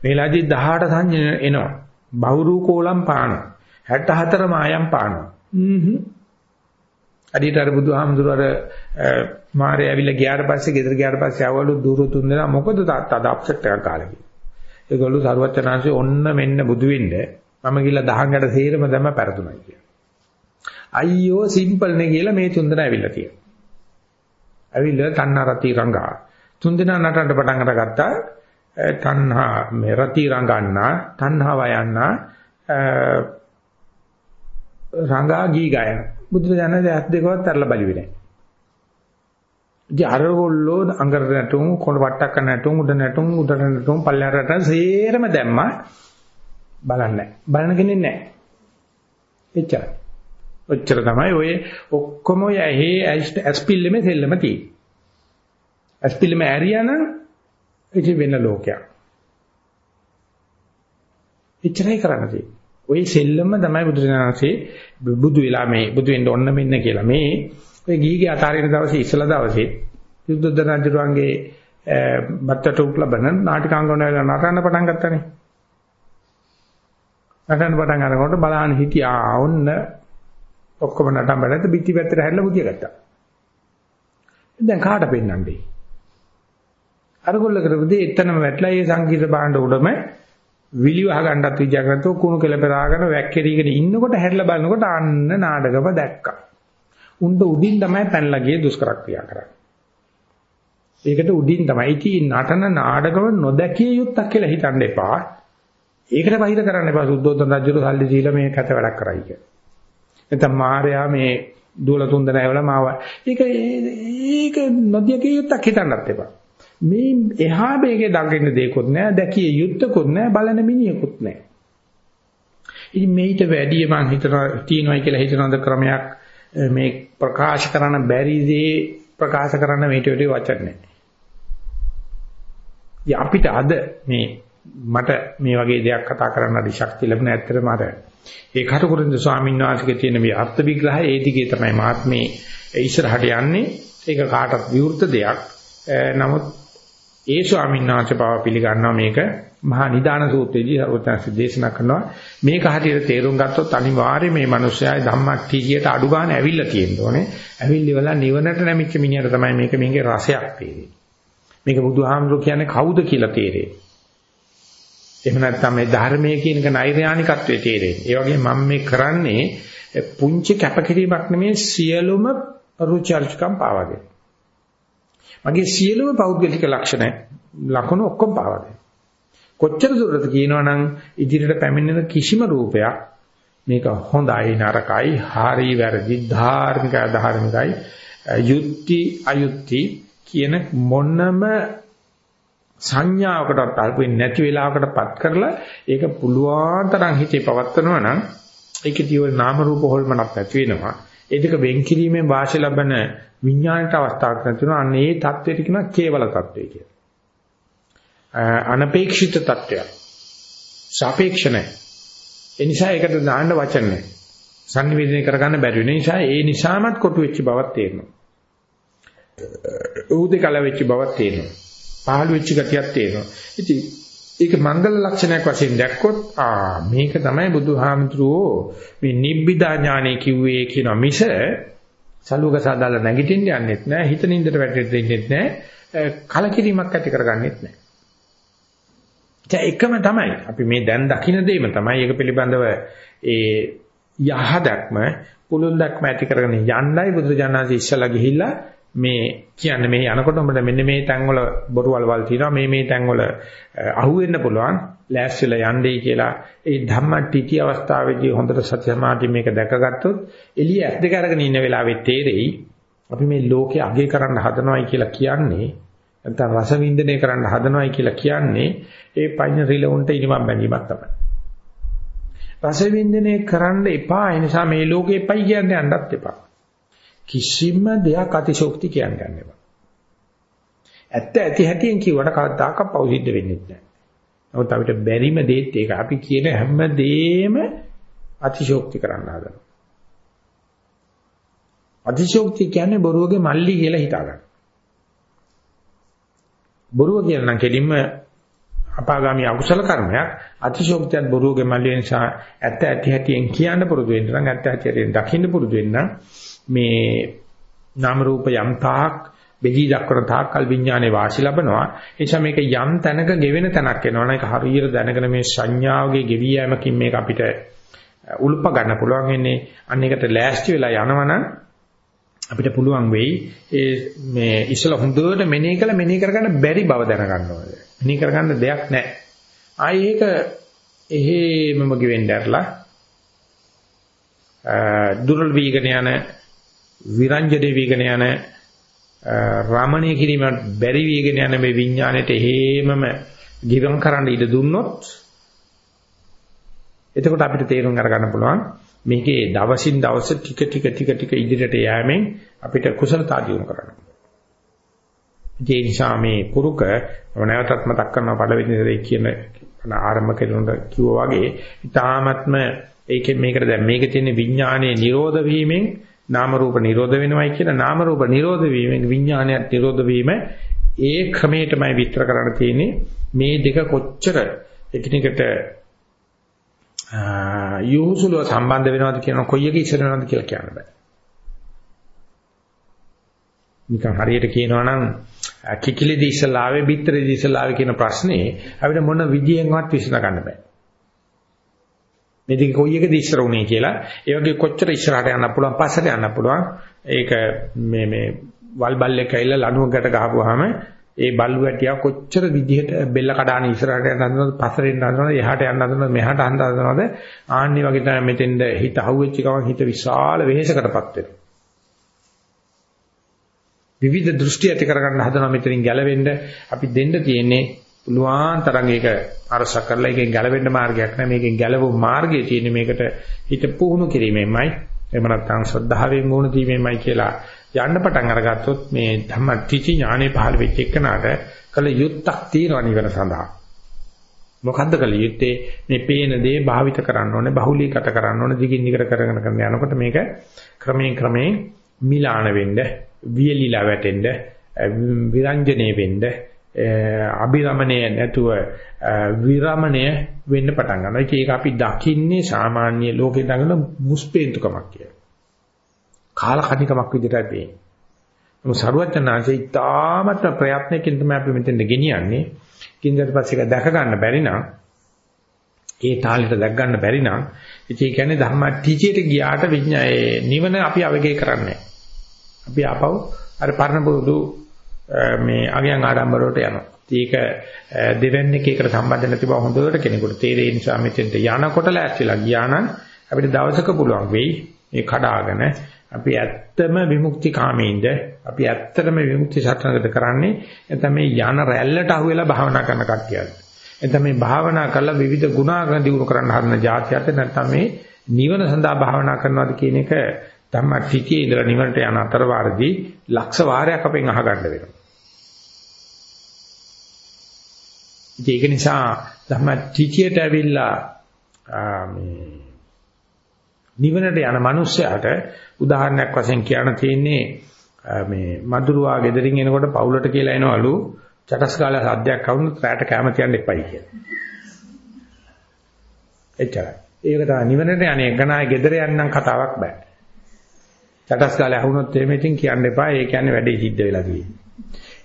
මේලාදී 18 සංඥා එනවා. බහුරු කෝලම් පානවා. 64 මායම් පානවා. හ්ම් අදිට අර බුදුහාමුදුර අර මාරේ ඇවිල්ලා ගියාට පස්සේ ගෙදර ගියාට පස්සේ ආවලු දුරු තුන් දෙනා මොකද තාත්තා අප්සෙට් එකක් කාලා කියලා. ඒගොල්ලෝ සරුවචනාංශේ ඔන්න මෙන්න බුදු වෙන්න මම ගිහලා දහංගට සේරම දැම්ම පෙරතුණයි කියලා. අයියෝ සිම්පල් නේ කියලා මේ තුන් දෙනා ඇවිල්ලා තියෙනවා. ඇවිල්ලා තණ්හා රති රංගා තුන් දෙනා නටන්න පටන් අරගත්තා. තණ්හා මේ රති රංගන්නා තණ්හා වයන්නා රංගා ගී ගයන බුදුරජාණන් ඇස් දෙකවත් තරලා බලුවේ නැහැ. ඉතින් අරගොල්ලෝ අඟර නැටුම් කොළ වට්ටක්ක නැටුම් උඩ නැටුම් උඩ නැටුම් පල්ලෙහාට නැටුම් සේරම දැම්මා බලන්නේ බලන කෙනෙක් නැහැ. එච්චරයි. ඔච්චර තමයි ඔය ඔක්කොම ඔය ඇහි ඇස්පිල්ලෙම සෙල්ලම තියෙන්නේ. ඇස්පිල්ලෙම ඇරියානම් ඉති වෙන ලෝකයක්. එච්චරයි කරන්න තියෙන්නේ. ওই සෙල්ලම තමයි බුදුරජාණන්සේ බුදු වෙලා මේ බුදු වෙන්න ඕන්න මෙන්න කියලා මේ ඔය ගීගේ අතාරින දවසේ ඉස්සලා දවසේ යුද්ධ දරජුරුවන්ගේ බත්තට උපලබන නාටිකාංගන වල නටන්න පටන් ගත්තානේ. නටන්න පටන් අරනකොට බලහන් හිටියා ඔන්න ඔක්කොම නටන බඩට පිටි පැත්තට හැරිලා බුදිය ගත්තා. දැන් කාට පෙන්නන්නේ? අරගොල්ල කරපු දේ එතනම වැටලා ඒ සංගීත භාණ්ඩ උඩම විලි වහ ගන්නත් විජය කරනතෝ කුණු කෙලපරාගෙන වැක්කිරීගෙන ඉන්නකොට හැරිලා බලනකොට අන්න නාඩගම දැක්කා. උණ්ඩ උඩින් තමයි පැනලා ගියේ දුෂ්කර ක්‍රියා කරන්නේ. ඒකට උඩින් තමයි ඉතින් නටන නාඩගම නොදැකිය යුත්තක් කියලා හිතන්න එපා. ඒකට වහිර කරන්න එපා සුද්ධෝදන රජුට සල්ලි දීලා මේ කැත වැඩක් කරයි කියලා. නැත්නම් මාර්යා මේ දුවල තුන්ද නැවලා මාව. ඒක ඒක නොදැකිය යුත්තක් හිතන්නත් එපා. මේ එහා බේගේ දඟින්න දෙයක්වත් නැහැ, දැකිය යුත්තකුත් නැහැ, බලන මිනිහෙකුත් නැහැ. ඉතින් මේිට වැඩිය මං හිතනවා තියනවායි කියලා හිතනද ක්‍රමයක් මේ ප්‍රකාශ කරන්න බැරි දේ ප්‍රකාශ කරන්න මේට වැඩි වචන නැහැ. අපිට අද මේ මට මේ වගේ දෙයක් කතා කරන්න අධි ශක්තිය ලැබුණ ඇත්තටම අර ඒ කටුකුරුන්ද ස්වාමීන් වහන්සේගේ තියෙන මේ අර්ථ විග්‍රහය ඒ දිගේ තමයි මාත් මේ ඉස්සරහට යන්නේ. ඒක කාටත් විවෘත දෙයක්. නමුත් ඒ ස්වාමීන් වහන්සේ පාව පිළිගන්නවා මේක මහා නිදාන සූත්‍රයේදී සර්වඥාන්සේ දේශනා කරනවා මේක හරියට තේරුම් ගත්තොත් අනිවාර්යයෙන් මේ මිනිස්යාගේ ධම්මට්ටියට අඩු ගන්න ඇවිල්ලා තියෙන්න ඕනේ. ඇවිල්ලි වල නිවනට නැමිච්ච මිනිහට තමයි මේක මේකේ රසයක් තේරෙන්නේ. මේක බුදුහාමුදුරු කියන්නේ කවුද කියලා තේරෙන්නේ. එහෙම නැත්නම් මේ ධර්මයේ කියනක නෛර්යානිකත්වයේ තේරෙන්නේ. ඒ වගේ මම මේ කරන්නේ පුංචි කැපකිරීමක් නෙමෙයි සියලුම රුචර්ජකම් පාවාගෙන. මගේ සියලුම පෞද්ගලික ලක්ෂණ ලක්ෂණ ඔක්කොම පාවාගෙන. කොච්චර දුරට කියනවනම් ඉදිරියට පැමිණෙන කිසිම රූපයක් මේක හොඳයි නරකයි හරි වැරදි ධාර්මික අධාර්මිකයි යුක්ති අයුක්ති කියන මොනම සංඥාවකටත් අල්පෙන්නේ නැති වෙලාවකටපත් කරලා ඒක පුළුවන් තරම් හිතේ පවත්වනවා නම් ඒකේ තියෙන නාම රූප හොල්මනක් නැති වෙනවා ඒ දෙක වෙන් කිරීමෙන් වාසය ලබන විඥාණයට අවස්ථාවක් නැතිනවා. අන්න ඒ தത്വෙට කියනවා කේවල தത്വය කියලා. අනපේක්ෂිත தത്വයක්. සාපේක්ෂ නැහැ. ඒ නිසා ඒකට දාන්න වචන නැහැ. සංනිවේදනය කරගන්න බැරි වෙන නිසා ඒ නිසාමත් කොටු වෙච්ච බවක් තේරෙනවා. උදේකල වෙච්ච බවක් තේරෙනවා. පහළ වෙච්ච ගතියක් තේරෙනවා. ඉතින් ඒක මංගල ලක්ෂණයක් වශයෙන් දැක්කොත් ආ මේක තමයි බුදුහාමුදුරුවෝ මේ නිබ්බිදා ඥානය කිව්වේ කියන මිස සලුවක සාදාලා නැගිටින්න යන්නෙත් නෑ හිත නින්දට වැටෙන්න දෙන්නෙත් නෑ කලකිරීමක් ඇති කරගන්නෙත් නෑ. ඒ එකම තමයි අපි මේ දැන් දකින්න දෙයම තමයි ඒක පිළිබඳව ඒ යහ දැක්ම පුළුල් දැක්ම ඇති කරගෙන යන්නයි බුදුජානනාංශ ඉස්සලා ගිහිල්ලා මේ කියන්නේ මේ යනකොට උඹට මෙන්න මේ තැන්වල බොරුවල්වල් තියෙනවා මේ මේ තැන්වල අහුවෙන්න පුළුවන් ලෑස්තිලා යන්නේ කියලා ඒ ධම්මටිටි අවස්ථාවේදී හොඳට සත්‍ය සමාධි මේක දැකගත්තොත් එළිය ඇස් දෙක අරගෙන ඉන්න වෙලාවෙ තේරෙයි අපි මේ ලෝකේ අගය කරන්න හදනවයි කියලා කියන්නේ නැත්නම් රස වින්දනය කරන්න හදනවයි කියලා කියන්නේ ඒ පඤ්ඤ රිලවුන්ට ඉනිමම් බැඳීමක් තමයි රස වින්දනය කරන්න එපා ඒ නිසා මේ ලෝකේ එපයි කියන්නේ යන්නත් එපා කිසිම දෙයක් අතිශෝක්ති කියන්න ගන්න එපා. ඇත්ත ඇති හැටියෙන් කිව්වට කවදාක පෞසිද්ධ වෙන්නේ නැහැ. නමුත් අපිට බැරිම දෙයක් ඒක අපි කියන හැම දෙෙම අතිශෝක්ති කරන්න හදනවා. අතිශෝක්ති කියන්නේ බොරුවගේ මල්ලි කියලා හිතා ගන්න. බොරුව කියන නම් කෙලින්ම අපාගාමී අකුසල කර්මයක් අතිශෝක්තියත් බොරුවගේ මල්ලි නිසා ඇත්ත ඇති හැටියෙන් කියන්න පුරුදු වෙන්න නම් ඇත්ත හැටියෙන් දකින්න පුරුදු වෙන්න නම් මේ නාම රූප යම් තාක් බෙදී දක්වන තාක්කල් විඥානේ වාසි ලබනවා ඒ නිසා මේක යම් තැනක ගෙවෙන තැනක් වෙනවා ඒක හරියට දැනගෙන මේ සංඥාවගේ ගෙවි යෑමකින් මේක අපිට උල්ප ගන්න පුළුවන් වෙන්නේ අන්න ඒකට ලෑස්ති වෙලා යනවනම් අපිට පුළුවන් වෙයි ඒ මේ ඉස්සල හොඳට මෙනෙහි කළ මෙනෙහි කරගන්න බැරි බව දැනගන්න ඕනේ. මෙනෙහි කරගන්න දෙයක් නැහැ. ආයි ඒක එහෙමම ගෙවෙන්න ඇරලා දුර්වල වීගෙන යන විරංජනේ වීගෙන යන රාමණීය කිරීමට බැරි වීගෙන යන මේ විඥාණයට හේමම ගිවම් කරන්න ඉඩ දුන්නොත් එතකොට අපිට තේරුම් අරගන්න පුළුවන් මේකේ දවසින් දවස ටික ටික ටික ටික ඉදිරියට යෑමෙන් අපිට කුසලතා දියුණු කරන්න. ඒ නිසා මේ පුරුක නැවතත් මතක් කරනවා පළවෙනි දේ කියන ආරම්භ කරනකොට කිව්වා වගේ ඊ타ත්ම ඒකෙන් මේකට දැන් මේකේ තියෙන විඥානයේ නිරෝධ වීමෙන් නාම රූප නිරෝධ වෙනවයි කියලා නාම රූප නිරෝධ වීමෙන් විඥානයත් නිරෝධ වීම ඒ ක්‍රමයටමයි විස්තර කරන්න තියෙන්නේ මේ දෙක කොච්චර එකිනෙකට යොහුසුලව සම්බන්ධ වෙනවද කියන කොයි එක ඉස්සර වෙනවද කියලා කියන්න බෑ. නිකන් හරියට කියනවා නම් කිකිලිදී ඉස්සලා ආවේ බිත්තරේදී ඉස්සලා ආවේ කියන ප්‍රශ්නේ අපිට මොන විදියෙන්වත් විසඳ ගන්න බෑ. මේ දෙක කොයි එකද ඉස්සර උනේ කියලා. ඒ වගේ කොච්චර ඉස්සරහට යන්න පුළුවන් පස්සට යන්න පුළුවන්. ඒක මේ මේ වල් බල්ලෙක් ඇවිල්ලා ලණුවකට ගහපුවාම ඒ බල්ලු වැටියා කොච්චර විදිහට බෙල්ල කඩාන ඉස්සරහට යන්න හදනවද පස්සට යන්න හදනවද එහාට යන්න හදනවද මෙහාට යන්න හදනවද? ආන්නේ වගේ තමයි මෙතෙන්ද හිත අහුවෙච්ච ගමන් හිත විශාල වෙහෙසකටපත් වෙනවා. විවිධ දෘෂ්ටි ඇති කරගන්න හදනවා මෙතනින් ගැලවෙන්න අපි දෙන්න තියෙන්නේ පුළුවන් තරම් ඒක අරස කරලා එකෙන් ගැලවෙන්න මාර්ගයක් නැහැ මේකෙන් ගැලවු මාර්ගය තියෙන්නේ මේකට හිත පුහුණු කිරීමෙන්මයි. එහෙම නැත්නම් ශ්‍රද්ධාවෙන් වුණ දීමෙන්මයි කියලා යන්න පටන් අරගත්තොත් මේ ධම්මටිචි ඥානෙ පහළ වෙච්ච එකනට කල යුත්තක් තියෙනවා නිවන සඳහා. මොකද්ද කල යුත්තේ? මේ පේන දේ භාවිත කරන්න ඕනේ බහුලීගත කරන්න ඕනේ දිගින් දිගට කරගෙන කරන යනකොට මේක ක්‍රමයෙන් ක්‍රමයෙන් මිලාන වෙන්න වියලිලා වැටෙන්න විරංජනේ වෙන්න අභිරමණය නැතුව විරමණය වෙන්න පටන් ගන්නවා. ඒක අපි දකින්නේ සාමාන්‍ය ලෝකේ දඟන මුස්පේන්තුකමක් කියලා. කාලකණිකමක් විදිහටයි පේන්නේ. මොකද සරුවචනාංශය ඉතාමත් ප්‍රයත්නකින් තමයි අපි මෙතෙන්ද ගෙනියන්නේ. කින්දට පස්සේ ඒක දැක ගන්න බැරි නම් ඒ තාලෙට දැක් ගන්න බැරි නම් ඉතින් ඒ කියන්නේ ධර්මටිචියට ගියාට විඥායේ නිවන අපි අවගේ කරන්නේ අපි ආපහු අර පරණ බුදු මේ අගයන් ආඩම්බර වලට යනවා. ඒක දෙවැන්නේක එකට සම්බන්ධ නැති බව හොඳට කෙනෙකුට තේරෙයි නිසා මෙතෙන්ට යනකොට ලෑස්තිලා ගියා නම් අපිට දවසක පුළුවන් වෙයි මේ කඩාගෙන අපි ඇත්තම විමුක්ති කාමීන්ද අපි ඇත්තටම විමුක්ති සත්‍යනකට කරන්නේ නැත්නම් මේ යන රැල්ලට අහුවෙලා භාවනා කරන කට්ටියද? නැත්නම් මේ භාවනා කරලා විවිධ ගුණාගම දිනු කරන්න හදන જાතියත් නැත්නම් මේ නිවන සඳහා භාවනා කරනවාද කියන එක ධම්මටිතියේ ඉඳලා නිවනට යන අතර වාරදී ලක්ෂ වාරයක් අපෙන් අහගන්න වෙනවා. ඒක නිසා ධම්මටිචියට ඇවිල්ලා නිවනට යන මිනිස්සයාට උදාහරණයක් වශයෙන් කියන්න තියෙන්නේ මේ මදුරුවා ගෙදරින් එනකොට පවුලට කියලා එනවලු චටස් ගාලා සද්දයක් අහුනොත් රැට කැම තියන්න එපයි කියලා. එච්චරයි. ඒක තමයි නිවනට යන්නේ ගණාය ගෙදර යන්නම් කතාවක් බෑ. චටස් ගාලා අහුනොත් එහෙම ඉතින් කියන්න එපා. ඒ කියන්නේ වැඩේ සිද්ධ වෙලා තියෙන්නේ.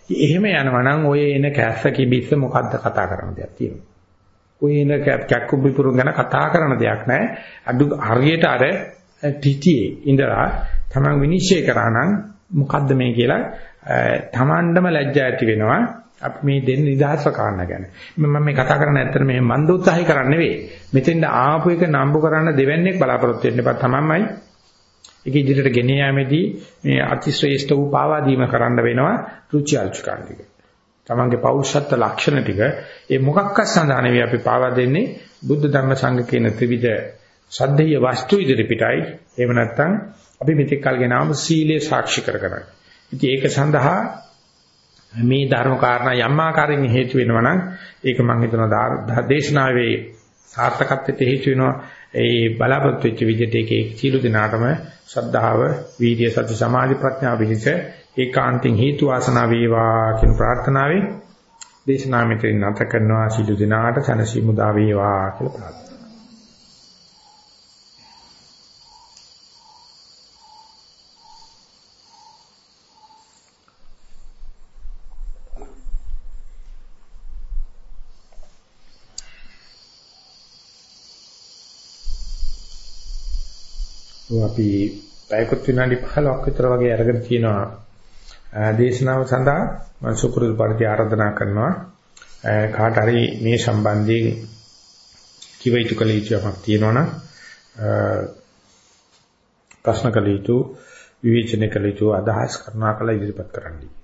එහෙම යනවා නම් ඔය එන කැස්ස කිබිස්ස මොකද්ද කතා කරන්න දෙයක් තියෙනවා. ඔය එන කැක්කු බිපුරුන් ගැන කතා කරන දෙයක් නැහැ. අඩු හරියට අර ටිටියේ ඉඳලා තමන් විනිශ්චය කරා නම් මොකද්ද මේ කියලා තමන්ටම ලැජ්ජා ඇති වෙනවා. අපි මේ දෙන්න නිදහස් කාරණා ගැන. මම මේ කතා කරන්නේ ඇත්තට මේ මන්ද උත්සාහය කරන්නේ නෙවෙයි. මෙතෙන්ද ආපු එක නම්බු කරන්න දෙවන්නේක් බලාපොරොත්තු වෙන්න එපා තමන්මයි. ඒක ඉදිරියට ගෙන යාමේදී මේ අතිශ්‍රේෂ්ඨ වූ පාවා දීම කරන්න වෙනවා රුචි අරුචිකන් ටික. තමන්ගේ පෞරුෂත්ව ලක්ෂණ ටික ඒ මොකක්ක සඳහා නෙවෙයි අපි පාවා දෙන්නේ බුද්ධ ධර්ම සංඝ කියන ත්‍රිවිධ සද්ධේය වස්තු ඉදිරි පිටයි එහෙම නැත්නම් අපි මෙතෙක් කල් ගෙනාවු සීලේ සාක්ෂි කරගන්න. ඉතින් ඒක සඳහා මේ ධර්ම කාරණා යම් ආකාරයෙන් හේතු වෙනවා නම් ඒක මම හිතනවා දේශනාවේ සාර්ථකත්වයට හේතු වෙනවා. ඒ බලාපොරොත්තු වෙච්ච විදිහට ඒකේ සීල දිනාටම ශ්‍රද්ධාව, වීර්ය, සති, සමාධි, ප්‍රඥා විදිහට ඒකාන්තයෙන් හේතු වාසනා වේවා කියන ප්‍රාර්ථනාවෙන් දේශනා මෙතනින් නැත කරනවා සිළු දිනාට සනසීමු දා වේවා කියලා ප්‍රාර්ථනා. අපි පැයකට විනාඩි 15ක් විතර වගේ අරගෙන තියෙනවා දේශනාව සඳහා මම සුපුරුදු පරිදි ආරාධනා කරනවා කාට හරි මේ සම්බන්ධයෙන් කිව යුතු කල යුතුමක් තියෙනවනම් ප්‍රශ්න කල යුතු විවේචනය කල යුතු අදහස් කරනවා කල ඉදිරිපත් කරන්න.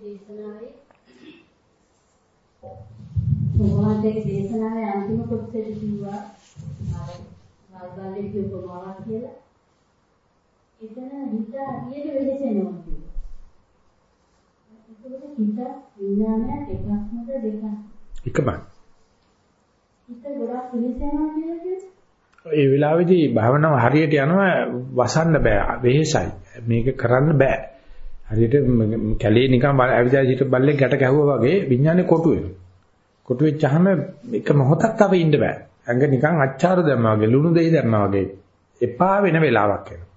දේශනාවේ වහන්සේ දේශනාවේ අන්තිම කොටසේදී කිව්වා වල්බල්ලේ උපමාවක් කියලා. එතන හිත හරියට වෙහෙසෙනවා. ඒකෝට හිත විඥානය එකක්මද දෙකක්? එකමයි. හිත ගොඩක් පිළිසෙනවා කියන්නේ ඒ වෙලාවේදී භාවනාව හරියට යනවා වසන්න බෑ වෙහෙසයි මේක කරන්න බෑ හරියට කැලේ නිකන් ඇවිදලා හිට බල්ලෙක් ගැට ගැහුවා වගේ විඥානේ කොටු වෙනවා කොටු වෙච්චාම එක මොහොතක් තව ඉන්න බෑ ඇඟ නිකන් අච්චාරු දැම්මා වගේ ලුණු දෙයි දැම්මා වගේ එපා වෙන වෙලාවක් එනවා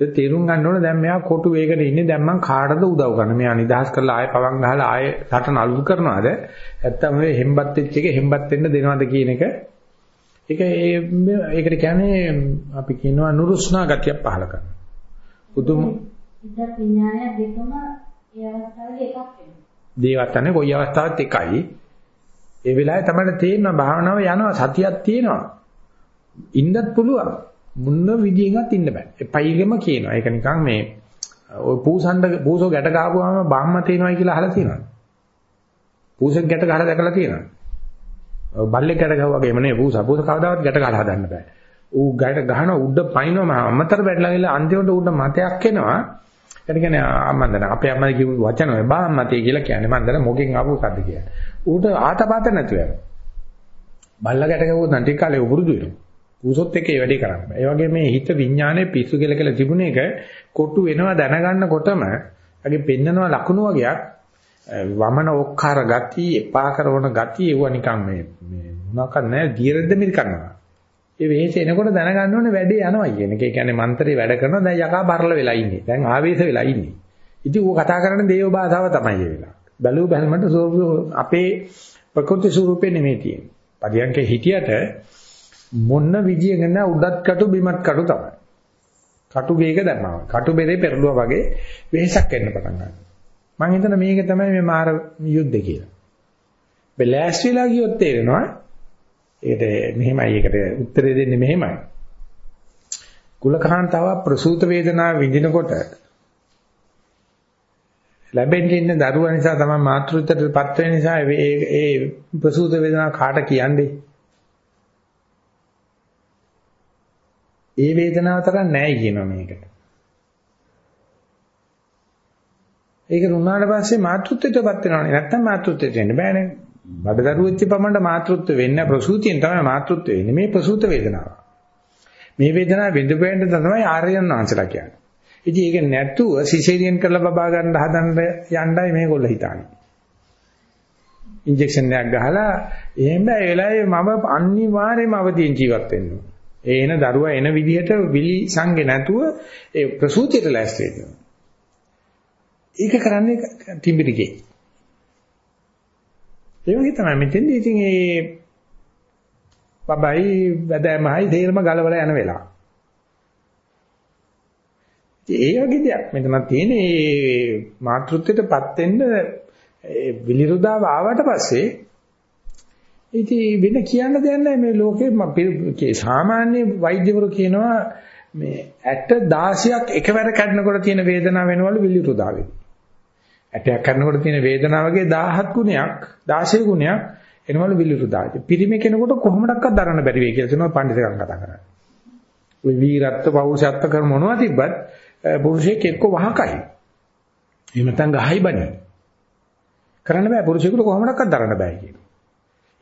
ඒක තේරුම් ගන්න ඕනේ දැන් මෙයා කොටු වේගන ඉන්නේ දැන් මං කාටද උදව් කරන්නේ මෙයා නිදහස් කරලා ආයෙ පවන් ගහලා ආයෙ රටන අලුත් කරනවාද නැත්තම් මේ හෙම්බත් වෙච්ච එක හෙම්බත් වෙන්න දෙනවද කියන එක ඒක ඒ ඒකට කියන්නේ අපි කියනවා නුරුස්නා ගතියක් පහල කරනවා. පුදුම හිත විඥානය දෙකම ඒ අවස්ථාවේ එකක් වෙනවා. දේවත්තන්නේ කොයි අවස්ථාවත් එකයි. ඒ වෙලාවේ තමයි තේරෙනවා භාවනාව යනවා සතියක් තියෙනවා. ඉන්නත් පුළුවන්. මුන්න විදියෙන්වත් ඉන්න බෑ. එපයිගෙම කියනවා. ඒක නිකන් මේ ඔය පූසණ්ඩ පූසෝ ගැට ගහපුවාම බාම්ම තේනවයි කියලා අහලා තියෙනවා. පූසෙක් ගැට ගහලා දැකලා තියෙනවා. බල්ලෙක් ගැට ගහුවා වගේම නේ පූසා. පූස කවදාවත් ගැට ගහලා හදන්න බෑ. ඌ ගැට ගහන උඩ පයින්වම අමතර බැටලා ගිහලා අන්තිමට උඩ මතයක් එනවා. ඒ කියන්නේ අම්මන්දන අපේ අම්මා කියපු වචන ඔය බාම්මතේ කියලා කියන්නේ මන්දන මොකෙන් ආපු කද්ද කියලා. ඌට ආතපත නැතුව යනවා. බල්ලා ගැට ගහුවොත් නම් ටික කාලේ උරුදු වෙනවා. පූසොත් එක්ක ඒ වැඩේ කරන්න බෑ. ඒ වගේ මේ හිත විඥානයේ පිස්සු කියලා කියලා තිබුණ එක කොටු වෙනවා දැනගන්නකොටම අගේ පෙන්නනවා ලකුණු වගේක් වමන ඔක්කාර ගති එපා කරන ගති ඒව නිකන් මේ මේ මොනවාක් නැහැ දීර්ඝ මිල් කරනවා. ඒ වෙහෙස එනකොට දැනගන්න ඕනේ වැඩේ යනවා කියන එක. ඒ කියන්නේ මන්ත්‍රේ වැඩ කරනවා දැන් යකා බරල වෙලා ඉන්නේ. දැන් ආවේශ වෙලා ඉන්නේ. ඉතින් ඌ කතා කරන දේව භාෂාව තමයි ඒ වෙලාව. බැලුව බැලමට අපේ ප්‍රකෘති ස්වරූපේ නෙමෙයි තියෙන්නේ. පරියන්කේ හිටියට මොන විදියකින් නැ උඩත් කටු බිමත් කටු තමයි. කටු වේග දැම්මා. කටු බෙරේ පෙරළුවා වගේ වෙහසක් එන්න පටන් ගන්නවා. මම හිතන මේක තමයි මේ මාර යුද්ධ කියලා. බෙලෑස්විලා ගියොත් තේරෙනවා ඒකට මෙහෙමයි ඒකට උත්තරේ දෙන්නේ මෙහෙමයි. කුලකාන්තාව ප්‍රසූත වේදනාව විඳිනකොට ලැබෙන්නේ ඉන්න දරුවා නිසා තමයි මාතෘත්වයටපත් වෙන නිසා ඒ ඒ ප්‍රසූත වේදනාව කාට කියන්නේ? ඒ වේදනාව තරම් නැහැ කියනවා මේකට. ඒක රුණාට පස්සේ මාතෘත්වයටපත් වෙනවනේ. නැත්තම් මාතෘත්වයට එන්න බෑනේ. බඩදරුවෙච්ච පමණට මාතෘත්ව වෙන්නේ ප්‍රසූතියෙන් තමයි මාතෘත්ව වෙන්නේ. මේ ප්‍රසූත වේදනාව. මේ වේදනාව විඳපෙන්න තමයි ආර්යයන් වහන්සේලා කියන්නේ. ඉතින් ඒක නැතුව සිසේරියන් කරලා බබා ගන්න හදන්න යන්නයි මේගොල්ලෝ හිතන්නේ. ඉන්ජෙක්ෂන් එකක් ගහලා එහෙම බෑ ඒ වෙලාවේ මම අනිවාර්යයෙන්ම අවදීන් ජීවත් වෙන්න ඕන. ඒ එන දරුවා එන විදිහට විලි සංගේ නැතුව ඒ ප්‍රසූතියට ලෑස්ති වෙනවා. ඒක කරන්නේ තිඹිරිගේ. ඒ වගේ තමයි මෙතෙන්දී ඉතින් ඒ බබයි වැදෑමයි තේරම ගලවලා යන වෙලාව. ඒ වගේ දෙයක් මෙතන තියෙන මේ මාතෘත්වයටපත් වෙන්න විලිරුදාව ආවට පස්සේ ඉතින් වෙන කියන්න දෙයක් නැහැ මේ ලෝකේ සාමාන්‍ය වෛද්‍යවරු කියනවා මේ 60 16ක් එකවර කඩනකොට තියෙන වේදනාව වෙනවලු විලිරුදාවේ. ඇටයක් කරනකොට තියෙන වේදනාවගේ 17 ගුණයක් 16 ගුණයක් එනවලු විලිරුදාවේ. පිරිමි කෙනෙකුට කොහොමඩක්වත් දරන්න බැරි වෙයි කියලා තියෙනවා පඬිතුකම් කතා කරන්නේ. ওই වීරත්ව පෞරුෂත්ව කර මොනවා තිබ්බත් පුරුෂයෙක් එක්ක වහකයි. එහෙම නැත්නම් ගහයි බණි. කරන්න බෑ පුරුෂයෙකුට කොහොමඩක්වත් දරන්න බෑ කියනවා.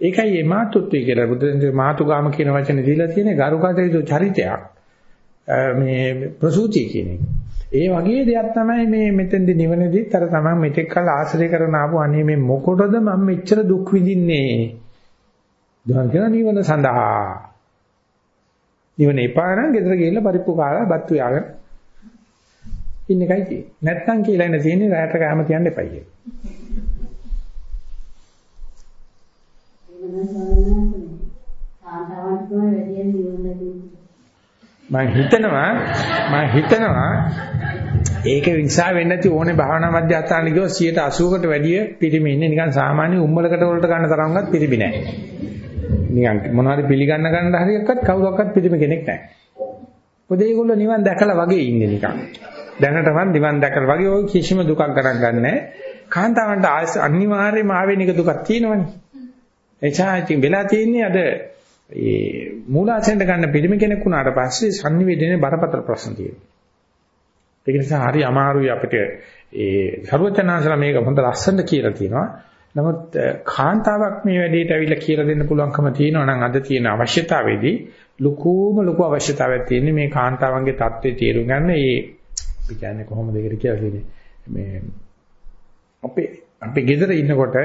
ඒකයි මේ මාතුත්වය කියලා බුදුන්ගේ මාතුගාම කියන වචනේ දීලා තියෙන්නේ ගරුකටයුතු චරිතයක්. මේ ප්‍රසූතිය කියන එක. ඒ වගේ දෙයක් තමයි මේ මෙතෙන්දි නිවනදිත් අර තමයි මෙතෙක් කල ආශ්‍රය කරන ආපු අනේ මේ මොකටද මම මෙච්චර දුක් විඳින්නේ? දුහන් කියන නිවන සඳහා. නිවන එපා නම් ගෙදර ගිහිල්ලා පරිප්පු කාලා බත්තු යාගෙන ඉන්න එකයි තියෙන්නේ. නැත්තම් කියලා ඉන්න තියෙන්නේ රැයට කැම තියන්න එපයි කියලා. මම හිතනවා මම හිතනවා ඒක නිසා වෙන්නේ නැති ඕනේ භාවනා මධ්‍යස්ථාන ගියෝ 180කට වැඩිය පිළිමි ඉන්නේ නිකන් සාමාන්‍ය උම්මලකට වලට ගන්න තරම්වත් පිළිමි නැහැ. නිකන් මොනවද පිළිගන්න ගන්න හරියක්වත් කවුරක්වත් පිළිමි කෙනෙක් නැහැ. මොකද ඒගොල්ලෝ නිවන් දැකලා වගේ ඉන්නේ නිකන්. දැනටවත් නිවන් දැකලා වගේ ඔය කිසිම දුකක් ගණන් ගන්නෑ. කාන්තාවන්ට අනිවාර්යයෙන්ම ආවේනික දුකක් තියෙනවනේ. එනිසා ඉතින් වෙලා තියෙන්නේ අද ඒ මූලාසෙන්ද ගන්න පිළිම කෙනෙක් වුණාට පස්සේ sannivedanaye බරපතල ප්‍රශ්න තියෙනවා. ඒක නිසා හරි අමාරුයි අපිට ඒ ਸਰවචනාංශලා මේක හොඳ ලස්සනට කියලා තියෙනවා. නමුත් කාන්තාවක් මේ වැඩේට ඇවිල්ලා කියලා දෙන්න පුළුවන්කම තියෙනවා නම් අද තියෙන අවශ්‍යතාවේදී ලකෝම ලොකු අවශ්‍යතාවයක් තියෙන්නේ මේ කාන්තාවන්ගේ தත්ත්වේ තේරුම් ගන්න. ඒ අපි කියන්නේ කොහොමද ඒකට කියලා කියන්නේ මේ අපේ අපේ ගෙදර ඉන්නකොට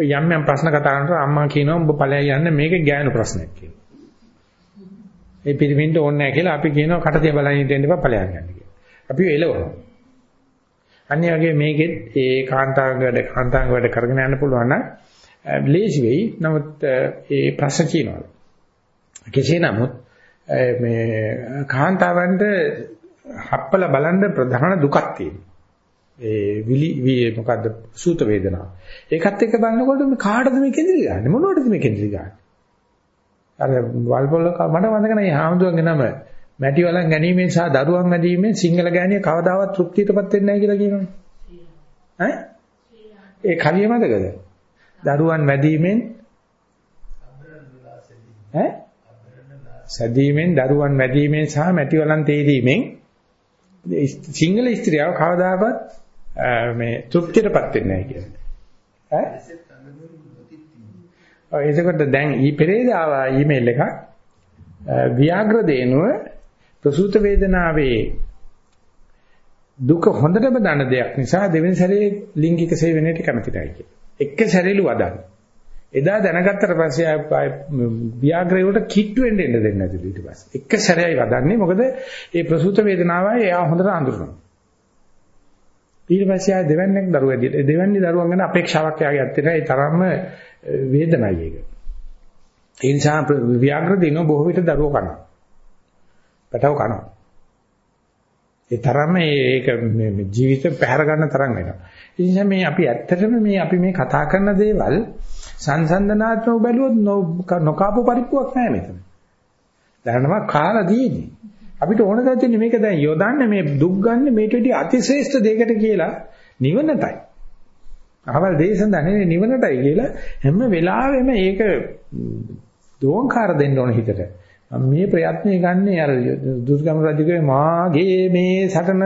යම් යම් ප්‍රශ්න කතා කරනකොට අම්මා කියනවා ඔබ ඵලයන් යන්න මේක ගෑනු ප්‍රශ්නයක් කියලා. ඒ පිරිමින්ට ඕනේ නැහැ කියලා අපි කියනවා කටතිය බලන් ඉඳන් ඉඳපන් ඵලයන් යන්න කියලා. අපි එළවනවා. අනිත් වගේ මේකෙත් ඒ කාන්තාංග වැඩ කාන්තාංග වැඩ කරගෙන යන්න පුළුවන් නම් ලේසි වෙයි. නමුත් ඒ ප්‍රශ්න කියනවා. කෙසේ නමුත් මේ කාන්තාවන්ට හප්පල බලන්න ප්‍රධාන දුකක් තියෙනවා. ඒ විලි මොකද්ද සූත වේදනාව. ඒකත් එක්ක බලනකොට කාටද මේ කෙඳිරි ගන්න මොනවටද මේ කෙඳිරි ගන්න. අර වල්පොල මට මතක නැහැ හාමුදුරන්ගේ නම මැටි වලන් ගැනීමෙන් සහ දරුවන් මැදීමෙන් සිංහල ගෑණිය කවදාවත් තෘප්තියටපත් වෙන්නේ නැහැ කියලා කියනවනේ. ඈ? ඒ කවිය මතකද? දරුවන් මැදීමෙන් ඈ? සැදීමෙන් දරුවන් මැදීමෙන් සහ මැටි වලන් තේරීමෙන් සිංහල ස්ත්‍රියව කවදාකවත් මේ තෘප්තියටපත් වෙන්නේ නැහැ කියන්නේ. ඈ? එතකොට දැන් ඊ පෙරේද ආවා ඊමේල් එකක් ව්‍යාග්‍ර දේනුව ප්‍රසූත වේදනාවේ දුක හොඳටම දන්න දෙයක් නිසා දෙවෙනි සැරේ ලිංගික සේවනයේට කැමති නැහැ කියලා. එක සැරේලු වදන්න. එදා දැනගත්තට පස්සේ ආය ව්‍යාග්‍රේ වලට කිට්ටු වෙන්න එන්න දෙන්නේ නැතිලු ඊට පස්සේ. එක සැරේයි වදන්නේ මොකද මේ ප්‍රසූත වේදනාවයි එයා හොඳට අඳුරනවා. ඊට පස්සේ ආය දෙවන්නේක් දරුවා දෙවන්නේ දරුවන් ගැන අපේක්ෂාවක් එයාගේ ඇත්තට ඒ තරම්ම වේදනයි ඒක. ඒ නිසා ව්‍යාග්‍ර දින බොහෝ විට දරුවෝ කනවා. පැටව කනවා. ඒ තරම්ම මේක මේ ජීවිත පැහැර ගන්න තරම් වෙනවා. ඒ නිසා මේ අපි ඇත්තටම මේ අපි මේ කතා කරන දේවල් සංසන්දනාත්මක බැලුවොත් නොකාපු පරිප්පුවක් නැහැ මෙතන. දැනනවා කාලා තියෙන්නේ. අපිට ඕන දෙයක් තියෙන්නේ මේක දැන් යොදන්නේ මේ දුක් ගන්න මේට වඩා අතිශ්‍රේෂ්ඨ දෙයකට කියලා නිවනටයි. අහවල් දේශන දැනෙන්නේ නිවනටයි කියලා හැම වෙලාවෙම ඒක දෝංකාර දෙන්න ඕන හිතට. මේ ප්‍රයත්නය ගන්නේ අර දුර්ගම රජුගේ මාගේ මේ සටන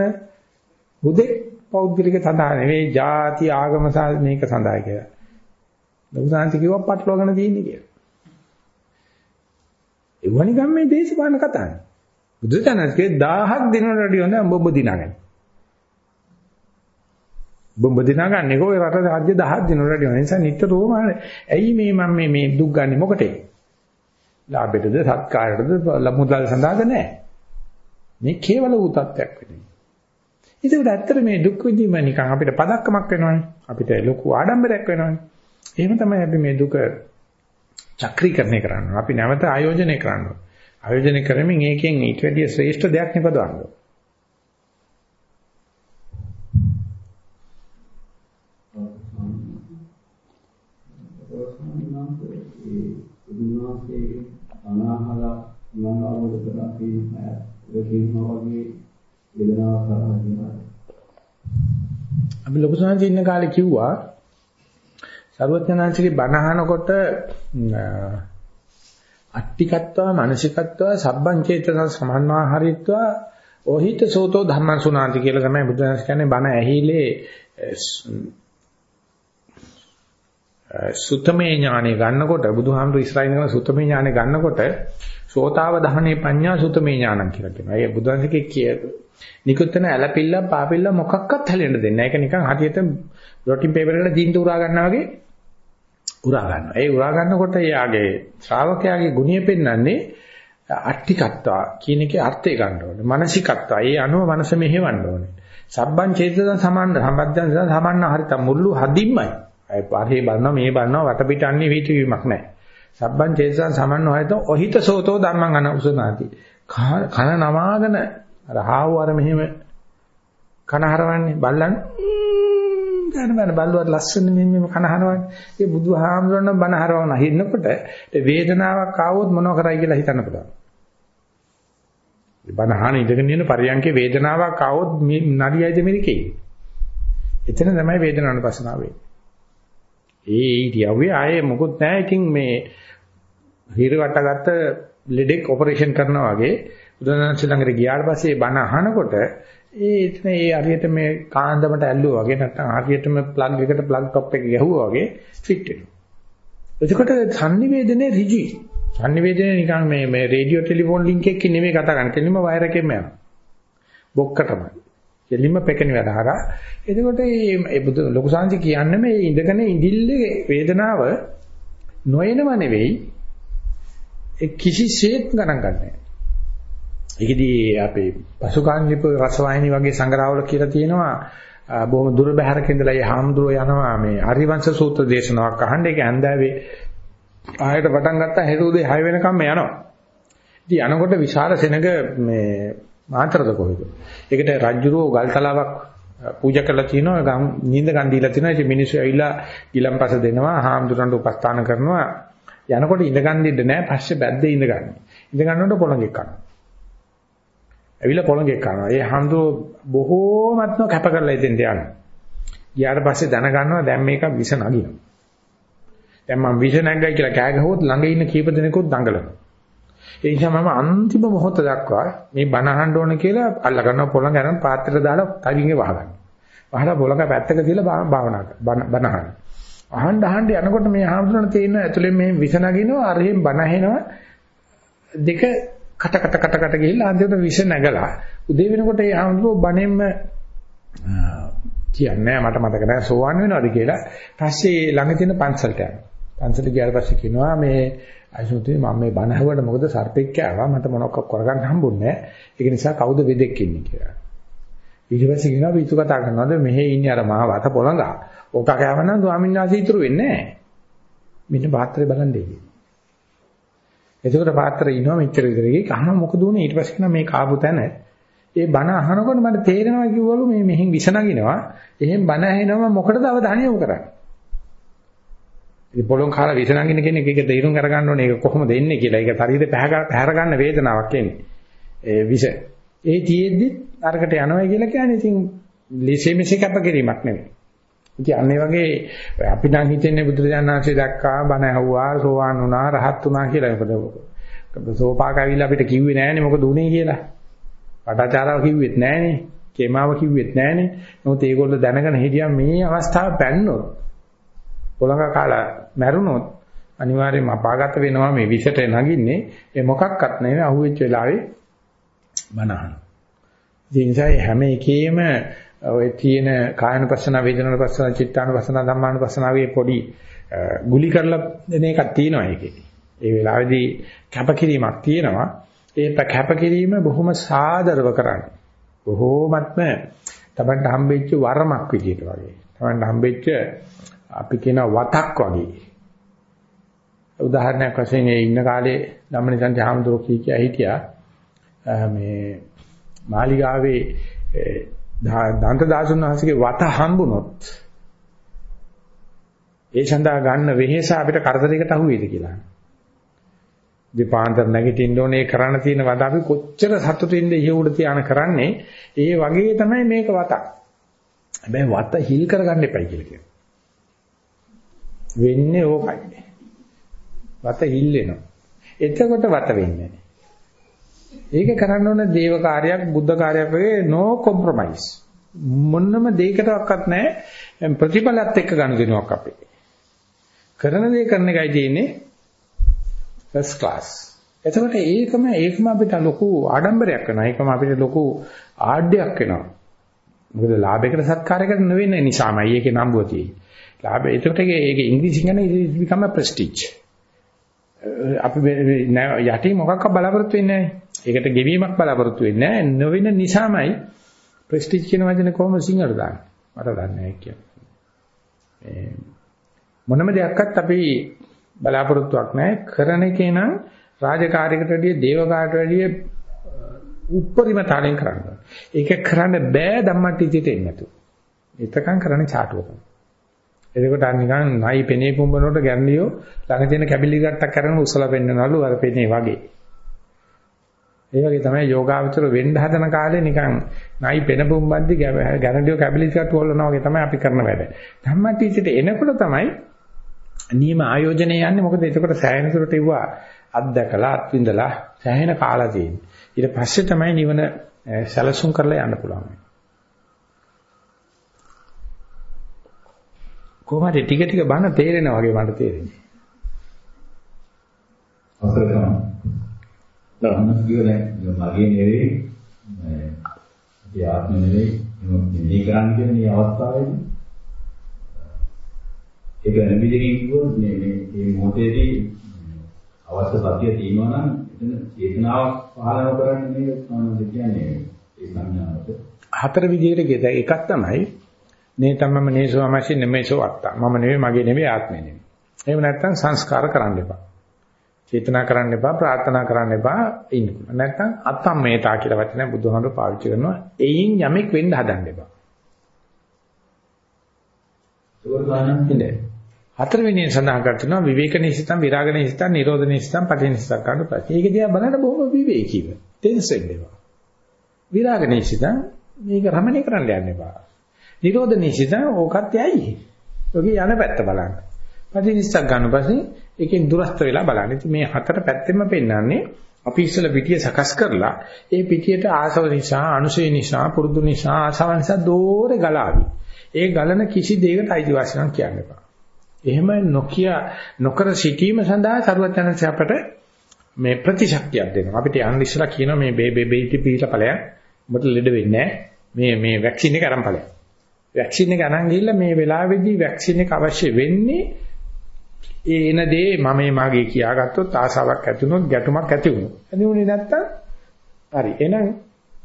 බුදේ පෞද්ගලික සඳහා නෙවෙයි ಜಾති ආගම මේක සඳහා කියලා. ලොකුසාන්ති කිව්වා පටලවාගෙන තියෙන්නේ කියලා. ඒ වනිගම් මේ දේශපාලන කතානේ. බුදුචානන්සේ 1000ක් දිනවල රැඩි හොඳ බොම්බ දිනාගන්න. බොම්බ දිනාගන්නේ කොහේ රට රාජ්‍ය 1000ක් දිනවල රැඩි වෙන නිසා නිතරම ඇයි මේ මම මේ මේ දුක් ගන්නෙ මොකටේ? ලාභයටද සත්කාරයටද මුදල් සඳහාද නැහැ. මේ කේවල වූ තත්ත්වයක් වෙන්නේ. ඒකට ඇත්තට මේ දුක් විඳීම නිකන් අපිට පදක්කමක් වෙනවනේ. අපිට ලොකු ආඩම්බරයක් වෙනවනේ. එහෙම තමයි අපි මේ දුක චක්‍රීකරණය කරන්නේ. අපි නැවත ආයෝජනය කරනවා. ආයෝජනය කරමින් ඒකෙන් ඊට වැඩිය ශ්‍රේෂ්ඨ දෙයක් නිපදවන්න. අනාහල නිවන් අවබෝධ කරලා තියෙන අය ඒ කියනවා වගේ වේදනාවක් කරා කියනවා. අපි ලොකු සංජී ඉන්න කාලේ කිව්වා සරුවචනාංශගේ බණ අහනකොට අට්ටිකත්වා මානසිකත්වා සබ්බං චේතන සමන්වාහරිත්වා ඔහිත සෝතෝ ධම්මං සුනාන්ති කියලා තමයි බුදුන් කියන්නේ බණ ඇහිලේ සුතමේ ඥානෙ ගන්නකොට බුදුහාමුදුරු ඉස්රායිල් කරන සුතමේ ඥානෙ ගන්නකොට සෝතාව දහනේ පඤ්ඤා සුතමේ ඥානං කියලා කියනවා. ඒ බුදුන්සේගේ කිය නිකුත්න ඇලපිල්ල පාපිල්ල මොකක්වත් හැලෙන්න දෙන්නේ නැහැ. ඒක නිකන් හරියට රොටින් පේපර් එකට දීන්ට උරා ගන්නවා වගේ උරා ගන්නවා. ඒ උරා ගන්නකොට එයාගේ ශ්‍රාවකයාගේ ගුණය පෙන්වන්නේ අට්ටිකත්වා කියන එකේ අර්ථය ගන්න ඕනේ. මානසිකත්වා. ඒ අනුව මනස මෙහෙවන්න ඕනේ. සබ්බං චේතන සමන්න සම්බද්ධං සමන්න හරිත මුල්ලු හදින්මයි. අය පහේ බලනවා මේ බලනවා වටපිට අන්නේ වීතිවීමක් නැහැ. සබ්බං චේතන සමන්න හරිත ඔහිත සෝතෝ ධම්මං අනුසනාති. කන නමාගෙන අර හාව අර මෙහෙම කන හරවන්නේ බල්ලන් ගන්න බෑ බල්ලුවත් ලස්සන මෙන්න කන හරවන්නේ. ඒ බුදුහාමුදුරන බණ හරවන හින්නකොට වේදනාවක් ආවොත් මොනව කරයි කියලා හිතන්න පුළුවන්. බණ අහන ඉඳගෙන ඉන්න පරියන්කේ වේදනාවක් ආවොත් මේ නඩියයිද මෙරිකේ. එතන තමයි වේදනානුපස්සනාව වෙන්නේ. ඒ ඉතියවේ ආයේ මොකුත් නැහැ. ඉතින් මේ හිර වටගත්ත ලෙඩෙක් ඔපරේෂන් කරනවා වගේ බුදුරජාණන් ශ්‍රී ළඟට ගියාට පස්සේ බණ අහනකොට ඒ එතන ඒ හරියට මේ කාන්දමට ඇල්ලුවා වගේ නැත්නම් හරියටම ප්ලග් එකට ප්ලග් টොප් එක ගැහුවා වගේ ෆිට වෙනවා. එතකොට sannivedanaye ඍජුයි. sannivedanaye නිකන් මේ මේ රේඩියෝ ටෙලිෆෝන් ලින්ක් එකකින් නෙමෙයි කතා කරන්නේ. කෙලින්ම වයර් එකෙන්ම යනවා. බොක්කටමයි. කෙලින්ම පෙකෙන වැඩ හරහා. එතකොට මේ බුදු ලොකු සංසි කියන්නේ මේ ඉඳගෙන ඉඳිල්ලේ වේදනාව නොයනව නෙවෙයි ඒ කිසිසේත් ගණන් ගන්නෑ. ඒකෙදී අපේ පසුකාන්ලිප රසවාහිනී වගේ සංග්‍රහවල කියලා තියෙනවා බොහොම දුර බැහැරක ඉඳලා ඒ හාමුදුරුවෝ යනවා මේ ආරිවංශ සූත්‍ර දේශනාවක් අහන්න ඒක ඇන්දෑවේ ආයෙත් පටන් ගත්තා හෙට උදේ 6 වෙනකම් යනවා. ඉතින් යනකොට විශාල සෙනඟ මේ මාතරද කොහෙද? ඒකට රජ්ජුරුවෝ ගල්තලාවක් පූජා කරලා තිනවා ගම් නිින්ද ගන් දීලා තිනවා ඉතින් මිනිස්සු ඇවිල්ලා ගිලම්පස දෙනවා හාමුදුරන්ට උපස්ථාන කරනවා යනකොට ඉඳ ගන්න දෙන්න නෑ පස්සේ බැද්දේ ඉඳ ගන්න. ඉඳ ගන්නකොට පොළඟෙක් කනවා. ඇවිල්ලා පොළඟෙක් කනවා. ඒ හාමුදුරුවෝ බොහෝමත්ම කැප කරලා ඉතින් යනවා. ගියාට පස්සේ දැනගන්නවා දැන් මේක විස නගිනවා. දැන් මම විස නැග්ගයි කියලා කෑ ගහුවොත් ළඟ ඉන්න කීප දෙනෙකුත් දඟලනවා. ඒ නිසා මම අන්තිම මොහොත දක්වා මේ බණ අහන්න ඕන කියලා අල්ල ගන්නවා පොළඟ අරන් පාත්‍රයට දාලා තවින්ගේ වහගන්න. වහලා පොළඟ පැත්තක තියලා භාවනා කරනවා. බණ අහන්න. අහන්න අහන්න යනකොට මේ හාමුදුරන තේින ඇතුලෙන් මේ විස නගිනවා අරහෙන් බණ ඇහෙනවා දෙක කට කට කට කට ගිහිල්ලා අන්තිමට විස නැගලා උදේ වෙනකොට ඒ හාමුදුරුවෝ බණෙන්ම කියන්නේ මට මතක නැහැ සෝවන් වෙනවද කියලා. පස්සේ ළඟ තියෙන පන්සලට යනවා. පන්සලට ගියාට පස්සේ කියනවා මේ අයිසුතුයි මම මේ බණ ඇහුවට මොකද සර්පෙක් කෑවා මට මොනවක් කරගන්න හම්බුන්නේ ඒක නිසා කවුද වෙදෙක් ඉන්නේ කියලා. ඊට පස්සේ කියනවා පිටු කතා කරනවාද මෙහෙ ඉන්නේ අර මහා වත පොළඟා. ඕක කෑවනම් ස්වාමීන් වහන්සේ ඉතුරු වෙන්නේ නැහැ. මෙන්න පාත්‍රය බලන්නේ කියලා. එතකොට පාත්‍රය ඉනවා මෙච්චර විතර ගිහ කහන මොකද උනේ ඊට පස්සේ කියනවා මේ කාපු තැන ඒ බණ අහනකොට මට තේරෙනවා කිව්වලු මේ මෙහෙන් විස නගිනවා එහෙන් බණ ඇහෙනවා මොකටද අවධානය යොමු කරන්නේ ඉතින් පොළොන් කාලා විස නගින කෙනෙක් ඒක තේරුම් අරගන්න ඕනේ ඒක කොහොමද එන්නේ කියලා. ඒක ශරීරේ පැහැර ගන්න වේදනාවක් එන්නේ. ඒ විස. ඒ තියෙද්දි අරකට යනවා කියලා කියන්නේ ඉතින් ලීසේ මෙසේ කැපකිරීමක් නෙමෙයි. ඉතින් අන්නේ වගේ අපි නම් හිතන්නේ බුදුරජාණන් වහන්සේ දැක්කා බණ ඇහුවා සෝවාන් වුණා රහත් වුණා කියලා. මොකද සෝපාක ඇවිල්ලා අපිට කිව්වේ නෑනේ මොකද උනේ කියලා. පටාචාරාව කිව්වෙත් නෑනේ. කේමාව කිව්වෙත් නෑනේ. නමුත් ඒගොල්ලෝ දැනගෙන හිටියා මේ අවස්ථාව පැන්නොත් පොළඟ කාලා මැරුණොත් අනිවාර්යයෙන්ම අපාගත වෙනවා මේ විෂට නගින්නේ ඒ මොකක්වත් නෙවෙයි අහුවෙච්ච වෙලාවේ බනහන. ඒ නිසා හැම එකේම ඔය තියෙන කායන පස්සන වේදනන පස්සන චිත්තාන පස්සන ධම්මාන පස්සනාවේ පොඩි ගුලි කරලා දෙන එකක් තියෙනවා ඒකේ. ඒ වෙලාවේදී කැපකිරීමක් තියෙනවා. ඒ කැපකිරීම බොහොම සාදරව කරන්නේ. බොහෝමත්ම තමන්ට හම්බෙච්ච වරමක් විදියට වගේ. තමන්ට හම්බෙච්ච අපි කියන වතක් වගේ. උදාහරණයක් වශයෙන් ඒ ඉන්න කාලේ ධම්මනිසන්ති හාමුදුරුවෝ කී කිය හිටියා මේ මාලිගාවේ දන්ත දාසුන් වහන්සේගේ වත හම්බුනොත් ඒ සඳහා ගන්න වෙහෙස අපිට කරදරයකට අහු වේද කියලා. විපාන්තර නැගිටින්න ඕනේ කරන්න තියෙන වද අපි කොච්චර සතුටින්ද ඉහ උඩ තියාන කරන්නේ ඒ වගේ තමයි මේක වතක්. හැබැයි වත හිල් කරගන්න එපයි කියලා කියනවා. වෙන්නේ ඕකයි. වත හිල්ලෙනවා. එතකොට වත වෙන්නේ ඒක කරන්න ඕන දේව කාර්යයක් බුද්ධ කාර්යයක් වගේ no compromise. මොන්නම දෙයකටවත් නැහැ ප්‍රතිඵලත් එක්ක ගනුදෙනුවක් අපේ. කරන දේ කරන එකයි තියෙන්නේ first class. එතකොට ඒකම ඒකම අපිට ලොකු ආඩම්බරයක් වෙනවා. ඒකම අපිට ලොකු ආඩ්‍යයක් වෙනවා. මොකද ලාභයකට සත්කාරයකට නෙවෙයි නිසාමයි ඒකේ නම්බුව තියෙන්නේ. ලාභ එතකොට ඒක ඉංග්‍රීසියෙන් කියන්නේ become a prestige. අපි යටි මොකක්ද බලාපොරොත්තු වෙන්නේ නැහැ. ඒකට ගෙවීමක් බලාපොරොත්තු වෙන්නේ නැහැ. නොවෙන නිසාමයි prestige කියන වචනේ කොහොම සිංහලට දාන්නේ? මට දන්නේ නැහැ කියන්නේ. මොනම දෙයක්වත් අපි බලාපොරොත්තුවක් නැහැ. කරන එකේ නම් රාජකාරියකට වැඩිය දේවකාරයට වැඩිය උප්පරිම තාලෙන් කරන්න. ඒක කරන්න බෑ ධම්මටිතිට එන්නේ නැතු. එතකන් කරන්නේ චාටුව තමයි. එතකොට අර නිකන් නයි පෙනේ පුම්බනකොට ගැන්ඩියෝ ළඟ තියෙන කැබිලි ගට්ටක් කරගෙන උස්සලා පෙන්නනලු අර පෙනේ වගේ. ඒ වගේ තමයි යෝගාවචර වෙන්න හදන කාලේ නිකන් නයි පෙන බුම්බද්දි ගැරන්ඩියෝ කැබිලිටියක් හොල්ලනවා වගේ තමයි අපි කරන වැඩ. ධම්මටිචිට එනකොට තමයි නියම ආයෝජනය යන්නේ මොකද එතකොට සෑහෙන සුරට ඉවවා අත්දකලා අත්විඳලා සෑහෙන කාලා තියෙන්නේ. ඊට පස්සේ තමයි නිවන සැලසුම් කරලා යන්න පුළුවන්. කොහොමද ටික ටික බන තේරෙනවා වගේ මට තේරෙන්නේ. අසරණ කරනවා. ධර්මස් කියන්නේ මගේ නෙවෙයි මේ ආත්ම නෙවෙයි මේ කරන්නේ කියන මේ අවස්ථාවේදී ඒක නිවිදිරින් කිව්වොත් මේ මේ මේ මොහොතේදී අවශ්‍ය සත්‍ය තියෙනවා නම් එතන චේතනාව පහළ කරන්නේ මේ මොනවද කියන්නේ ඒ සංඥාවට හතර විදිහට ගෙද එකක් තමයි නේ තමම නේසෝ අමසි නෙමෙයිසෝ අත්තා. මම නෙවෙයි මගේ නෙවෙයි ආත්මෙ නෙවෙයි. එහෙම නැත්නම් සංස්කාර කරන්න එපා. චේතනා කරන්න එපා ප්‍රාර්ථනා කරන්න එපා ඉන්න. නැත්නම් අත්තම්මේතා කියලා වචනය බුදුහාමුදුරුවෝ පාවිච්චි කරනවා. එයින් යමෙක් වෙන්න හදන්න එපා. ඉන්නේ. හතරවෙනි සඳහන් කරනවා විවේක නිසිතම් විරාග නිසිතම් නිරෝධ නිසිතම් පටි නිසිතම් කරන ප්‍රශ්න. ඒක දිහා බලන්න බොහොම විවේකීව. ටෙන්ස් වෙන්න එපා. විරාග නිසිතම් මේක රමණය කරන්න යන්න එපා. නිරෝධ නිසිතම් ඕකත් යයි. ඔගේ යන පැත්ත බලන්න. පටි නිසිතම් ගන්න පස්සේ ඒකෙන් දුරස්ත වෙලා බලන්න. ඉතින් මේ හතර පැත්තෙම පෙන්වන්නේ අපි ඉස්සෙල්ලා පිටිය සකස් කරලා ඒ පිටියට ආසව නිසා, අනුසය නිසා, පුරුදු නිසා, ආසව නිසා දෝරේ ගලාවි. ඒ ගලන කිසි දෙයකට අයිතිවාසිකම් කියන්න එපා. එහෙම නොකිය නොකර සිටීම සඳහා සරුවචනන්සේ අපට මේ ප්‍රතිශක්තියක් දෙනවා. අපිට යන්න ඉස්සලා කියනවා මේ බේ බේ බේ පිටලා ඵලයක්. ඔබට ලෙඩ වෙන්නේ මේ මේ වැක්සින් එක අරන් ඵලයක්. වැක්සින් එක අරන් ගිහිල්ලා මේ වෙලාවේදී වැක්සින් එක අවශ්‍ය වෙන්නේ ඒ එන දේ මම මාගේ කියාගත්තොත් ආසාවක් ඇති වුණොත් ගැටුමක් ඇති වුණොත්. ඇති වුණේ නැත්තම් හරි. එහෙනම්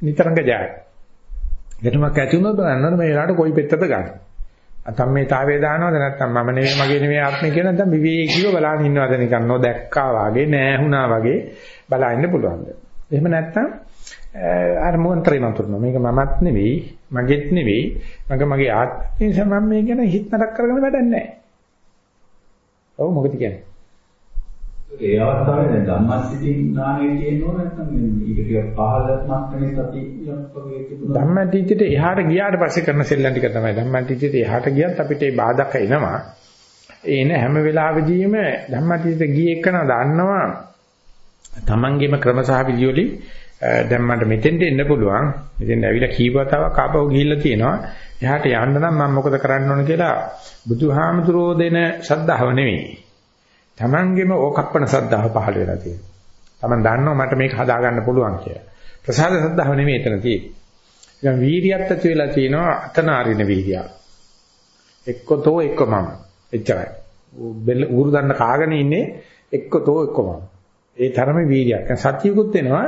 නිතරංග ජයයි. ගැටුමක් ඇති වුණොත් බලන්න මේ වෙලාවට කොයි පෙත්තද ගන්න. අතම්මේතාවයේ දානවද නැත්තම් මම නෙවෙයි මගේ නෙවෙයි ආත්මය කියන නැත්තම් විවේකීව බලන් ඉන්නවද නිකන් නොදැක්කා වගේ නෑහුණා වගේ බලන්න පුළුවන්ද. එහෙම නැත්තම් අර මොන්තරේ මතුරුන මේක මමත් නෙවෙයි මගේත් නෙවෙයි මගේ මගේ ආත්මය නිසා මම මේ ගැන හිත නරක කරගෙන වැඩක් නැහැ. ඔව් මොකද කියන්නේ? ඒ අවස්ථාවේ දැන් ධම්මසිතින් ඥානෙ තියෙනව නැත්නම් මේක ටික පහළ මට්ටමේ සතියක් වගේ තිබුණා. ධම්මටිච්චිට එහාට ගියාට පස්සේ කරන සෙල්ලම් ටික තමයි ධම්මටිච්චිට එහාට ගියත් අපිට ඒ බාධක එනවා. ඒ එන හැම වෙලාවෙදීම ධම්මටිච්චිට ගියේ එකන දන්නවා තමන්ගේම ක්‍රම සහ විදියෝලි දැන් මට මෙතෙන්ට එන්න පුළුවන්. මෙතෙන් ඇවිල්ලා කීපතාවක් ආපහු ගිහිල්ලා තියෙනවා. එහාට යන්න නම් මම මොකද කරන්න ඕන කියලා බුදුහාමුදුරෝ දෙන ශ්‍රද්ධාව නෙවෙයි. Tamangeම ඕකප්පන ශ්‍රද්ධාව පහළ වෙලා තියෙනවා. Taman දන්නවා මට මේක හදා ගන්න පුළුවන් කියලා. ප්‍රසාද ශ්‍රද්ධාව නෙවෙයි එතන තියෙන්නේ. දැන් වීර්යයත් ඇති වෙලා තියෙනවා අතනාරින වීර්යය. එක්කතෝ එක්ක මම. එච්චරයි. බෙල්ල ඌරු දන්න කාගෙන ඉන්නේ එක්කතෝ එක්ක මම. ඒ තරමේ වීර්යයක්. සතියකුත් වෙනවා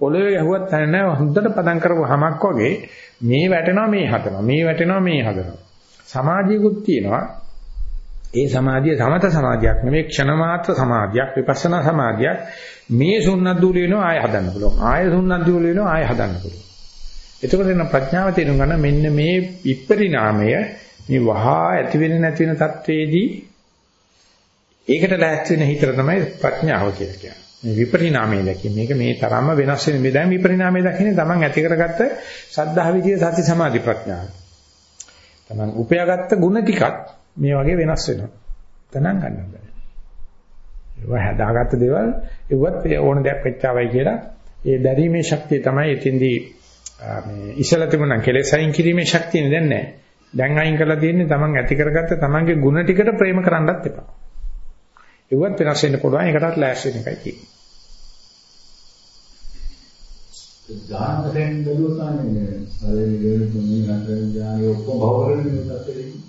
පොළවේ ගැහුවත් තැන්නේ හොඳට පදම් කරපු හමක් වගේ මේ වැටෙනවා මේ හදනවා මේ වැටෙනවා මේ හදනවා. සමාධියකුත් තියෙනවා. ඒ සමාධිය සමත සමාධියක් නෙමෙයි ක්ෂණ මාත්‍ර සමාධියක් විපස්සනා සමාධියක්. මේ සුන්නත් දූල වෙනවා ආය හදන්න පුළුවන්. ආය සුන්නත් දූල වෙනවා ආය හදන්න පුළුවන්. එතකොට එන ප්‍රඥාව තේරුම් ගන්න මෙන්න මේ විපරිණාමය මේ වහා ඇති වෙන නැති වෙන තත්වයේදී ඒකට ලෑස්ති වෙන හිතර තමයි ප්‍රඥාව කියලා කියන්නේ. මේ විපරිණාමය දැකීම. මේක මේ තරම්ම වෙනස් වෙන මේ දැන් විපරිණාමය දකින්නේ තමන් ඇති කරගත්ත සද්ධා විදියේ සති සමාධි ප්‍රඥාව. තමන් උපයාගත්ත ಗುಣ ටිකක් මේ වගේ වෙනස් වෙනවා. තනං ගන්න බෑ. ඒවා හදාගත්ත දේවල් ඒවත් ඕන දෙයක් වෙච්චාවයි කියලා ඒ දැරීමේ ශක්තිය තමයි එතින්දී මේ ඉසල තිබුණා කෙලෙස් අයින් කිරීමේ ශක්තිය දැන් නැහැ. දැන් අයින් කරලා තියෙන්නේ තමන් ඇති කරගත්ත තමන්ගේ ಗುಣ ටිකට ප්‍රේම කරන්නත් එපා. ඒවත් වෙනස් වෙන්න පුළුවන්. ඒකටත් ලෑස්ති වෙන එකයි තියෙන්නේ. ඥාන වශයෙන් බැලුවානේ පළවෙනි දෙවෙනි තුන්වෙනි හතරවෙනි ඥානෙ ඔක්කොම භවවලින් තත්ත්වෙදී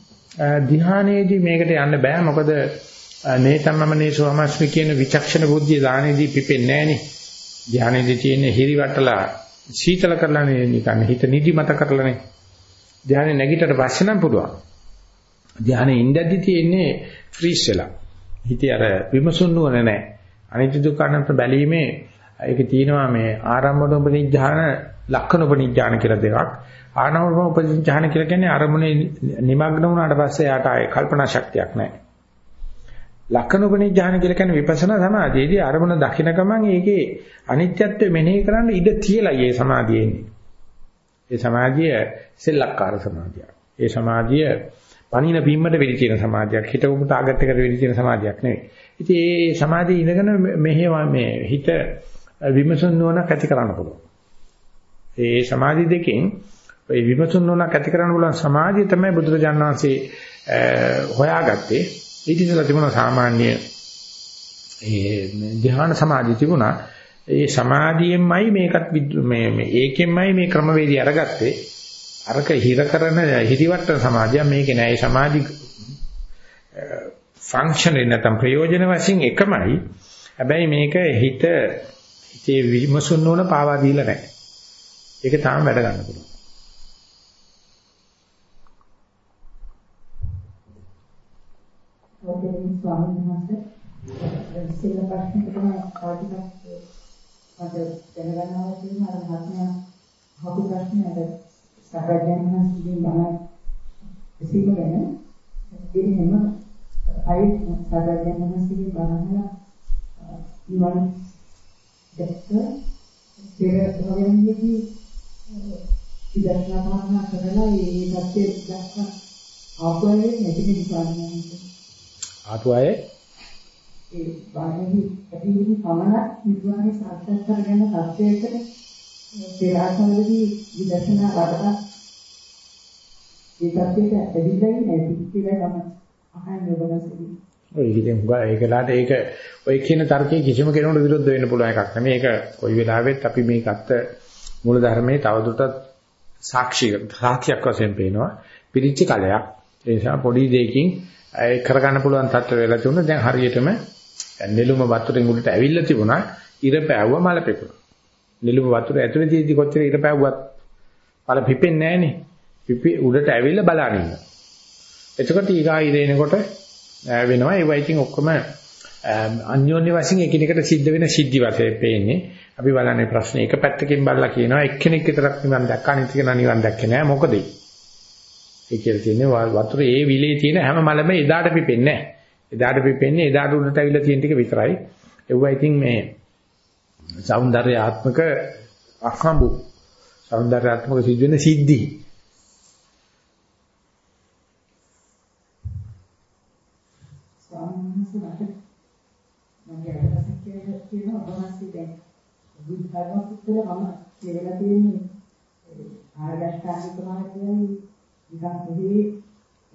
ධ්‍යානයේදී මේකට යන්න බෑ. මොකද මේ තමම නේසෝමස්මි කියන විචක්ෂණ බුද්ධිය දානෙදී පිපෙන්නේ නෑනේ. ධ්‍යානයේදී තියෙන හිරිවටලා සීතල කරලා නේ නිකන් හිත නිදිමත කරලානේ ධ්‍යානෙ නැගිටට පස්සේ නම් පුළුවන්. ධ්‍යානෙ ඉඳද්දි තියෙන්නේ ෆ්‍රීස් වෙලා. හිතේ අර විමසුන් නුවණ නැහැ අනිත්‍ය දුක්ඛ අනන්ත බැලීමේ ඒක තියෙනවා මේ ආරම්භන උපනිඥාන ලක්ෂණ උපනිඥාන කියලා දෙකක්. ආනවම උපනිඥාන කියලා කියන්නේ අරමුණේ নিমগ্ন වුණාට පස්සේ යාට ආයේ කල්පනා ශක්තියක් නැහැ. ලක්ෂණ උපනිඥාන කියලා කියන්නේ විපස්සනා සමාධියේදී අරමුණ දකින ගමන් ඒකේ අනිත්‍යත්වය මෙනෙහි කරන්න ඉඩ තියලා ඒ සමාධියේ ඉන්නේ. ඒ සමාධිය සෙල්ලක්කාර සමාධියක්. ඒ සමාධිය පණින බිම්මට වෙලි තියෙන සමාධියක්. හිතවමු ටාගට් එකට වෙලි තියෙන සමාධියක් නෙවෙයි. ඉතින් මේ සමාධිය ඉඳගෙන මෙහෙම මේ හිත විමසුන් නුවණක් ඇති කරන්න පුළුවන්. ඒ සමාධි දෙකෙන් ඒ විමසුන් නුවණක් ඇති කරන්න පුළුවන් සමාධිය තමයි බුදුරජාණන් වහන්සේ හොයාගත්තේ. ඊට ඉස්සෙල්ලා තිබුණා සාමාන්‍ය ඒ ධ්‍යාන සමාධිය තිබුණා. ඒ සමාධියෙන්මයි මේකත් මේ මේ ඒකෙන්මයි මේ ක්‍රමවේදය අරගත්තේ. අරක හිර කරන හිරිවට්ට සමාධිය මේකේ නෑ. ඒ සමාධි ෆන්ක්ෂන් එක නැත්නම් ප්‍රයෝජන වශයෙන් එකමයි. හැබැයි මේක හිත හිතේ විමසුන් නොවන පාවා දීලා නැහැ. ඒක තාම වැඩ ගන්න පුළුවන්. ගෞරවනීය ස්වාමීන් වහන්සේ සිල්ල ප්‍රශ්නකට ආදිකක් මට දැනගන්න අවශ්‍ය වෙන අර මහත්මයා හකු ප්‍රශ්නේ අර සාකච්ඡාන් වහන්සේගෙන් මම විසීම ගැන දෙන්නෙම අයි සාකච්ඡාන් වහන්සේගෙන් බලන්න ඉවන් දැක්ක. පෙර භවයන්දී ඉදර්ශනා භාවනා කරලා ඒ தත්ත්වය දක්වා ආපුවනේ නැති නිසා ආපු අය? ඒ බාහිර ඇතිවෙන පමණ නිර්වාණය සාක්ෂාත් කරගන්න තත්ත්වයකට පෙරාසවලදී විදර්ශනා වඩලා ඒ තත්ත්වයට ඇවිල්ලා නැති කියලා තමයි අහන්නේ ඔබලසදී. ඔය ඉතින් හුඟා ඒකලාට ඒක ඔය කියන තර්කයේ කිසිම කෙනෙකුට විරුද්ධ වෙන්න පුළුවන් එකක් නෙමෙයි. ඒක කොයි වෙලාවෙත් අපි මේකත් මූල ධර්මයේ තවදුරටත් සාක්ෂි සාක්ෂියක් වශයෙන් පේනවා. පිරිච්ච කලයක්. ඒ නිසා පොඩි දෙයකින් ඒ කරගන්න පුළුවන් තත්ත්ව වෙලා තිබුණා. දැන් හරියටම නෙළුම වතුරෙන් උඩට ඇවිල්ලා තිබුණා. ඉර පෑවුවා මල පෙකුණා. නෙළුම වතුර ඇතුලේ තියෙද්දි කොච්චර ඉර පෑවුවත් මල පිපෙන්නේ නැහනේ. පිපි උඩට ඇවිල්ලා බලන ඉන්න. එතකොට ඊගා ඉර එනකොට වෙනවා. ඒවා ඉතින් ඔක්කොම අන්‍යෝන්‍ය වශයෙන් එකිනෙකට සිද්ධ වෙන සිද්ධි වශයෙන් පේන්නේ. අපි බලන්නේ ප්‍රශ්නේ එක පැත්තකින් බලලා කියනවා එක්කෙනෙක් විතරක් නිවන් දැක්ක අනිත් කෙනා නිවන් දැක්කේ නෑ මොකද ඒ? ඒ කියලා කියන්නේ වතුර ඒ විලේ තියෙන හැම මලම එදාට පිපෙන්නේ නෑ. එදාට පිපෙන්නේ එදාට උඩට ඇවිල්ලා තියෙන ටික විතරයි. ඒවා ඉතින් මේ సౌందర్యාත්මක අහඹු సౌందర్యාත්මක සිද්ධ වෙන සිද්ධි. කියලා කියනවා ඔබවහන්සේ දැන් බුද්ධ ධර්මසුත්‍රය මම කියලා තියෙන්නේ ආර්යශ්‍රාමික මාර්ගයයි නිකන් පොඩි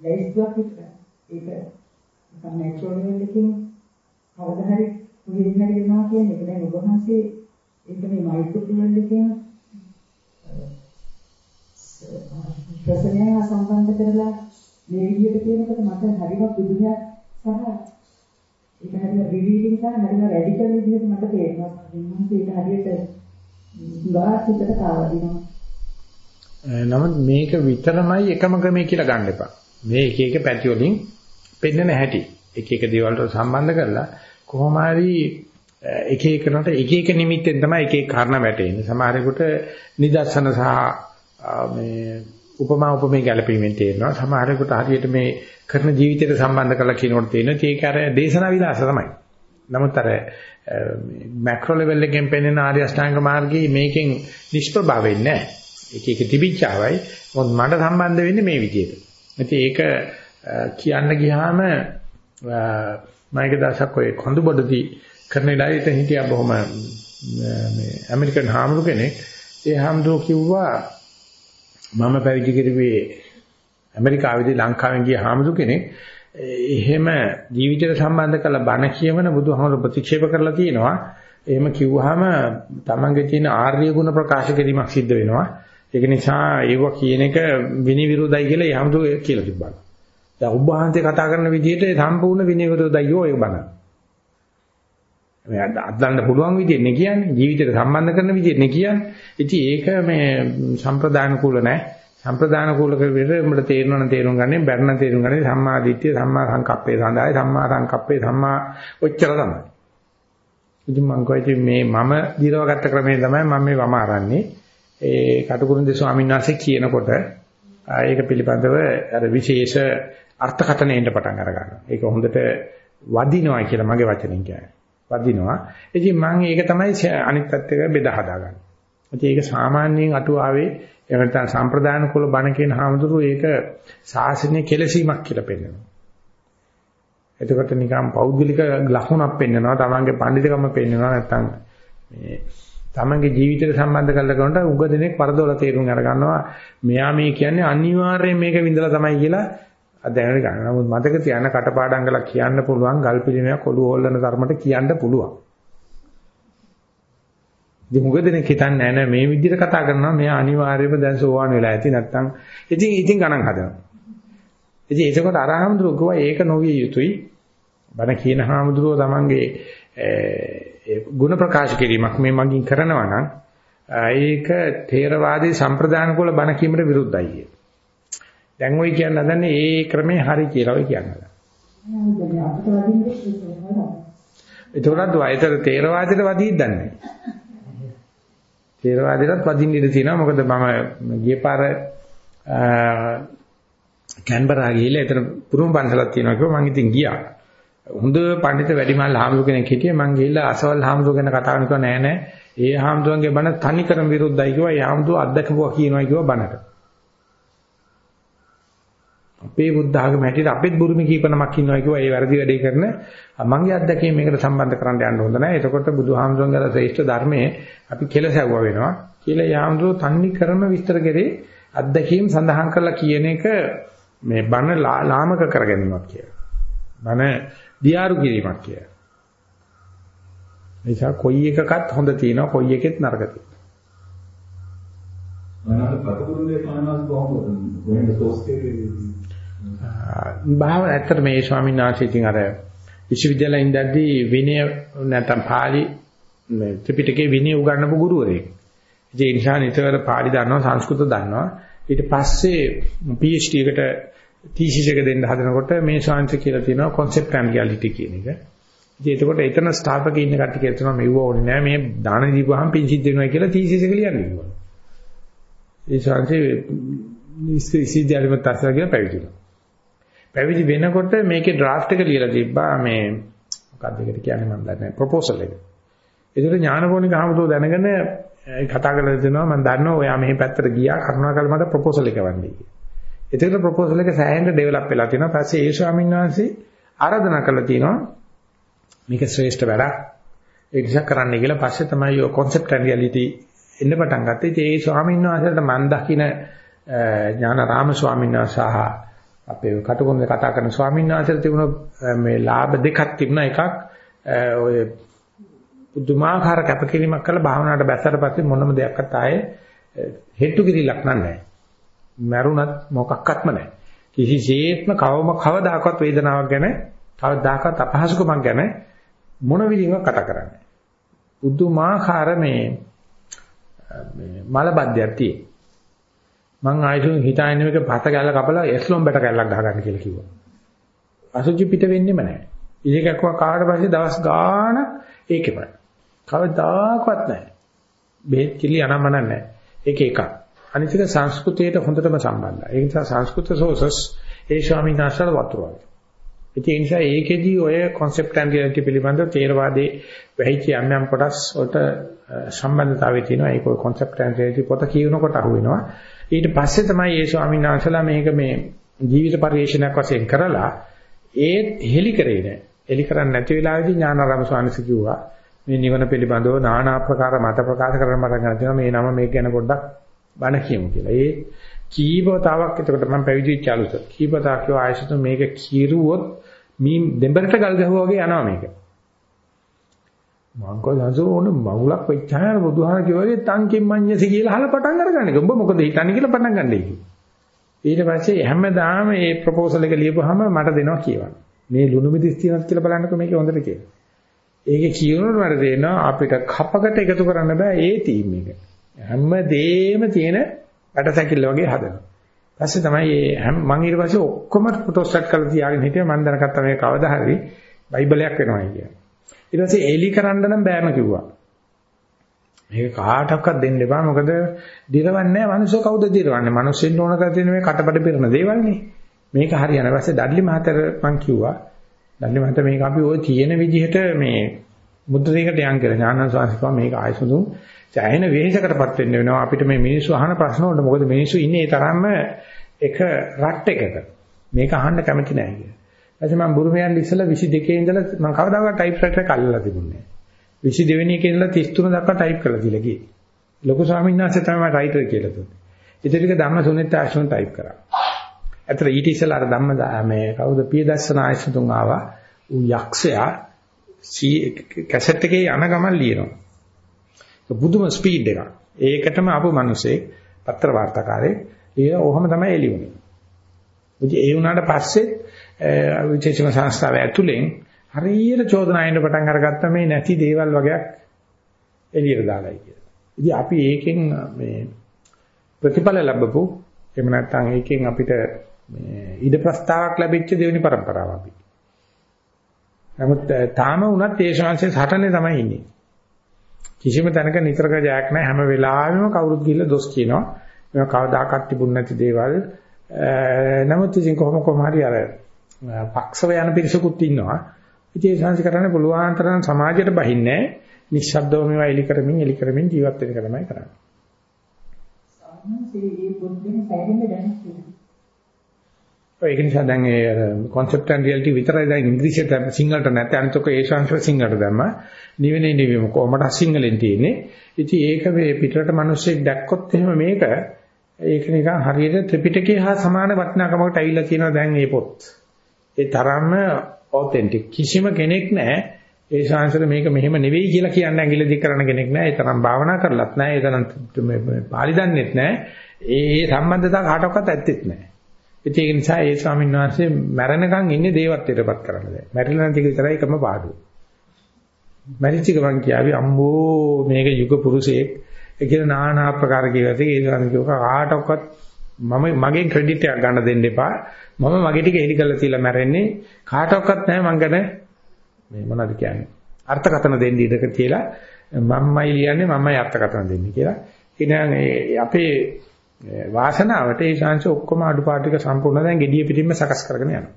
ලැයිස්තුවක් විතර. ඒක නිකන් නැචරල් ලෙවල් එකකින් කවදා හරි කොහෙන් හරි වෙනවා කියන්නේ ඒක දැන් ඔබවහන්සේ ඒක මේ මයික්‍රෝ ලෙවල් එකකින් ප්‍රශ්නය සම්බන්ධ කරලා මේ විදිහට කියනකොට මට හරිම පුදුමයක් සහ ඒක හරිය රිවීලින් සහ හරිය රැඩිකල් විදිහට මට තේරෙනවා. මම ඒක හරියට ගාස් හිතට කාවදිනවා. නමුත් මේක විතරමයි එකම ක්‍රමයේ කියලා ගන්න එපා. මේ එක එක පැති වලින් පෙන්නන හැටි. එක එක දේවල් වලට සම්බන්ධ කරලා කොහොම හරි එක එකනට එක එක නිමිත්තෙන් තමයි එක එක කාරණා වැටෙන්නේ. සමහරෙකුට නිදර්ශන සහ මේ උපමා උපමේ ගැලපීමෙන් තේරෙනවා. සමහරෙකුට හරියට මේ කරන ජීවිතයට සම්බන්ධ කරලා කියනකොට තේරෙනවා ඒක අර දේශනා විලාස තමයි. නමුත් අර මැක්‍රෝ ලෙවල් එකෙන් පෙන්වන ආර්ය අෂ්ටාංග මාර්ගයේ මේකෙන් නිෂ්ප්‍රභාව වෙන්නේ නැහැ. එක එක තිබිච්චාවයි මොකද මට සම්බන්ධ වෙන්නේ මේ විදිහට. ඉතින් ඒක කියන්න ගියාම මම එක දවසක් ඔය කොඳු බඩදී කරන ඉලයිට හිටියා බොහොම මේ ඇමරිකන් හාමුදුර කෙනෙක්. ඒ හාමුදුර කිව්වා මම පැවිදි කිරුවේ ඇමරිකාවේදී ලංකාවෙන් ගිය හාමුදුර කෙනෙක්. එහෙම ජීවිතයට සම්බන්ධ කරලා බණ කියවන බුදුහාමුදුර ප්‍රතික්ෂේප කරලා තියෙනවා. එහෙම කිව්වහම තමන්ගේ තියෙන ආර්ය ගුණ ප්‍රකාශ කිරීමක් සිද්ධ වෙනවා. ඒක නිසා ඒව කියන එක විනි විරෝධයි කියලා යහමතු කියලා තිබ්බා. දැන් ඔබ වහන්සේ කතා කරන විදිහට සම්පූර්ණ විනි විරෝධයි ඔය බණ. මේ අදන්න පුළුවන් විදිහට නේ කියන්නේ ජීවිතයට සම්බන්ධ කරන විදිහට නේ කියන්නේ. ඉතින් ඒක මේ සම්ප්‍රදාන කුල නැහැ. සම්ප්‍රදාන කුල කෙරෙහිට උඹට තේරෙනවනම් තේරුම් ගන්න බැරි නම් තේරුම් ගන්න සම්මා දිට්ඨිය සම්මා සංකප්පේ සඳහායි සම්මා සංකප්පේ සම්මා ඔච්චර තමයි. ඉතින් මම කොයිද මේ මම දිරව ගත්ත ක්‍රමේ තමයි මම මේ වම අරන්නේ. ඒ කටුකුරුන්දේ ස්වාමීන් වහන්සේ කියනකොට ඒක පිළිබඳව අර විශේෂ අර්ථකථනයෙන්ද පටන් අර ගන්නවා. ඒක හොඳට වදිනවා කියලා මගේ වචනෙන් කියන්නේ. වදිනවා. ඉතින් මම ඒක තමයි අනිත් පැත්තක බෙදා හදාගන්නේ. ඉතින් ඒක සාමාන්‍යයෙන් අටුවාවේ එහෙම නැත්නම් සම්ප්‍රදාන කුල බණ කියන හාමුදුරුවෝ ඒක සාසනීය කෙලසීමක් කියලා පෙන්නනවා. එතකොට නිකම් පෞද්ගලික ලකුණක් පෙන්නනවා. තමන්ගේ පඬිතුකම පෙන්නනවා නැත්නම් මේ තමන්ගේ ජීවිතයට සම්බන්ධ කරලා කරනට උග දෙනෙක් වරදොල තේරුම් අර ගන්නවා මෙයා මේ කියන්නේ අනිවාර්යයෙන් මේක විඳලා තමයි කියලා අධ්‍යයනය ගන්න. නමුත් මතක තියාගන්න කටපාඩම් කරලා කියන්න පුළුවන් ගල් පිළිමයක් ඔළුව හොල්ලන තරමට කියන්න පුළුවන්. ඉතින් මොකද නේ හිතන්නේ නැහැ නෑ මේ විදිහට කතා කරනවා මෙයා අනිවාර්යයෙන්ම දැන් සෝවාන් වෙලා ඇති නැත්තම් ඉතින් ඉතින් ගණන් හදනවා. ඉතින් ඒකකොට අරහමඳුරෝ කිව්වා ඒක නොවිය යුතුයි. බණ කියන හාමුදුරුවෝ තමන්ගේ ගුණ ප්‍රකාශ කිරීමක් මේ මගින් කරනවා නම් ඒක තේරවාදී සම්ප්‍රදාන කුල බණ කීමට විරුද්ධයි කිය. දැන් ওই කියන්න හදන්නේ ඒ ක්‍රමේ හරි කියලා ඔය කියනවා. ඒතරත් වයතර තේරවාදයට වදීත් දන්නේ. තේරවාදයටත් වදින්න ඉඩ තියෙනවා. මොකද මම ගිය පාර කැන්බරා ගිහිල්ලා එතන පුරුම පන්සලක් තියෙනවා කිව්වා මම ඉතින් ගියා. හොඳ පඬිත වැඩිමල් හාමුදුර කෙනෙක් හිටියේ මං ගිහිල්ලා අසවල් හාමුදුර ගැන කතා කරනකොට නෑ නෑ ඒ හාමුදුරන්ගේ බණ තනිකරම විරුද්ධයි කිව්වා ඒ හාමුදුර අත්දකපුවා කියනවා කිව්වා බණට අපේ බුද්ධ ආගම හැටියට අපෙත් බුරුමි කීපනමක් ඉන්නවා කිව්වා ඒ වැරදි වැඩේ කරන මංගේ අත්දැකීම් මේකට සම්බන්ධ කරන්න යන්න හොඳ නැහැ එතකොට බුදුහාමුදුරන්ගේ ශ්‍රේෂ්ඨ ධර්මයේ අපි කෙලසැවුවා වෙනවා කියලා ඒ හාමුදුර තනිකරම විස්තර කරේ අත්දැකීම් සඳහන් කරලා කියන එක මේ බණ ලාමක කරගැනීමක් කියලා බණ දියාරු කිරීමක් කියලා. නිසා කොයි එකකත් හොඳ තියෙනවා කොයි එකෙත් නරක තියෙනවා. මනස කටුකුරුනේ පානස් කොහොමද කොහෙන්ද සෝස් භාව ඇත්තට මේ ස්වාමීන් වහන්සේ ඉතින් අර විශ්වවිද්‍යාලයේ ඉඳද්දී විනය නැත්නම් පාලි මේ ත්‍රිපිටකේ විනය උගන්වපු ගුරුවරයෙක්. ඒ නිසා නිතර පාලි දන්නවා සංස්කෘත දන්නවා. ඊට පස්සේ PhD එකට තීසිස් එක දෙන්න හදනකොට මේ ශාන්ති කියලා තියෙනවා concept and reality කියන එක. ඉතින් එතකොට එතන ස්ටාෆ් එකේ ඉන්න කට්ටිය කියලා තියෙනවා මෙව ඕනේ නෑ මේ දාන දීපුවාම පිංචිත් දෙනවා කියලා තීසිස් එක ලියන්නේ කිව්වා. ඒ ශාන්ති ඉස්විද්‍යාලෙම තස්සලා කියලා පැවිදි වුණා. පැවිදි වෙනකොට මේකේ ඩ්‍රාෆ්ට් එක ලියලා තිබ්බා මේ මොකක්ද ඒකට කියන්නේ මම දන්නේ නැහැ ප්‍රොපෝසල් එක. ඒකට ඥානපෝනික ආමතෝ දැනගෙන කතා කරලා දෙනවා මම දන්නවා ඔයා මෙහි පැත්තට ගියා කරුණාකරලා මට ප්‍රොපෝසල් එක වන්නේ කියලා. එතකොට ප්‍රොපෝසල් එක සෑහෙන ඩෙවලොප් වෙලා තියෙනවා. පස්සේ ඒ ස්වාමීන් වහන්සේ ආරාධනා කළා තියෙනවා මේක ශ්‍රේෂ්ඨ වැඩක්. ඒක නිසා කරන්න කියලා පස්සේ තමයි ඔය concept and reality එන්න පටන් ගත්තේ. ඉතින් ඒ ස්වාමීන් වහන්සේට මම දකින ඥානාරාම ස්වාමීන් වහන්සේ සහ අපේ කටුකොන්ද කතා කරන ස්වාමීන් වහන්සේට තිබුණ මේ ලාභ දෙකක් තිබුණා. එකක් ඔය පුදුමාකාර කැපකිරීමක් කළා භාවනාවට බැස්සට පස්සේ මොනම දෙයක්වත් ආයේ හෙට්ටු කිරිලක් නැහැ. මැරුණත් මොකක්වත්ම නැහැ. කිසිසේත්ම කවම කවදාකවත් වේදනාවක් ගැන කවදාකවත් අපහසුකමක් ගැන මොන විදිහකින්වත් කතා කරන්නේ. පුදුමාකාර මේ මේ මලබද්ධයක් තියෙන. මං ආයෙත් හිතාගෙන මේක පත ගැල්ල කපලා එස්ලොම් බැට ගැල්ලක් ගහගන්න කියලා කිව්වා. අසුචි පිට වෙන්නෙම නැහැ. ඉලෙකක්ව කාට පස්සේ දවස් ගාණක් ඒකෙමයි. කවදාකවත් නැහැ. බෙහෙත් කිලි අනම්මන නැහැ. ඒක එකක්. අනිත් එක සංස්කෘතියට හොඳටම සම්බන්ධයි. ඒ නිසා සංස්කෘත සෝසස් ඒ ස්වාමීන් වහන්සේලා වතුරයි. ඒ නිසා ඒකෙදී ඔය concept and reality පිළිබඳව තේරවාදී වෙහිච්ච යම් යම් කොටස් වලට සම්බන්ධතාවය තියෙනවා. ඒක ඔය concept and reality පොත කියනකොට අහුවෙනවා. ඊට පස්සේ තමයි මේ ස්වාමීන් වහන්සේලා මේක මේ ජීවිත පරිශ්‍රණයක් වශයෙන් කරලා ඒ හෙලි කරේ නෑ. හෙලි කරන්නේ නැති වෙලාවේදී ඥානාරාම ස්වාමීන් වහන්සේ කිව්වා මේ නිවන පිළිබඳව নানা ආකාර මත ප්‍රකාශ කරන්න මට ගන්න මේ නම මේක ගැන පොඩ්ඩක් බණ කියමු කියලා. ඒ කීපතාවක් එතකොට මම පැවිදි වෙච්ච අලුත. කීපතාවක් කිව්ව ආයසතු මේක කීරුවොත් මේ දෙඹරට ගල් ගහුවා වගේ යනවා මේක. මං කොහොමද ඕන මවුලක් වෙච්චාම බුදුහාම කිව්වාගේ තංකින් මඤ්ඤසි කියලා අහලා පටන් අරගන්නේ. උඹ මොකද හිතන්නේ කියලා පටන් ගන්නයි කිව්වා. ඊට පස්සේ හැමදාම මේ ප්‍රොපෝසල් එක ලියපුවාම මට දෙනවා කියවන්න. මේ ලුණු මිදිස් තියෙනවද කියලා බලන්නකෝ මේකේ හොඳට කියලා. ඒකේ කියනකොට මට දෙනවා අපිට කපකට එකතු කරන්න බෑ ඒ තීම් එක. හැමදේම තියෙන වැඩසැකිල්ල වගේ හදනවා. ඊපස්සේ තමයි මේ මම ඊට පස්සේ ඔක්කොම ෆොටෝ සෙට් කරලා තියාගෙන හිටියා මම දැනගත්තා මේ කවදා හරි බයිබලයක් වෙනවා කියලා. ඊට පස්සේ එලි කරන්න නම් බෑම කිව්වා. මේක කාටවත් දෙන්න එපා. මොකද දිරවන්නේ නැහැ. මිනිස්සු කවුද දිරවන්නේ? මිනිස්සුන් ඕන කර තියෙන මේ කටපඩ පිරන දේවල්නේ මේක හරියන. ඊපස්සේ ඩඩ්ලි මහත්තයා මං කිව්වා. ඩඩ්ලි මහත්තයා මේක අපි ওই තියෙන විදිහට මේ මුද්‍රණයකට යන් කියලා ඥානන් සාහිත්‍ය මේක ආයසුදුම් සෑහෙන වෙහෙසකටපත් වෙන්න වෙනවා. අපිට මේ මිනිස්සු අහන ප්‍රශ්න වලට මොකද මිනිස්සු ඉන්නේ ඒ තරම්ම එක රට් එකක. මේක අහන්න කැමති නැහැ කියලා. ඊපස්සේ මම බුරුමයන් ඉස්සලා 22 ඉඳලා මම කවදාකවත් ටයිප් රයිටර් එක අල්ලලා තිබුණේ නැහැ. 22 වෙනි එකේ ඉඳලා 33 දක්වා ටයිප් කරලා දීලා ගියේ. ලොකු ස්වාමීන් වහන්සේ තමයි රයිටර් කියලා දුන්නේ. ඉතින් ටික ධම්ම සුනිත් ආශ්‍රම ටයිප් කරා. අතර ඊට ඉස්සෙල්ලා අර ධම්ම මේ කවුද පියදස්සන ආයසතුන් ආවා. ඌ යක්ෂයා කැසට් එකේ යන ගමන් ලියනවා. බුදුම ස්පීඩ් එකක්. ඒකටම ආපු මිනිස්සේ පත්‍ර වාර්තාකාරේ ඊය ඔහම තමයි එළියුනේ. ඉතින් ඒ වුණාට පස්සේ විශේෂම සංස්ථාව ඇතුලෙන් හරියට චෝදනා එන්න පටන් අරගත්ත මේ නැති දේවල් වගේක් එළියට දාලායි කියලා. ඉතින් අපි ඒකෙන් මේ ප්‍රතිඵල ලැබපු එහෙම නැත්නම් ඒකෙන් අපිට මේ ඉද ප්‍රස්තාවක් ලැබිච්ච දෙවෙනි પરම්පරාව අපි. නමුත් තාම වුණත් ඒ ශාංශයේ හටනේ තමයි ඉන්නේ. කිසිම තැනක නිතරක ජයක් නැහැ හැම වෙලාවෙම කවුරුත් ගිහිල්ලා දොස් කියනවා. මේවා කවදාකවත් තිබුණ නැති දේවල්. නමුත් ඉතින් කොහොම කොහම හරි අර පක්ෂව යන පිරිසකුත් ඉන්නවා. ඉතින් ඒ ශාංශ කරන්න පුළුවන් තරම් සමාජයට බහින්නේ නිශ්ශබ්දව මේවා එලි කරමින් එලි කරමින් ජීවත් වෙන එක තමයි කරන්නේ. සාමාන්‍යයෙන් මේ පොත්ෙන් පැහැදිලි දැනගන්න. ඒක නිසා දැන් ඒ concept and reality විතරයි දැන් ඉංග්‍රීසියට සිංහලට නැත්නම් අනිත් ඔක ඒ ශාංශ සිංහලට දැම්ම නිවෙන්නේ නිවෙම කොහමද සිංහලෙන් තියෙන්නේ ඉතින් ඒක මේ පිටරට මිනිස්සෙක් දැක්කොත් එහෙම මේක ඒක නිකන් හරියට ත්‍රිපිටකේ හා සමාන වටිනාකමකට ඇවිල්ලා තියෙනවා දැන් මේ පොත් ඒ තරම්ම ඔතෙන්ටික් කිසිම කෙනෙක් නැහැ ඒ ශාංශර මේක මෙහෙම නෙවෙයි කියලා කියන්න ඇඟිලි දික් කරන කෙනෙක් නැහැ ඒ තරම් භාවනා කරලත් නැහැ ඒ තරම් පාලි දන්නෙත් නැහැ ඒ සම්බන්ධතාව කාටවත් ඇත්තෙත් නැහැ ඒක නිසා ඒ ස්වාමීන් වහන්සේ මැරෙනකන් ඉන්නේ දේවත්වයටපත් කරන්න දැන්. මැරිලා නැති විතරයි එකම පාඩුව. මැරිච්ච ගමන් කියාවි අම්බෝ මේක යුග පුරුෂයෙක්. ඒ කියන নানা ආකාර කියවතේ ඒ ස්වාමීන් කාටවත් මම මගෙන් ක්‍රෙඩිට් එකක් ගන්න දෙන්න එපා. මම මගේ ටික එලි කරලා තියලා මැරෙන්නේ කාටවත් නැහැ මං ගැන මේ මොනවද කියන්නේ? අර්ථකථන දෙන්න ඉඩක තියලා මම්මයි ලියන්නේ මම්මයි අර්ථකථන දෙන්නේ කියලා. ඉතින් අපේ වාසනාවට ඒ ශාංශ ඔක්කොම අඩුපාඩු ටික සම්පූර්ණ දැන් gediya පිටින්ම සකස් කරගෙන යනවා.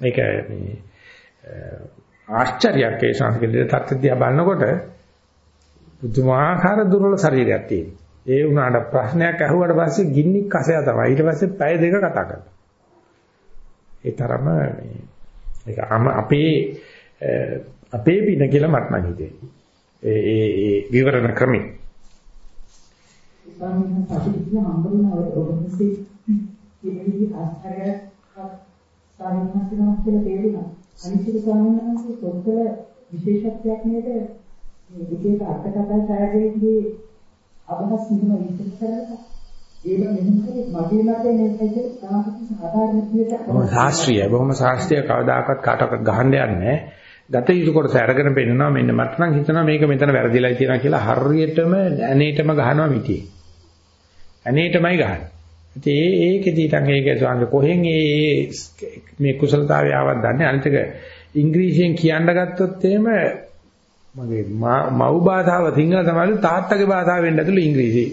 ඒක මේ ආශ්චර්යයක් ඒ ශාංශකේ තත්ත්වදියා බලනකොට බුදුමාහාර දුර්වල ශරීරයක් තියෙනවා. ඒ වුණාට ප්‍රශ්නයක් අහුවට පස්සේ ගින්නි කසය තමයි. ඊට පස්සේ පැය දෙක කතා කරනවා. ඒ තරම මේ ඒක අපේ අපේ පින කියලා මට නම් හිතෙන්නේ. ඒ ඒ විවරණ ක්‍රමී ස්වාමීන් වහන්සේ අපිට හම්බුන ඔබන්සේ කියන විදිහ ආස්තරයක් ස්වාමීන් වහන්සේනමක් කියලා තේරුණා. අනිත් ස්වාමීන් වහන්සේ පොත්වල විශේෂත්වයක් නේද මේ විදිහට අර්ථකථන සායදීදී අදහස් මෙහෙම විස්තර කරලා ඒක මෙහෙම මගේ මතේ මේකයි සාමාන්‍ය සාධාරණ විදිහට බොහොම ශාස්ත්‍රීය බොහොම ශාස්ත්‍රීය කවදාකවත් කාටවත් ගහන්න යන්නේ නැහැ. ගත යුතු කොටස අරගෙන පෙන්නනවා මෙන්න මට නම් හිතෙනවා මේක මෙතන වැරදිලා තියෙනවා කියලා හරියටම ඇනේටම ගහනවා මිටියේ. අනේටමයි ගහන්නේ. ඉතින් ඒ ඒකෙදී තං ඒක සාංග කොහෙන් ඒ මේ කුසලතාවය ආවත් දන්නේ අනිතක ඉංග්‍රීසියෙන් කියන්න ගත්තොත් එහෙම මගේ මව් භාෂාව සිංහල තමයි තාත්තගේ භාෂාව වෙන්න ඇතුළු ඉංග්‍රීසි.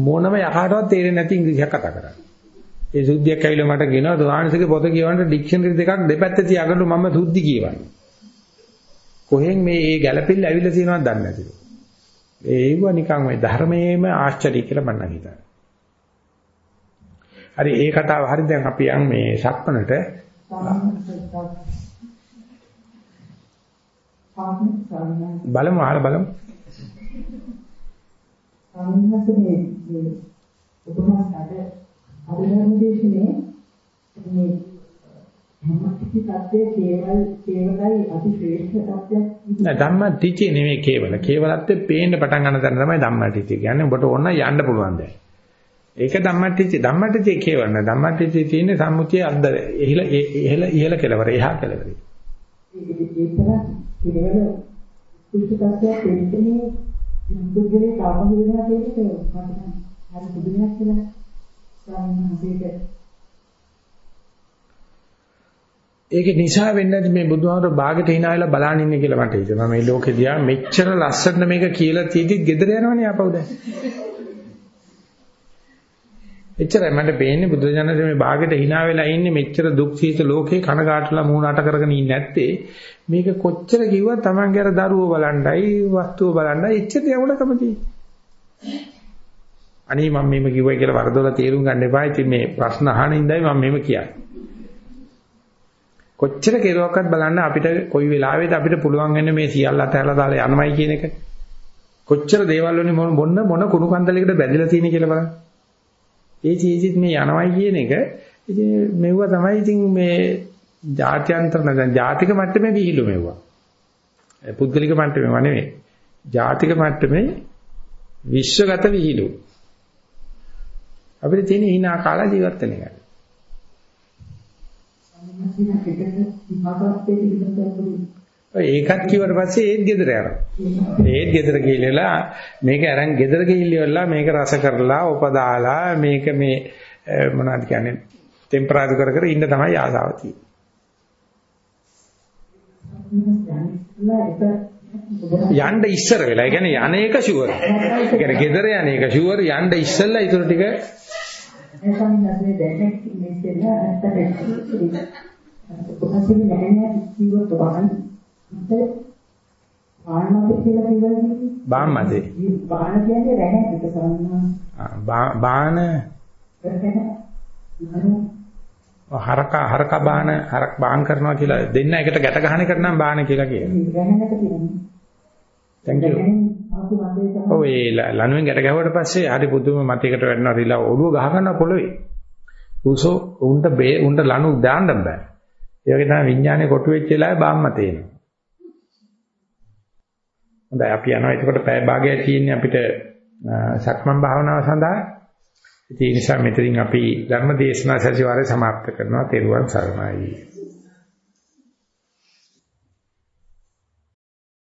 මොනම යකාටවත් තේරෙන්නේ නැති ඉංග්‍රීසියක් කතා කරන්නේ. ඒ සුද්ධියක් ඇවිල්ලා මට කියනවා දුආනිසගේ පොත කියවන්න ඩික්ෂනරි දෙකක් දෙපැත්තේ තියාගන්න මම සුද්ධි කියවන්නේ. කොහෙන් මේ ඒ ගැළපෙල්ල ඇවිල්ලා තියෙනවද දන්නේ නැතිලු. ඒව නිකන් ওই ධර්මයේම ආශ්චර්ය කියලා මම හිතනවා. හරි ඒ කතාව හරි දැන් අපි යන් මේ සක්මනට බලමු ආල බලමු. මේ උපමාසකට අභිධර්ම දේශනේ මේ ධම්මටිචි தත්ත්වයේ කේවල කේවලයි අති ශ්‍රේෂ්ඨ தත්ත්වයක් නෑ ධම්මටිචි නෙමෙයි කේවල. කේවලත්වයේ පේන්න පටන් ගන්න තැන තමයි ධම්මටිචි කියන්නේ. ඔබට ඕන යන්න පුළුවන් දැන්. ඒක ධම්මටිචි ධම්මටිචි කේවල නෑ. ධම්මටිචි තියෙන්නේ සම්මුතිය අද්ද ඉහළ ඉහළ ඉහළ කෙලවර එහා කෙලවර ඒතර කේවල කුෂ්ඨ தත්ත්වයක් දෙන්නේ දුක්ගේ කාම වේදනා දෙන්නේ මට හරි පුදුමයක් කියලා සම්මතයක ඒක නිසා වෙන්නේ නැති මේ බුදුහාමර ਬਾගෙට hina වෙලා බලන් ඉන්නේ කියලා මට හිතෙනවා මේ ලෝකෙ දිහා මෙච්චර ලස්සන මේක කියලා තීදි ගෙදර යනවනේ ආපහු දැන්. එච්චරයි මට පේන්නේ බුදුජානක මේ ਬਾගෙට hina වෙලා ඉන්නේ මෙච්චර දුක් සීත ලෝකේ කනගාටුලා මූණ අට කරගෙන ඉන්නේ නැත්තේ මේක කොච්චර කිව්වත් Tamange අර දරුවෝ බලණ්ඩයි වස්තුව බලණ්ඩයි එච්චර යවුණකම තියෙන්නේ. අනේ මම මේක කිව්වයි කියලා වරදොල තේරුම් ගන්න එපා. ඉතින් මේ ප්‍රශ්න අහන ඉඳයි මම මේක කියන්නේ. කොච්චර කෙරුවක්වත් බලන්න අපිට කොයි වෙලාවෙද අපිට පුළුවන් වෙන්නේ මේ සියල්ල අතහැරලා දාලා යනමයි කියන එක. කොච්චර දේවල් වලින් මොන මොන කුණු කන්දලයකට බැඳලා තියෙන කියලා බලන්න. ඒ චීජිත් මේ යනවයි කියන එක ඉතින් මෙවුව තමයි ඉතින් මේ ජාත්‍යන්තර නැත්නම් ජාතික මට්ටමේ විහිළු මෙවුවා. පුද්ගලික මට්ටමේ නෙවෙයි. ජාතික මට්ටමේ විශ්වගත විහිළු. අපිට තියෙන hina කාලා ජීවත් වෙන එකයි. ඒකත් කිව්වට පස්සේ ඒත් ගෙදර යනවා. ඒත් ගෙදර ගිහිල්ලා මේක අරන් ගෙදර ගිහිල්ලා මේක රස කරලා උපදාලා මේක මේ මොනවද කියන්නේ ටෙම්පරාදු කර කර ඉන්න තමයි ආසාව තියෙන්නේ. යන්න ඉස්සර වෙලා. ඒ කියන්නේ යන්නේක ෂුවර්. ඒ කියන්නේ ගෙදර යන්නේක ෂුවර් යන්න ඉස්සෙල්ලා ඊටු ටික එසමින් බාහමතේ කියලා කියන්නේ බාහමතේ බාහන කියන්නේ රැහැ එක සම්මා. බාහන? හරක හරක බාහන හරක් බාහන් කරනවා කියලා දෙන්න එකට ගැට ගහන එකට නම් බාහන කියලා කියනවා. thank you. ඔව් ඒ ලණුවෙන් ගැට ගැහුවට පස්සේ හරි පුදුම මතයකට වැටෙනවා රිලා ඔළුව ගහ ගන්නවා පොළවේ. උසෝ උන්ට උන්ට ලණු දාන්න බෑ. ඒ වගේ තමයි විඥානේ කොටු වෙච්ච වෙලාවේ බාම්ම තේනවා හොඳයි අපි යනවා. එතකොට පැය භාගයක් තියෙන්නේ අපිට සක්මන් භාවනාව සඳහා. ඒ නිසා මෙතනින් අපි ධර්ම දේශනා සැසිවාරය સમાપ્ત කරනවා. තෙරුවන් සරණයි.